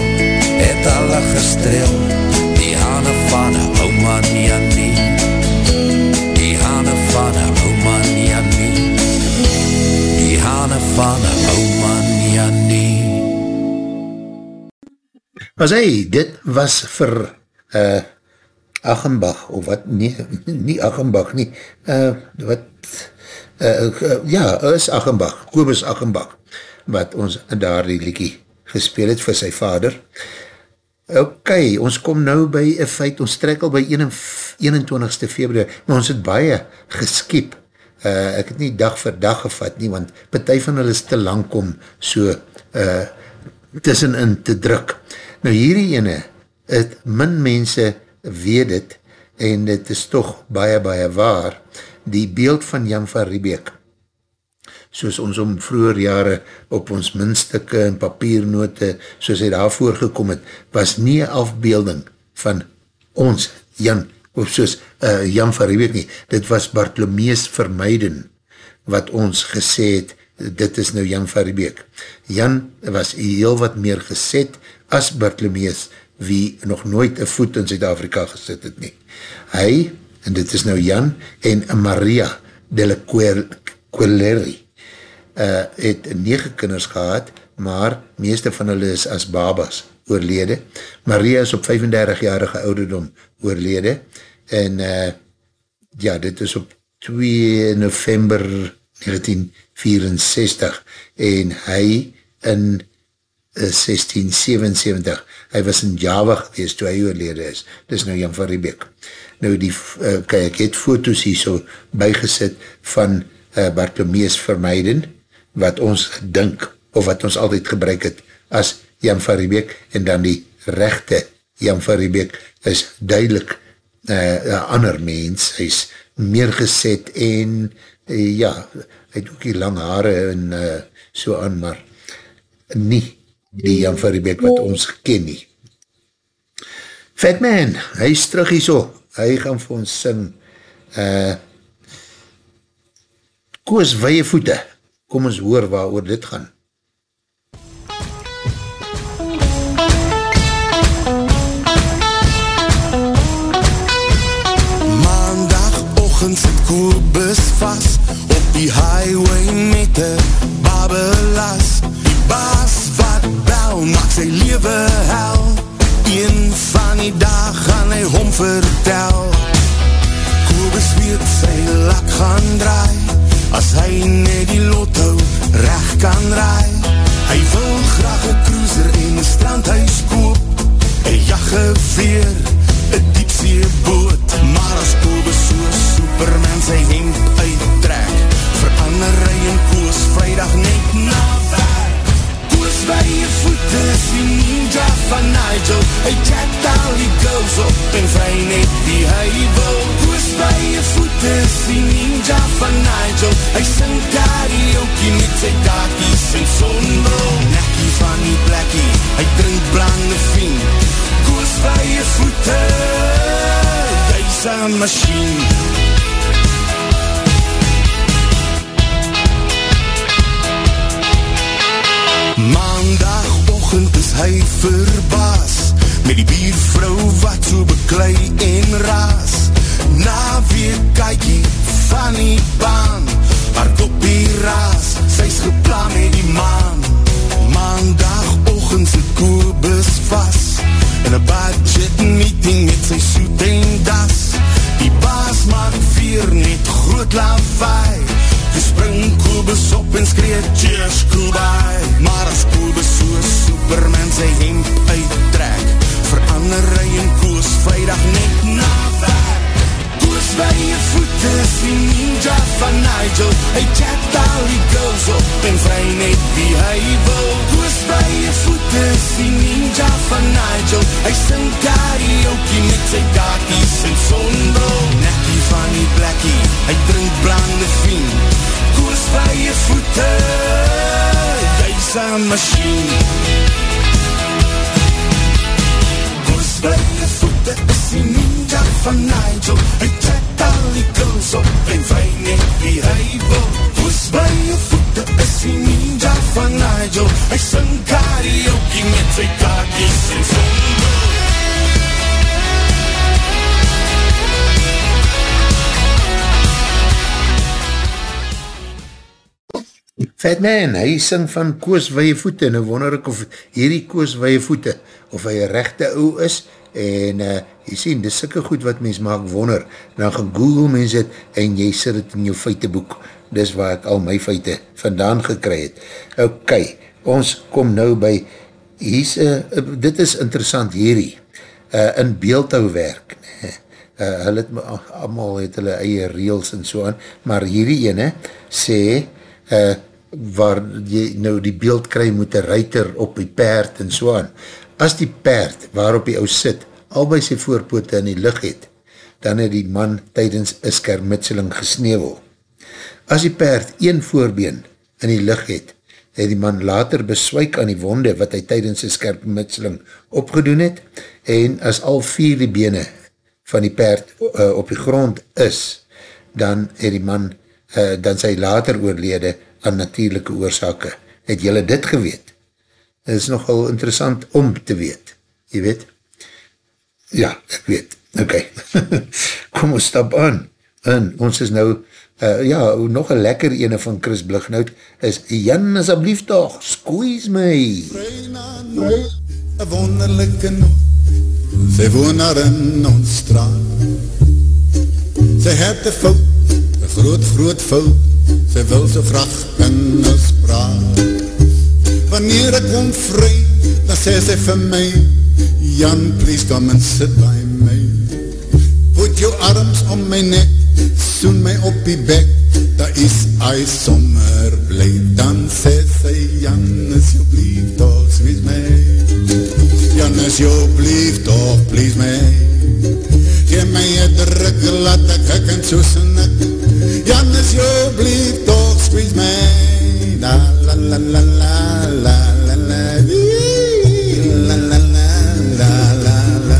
Het hulle gestreel Die hande van een oma nie aan Was hy, dit was vir uh, Achenbach, of wat, nie, nie Achenbach nie, uh, wat, uh, uh, ja, is Achenbach, Kobus Achenbach, wat ons daar die liekie gespeel het vir sy vader, Ok, ons kom nou by een feit, ons trek al by 21ste februari, maar ons het baie geskiep. Uh, ek het nie dag vir dag gevat nie, want partij van hulle is te lang om so uh, tussenin te druk. Nou hierdie ene, het min mense weet het, en het is toch baie baie waar, die beeld van Jan van Riebeek, soos ons om vroeger jare op ons minstukke en papiernote, soos hy daar voorgekom het, was nie een afbeelding van ons Jan, of soos uh, Jan van Riebeek nie, dit was Bartlomees Vermeiden, wat ons gesê het, dit is nou Jan van Riebeek. Jan was heel wat meer geset as Bartlomees, wie nog nooit een voet in Zuid-Afrika gesit het nie. Hy, en dit is nou Jan, en Maria de la Quelleri, uh, het nege kinders gehad, maar meeste van hulle is as babas oorlede. Maria is op 35-jarige ouderdom oorlede, en uh, ja, dit is op 2 november 1964, en hy in 1677, hy was in Java geweest toe hy oorlede is, dis nou Jan van Riebeek. Nou die, uh, ek het foto's hier so bygesit van uh, Bartlomees Vermeiden, wat ons dink, of wat ons altyd gebruik het, as Jan van Riebeek, en dan die rechte Jan van Riebeek, is duidelik uh, een ander mens, hy is meer geset, en uh, ja, hy het ook die lang haare, en uh, so aan, maar nie die Jan van Riebeek wat ons ken nie. Fatman, hy is terug hier so, hy gaan vir ons sing, uh, Koos weie voete, kom ons hoor waar oor dit gaan. Maandagochtend sit Kobus vast op die highway met die babelas. Die baas bel, maak sy lewe hel. Een van die dag gaan hy hom vertel. Kobus weet sy lak gaan draai, as hy net die lotto recht kan raai. Hy wil graag een cruiser en een strandhuis koop, een jachtgeveer, een diepseeboot. Maar as Kobus so superman sy hemd uittrek, verander hy en koos vrijdag net na. By je voete die ninja van Nigel, hy chat al die girls op en vry net wie hy wil. Koos by je voete die ninja van Nigel, hy sing karaoke met sy kakies en zonbril. Nekkie van die plekkie, hy drink blande vien. Koos by je voete, hy is een machine. Maandagochtend is hy verbaas Met die biervrou wat so beklui en raas. Na weer kykie van die baan Haar kopie raas, sy is gepla met die maan. Maandagochtend sit Kobus vast In een budget meeting met sy soet en das. Die baas maak weer net groot lawaai. Die spring Kobus op en skreeuw Cheers Kobai Fatman, hy sing van Koos Weie Voete, nou wonder ek of hierdie Koos Weie Voete, of hy een rechte ou is, en uh, jy sien, dis sikke goed wat mens maak wonder, dan gaan Google mens het, en jy sit het in jou feiteboek, dis waar ek al my feite vandaan gekry het. Ok, ons kom nou by, hier's, uh, dit is interessant hierdie, uh, in beeldhouwerk, uh, hulle het, allemaal het hulle eie reels en so aan, maar hierdie ene sê, uh, waar jy nou die beeld kry moet een ruiter op die paard en so aan. As die paard waarop die ou sit, al by sy voorpoote in die licht het, dan het die man tydens een skermitseling gesneeuwel. As die paard een voorbeen in die licht het, het die man later beswyk aan die wonde wat hy tydens die skermitseling opgedoen het, en as al vier die bene van die paard uh, op die grond is, dan het die man, uh, dan sy later oorlede aan natuurlijke oorzake. Het jylle dit geweet? Het is nogal interessant om te weet, jy weet? Ja, ek weet. Ok, kom ons stap aan. En ons is nou, uh, ja, nog een lekker ene van Chris Blighnout is, Jan, asblief toch, squeeze my. Een wonderlijke noot, sy woon daar in ons straat. Sy het een fout, een groot, groot fout, sy wil so graag ons praat. Wanneer ek kom vry, dan sê sy vir my, Jan, please come and sit by my. Put your arms om my nek, soen my op die bek, daar is hy sommer blij. Dan sê sy, Jan, is jou blief, toch, sweet my. Jan, is jou blief, toch, please my. Geef my een druk, laat ek ek en so snik. Jan is jou blief, toch squeeze my La la la la la la la la La la la la la la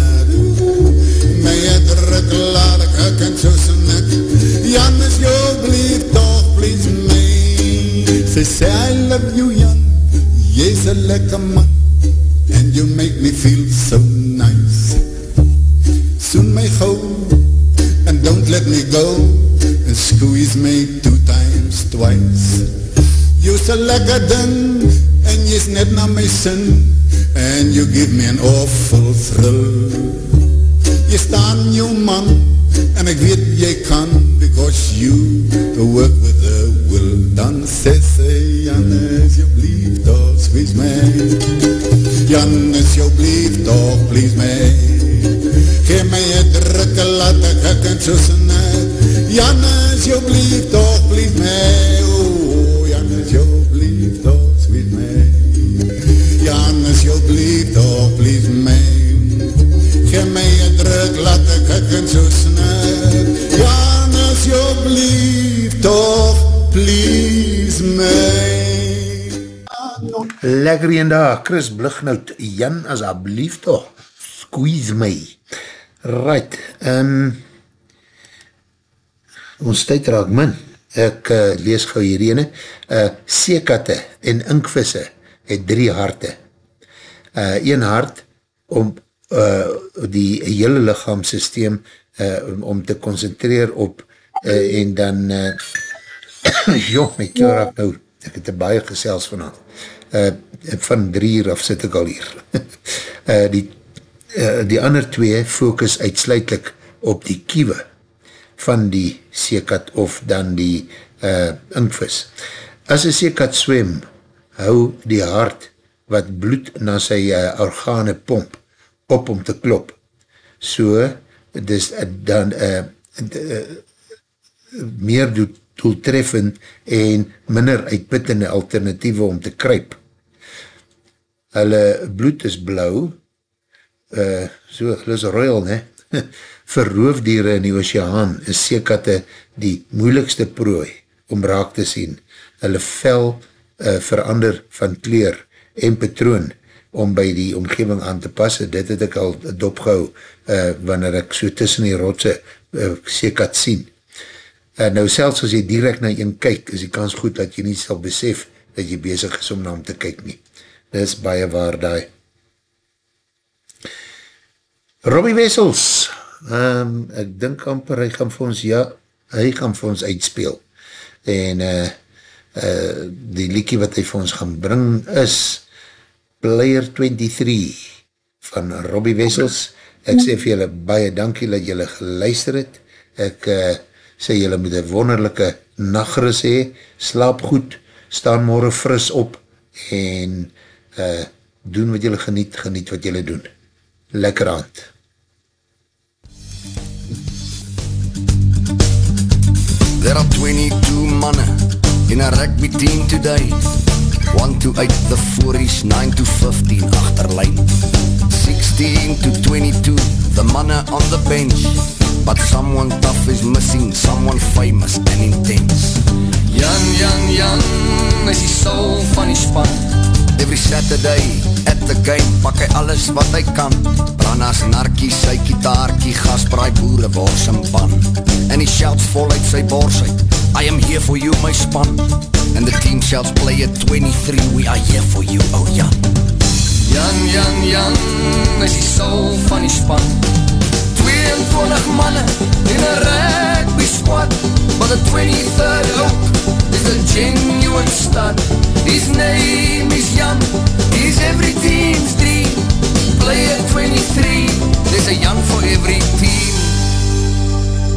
My het druk, laat ek ek en soos en ek Jan is jou blief, toch please my Sy sê I love you Jan, jy's a lekker man And you make me feel so nice Soon my gauw, and don't let me go and squeeze me two times twice. You's a lekker ding, en jy's net na my sin, and you give me an awful thrill. Jy staan jou man, en ek weet jy kan, because you work with a will. Dan sê sy, Jan is jou blief, toch, squeeze me. Jan is jou blief, toch, please me. Geef my een drukke, laat ek ek en so snik. Jan Jannes, jou blief toch, blief mij. Oh, Jannes, jou blief toch, blief mij. Jannes, jou blief toch, blief mij. Geef mij een druk, laat ik het zo snak. Jannes, jou blief toch, please mij. Lekker een dag, Chris Blichnout, Jan as ablief toch, squeeze my. Right, ehm... Um, ons tyd raak min. Ek uh, lees gauw hier ene. Uh, seekatte en inkvisse het drie harte. Uh, een hart om uh, die hele lichaamsysteem uh, om, om te concentreer op uh, en dan uh, joh, my keel raak nou, ek het baie gesels vanavond. Uh, van drie uur af sit ek al hier. uh, die, uh, die ander twee focus uitsluitlik op die kiewe van die seekat of dan die uh, inkvis. As een seekat swem, hou die hart wat bloed na sy uh, organe pomp op om te klop. So, dis uh, dan uh, uh, meer doeltreffend en minder uitputtende alternatieve om te kryp hulle bloed is blauw, uh, so, hulle is royal, ne? Vir roofdiere in die oceaan is seekatte die moeilikste prooi om raak te sien. Hulle vel uh, verander van kleur en patroon om by die omgeving aan te pas. Dit het ek al dopgehou uh, wanneer ek so tussen die rotse uh, seekat sien. Uh, nou selfs as jy direct na een kyk, is die kans goed dat jy nie sal besef dat jy bezig is om na hom te kyk nie dis baie waar daai. Robbie Wessels, um, ek dink amper, hy gaan vir ons, ja, hy gaan vir ons uitspeel. En uh, uh, die liekie wat hy vir ons gaan bring is Player 23 van Robbie Wessels. Ek sê vir julle baie dankie dat julle geluister het. Ek uh, sê julle moet een wonderlijke nachtris hee, slaap goed, staan morgen fris op en uh, doen wat jylle geniet, geniet wat jylle doen. Lekker aand. There are 22 manne in a rugby team today 1 to 8 the 4 is 9 to 15 achterlijn 16 to 22 the manne on the bench. But someone tough is missing, someone famous and intense. Jan, Jan, Jan, is die soul van die span. Every Saturday at the game pak hy alles wat hy kan. Brannas, narkie, sy kitaarkie, gasbraai, boere, wors en ban. En hy shouts voluit sy bors uit, I am here for you, my span. And the team shouts play at 23, we are here for you, oh Jan. Jan, Jan, Jan, is die soul van die span. 22 manne in een rugby squad, but the 23rd ook is a genuine stud. His name is Jan, he's every team's dream. Play at 23, there's a Jan for every team.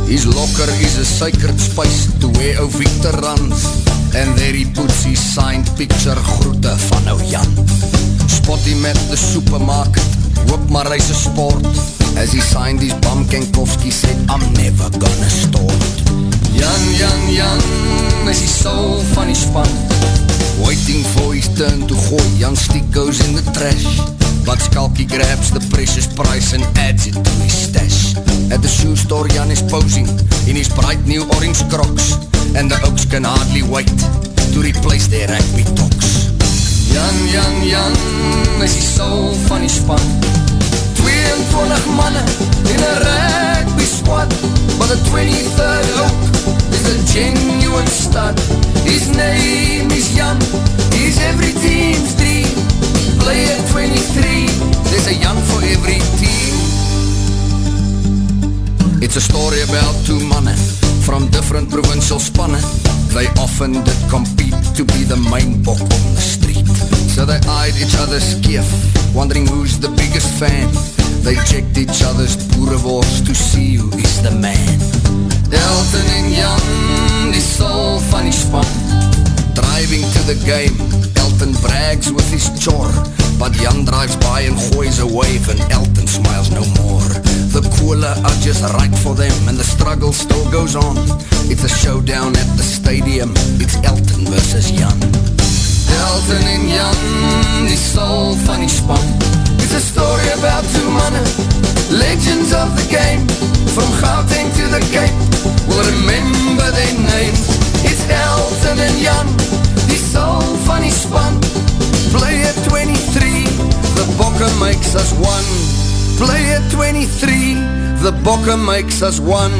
His locker is a sacred space to where our veterans And there he puts his signed picture groete van ou Jan Spot him at the supermarket, hoop maar hy se sport As he signed his bum Kenkowski said I'm never gonna stort Jan, Jan, Jan, is die soul van die span Waiting for his turn to gooi, Jan stick goes in the trash But Skalky grabs the precious price and adds it to his stash. At the shoe store, Jan is posing in his bright new orange crocs. And the Oaks can hardly wait to replace their rugby talks. Jan, Jan, Jan, is die soul van die span. 22 manne in a rugby squad. But the 23rd Oak is a genuine stud. His name is Jan, he's every team's dream. Play at 23, there's a Jan for every team. It's a story about two mannen from different provincial spanne. They often did compete to be the main book on the street. So they eyed each other skiff, wondering who's the biggest fan. They checked each other's boerewors to see who is the man. Elton en Jan, die soul van die span. Driving to the game, Elton brags with his chore. But Jan drives by and goois a wave and Elton smiles no more. The cooler are just right for them and the struggle still goes on. It's a showdown at the stadium, it's Elton versus Jan. Elton en Jan, die soul van die span. It's a story about two mannen, legends of the game. From Gauteng to the Cape, we'll remember their names. It's Elton en Jan, die soul van die span. Play at 23, the Bokke makes us one. Play at 23, the Bokke makes us one.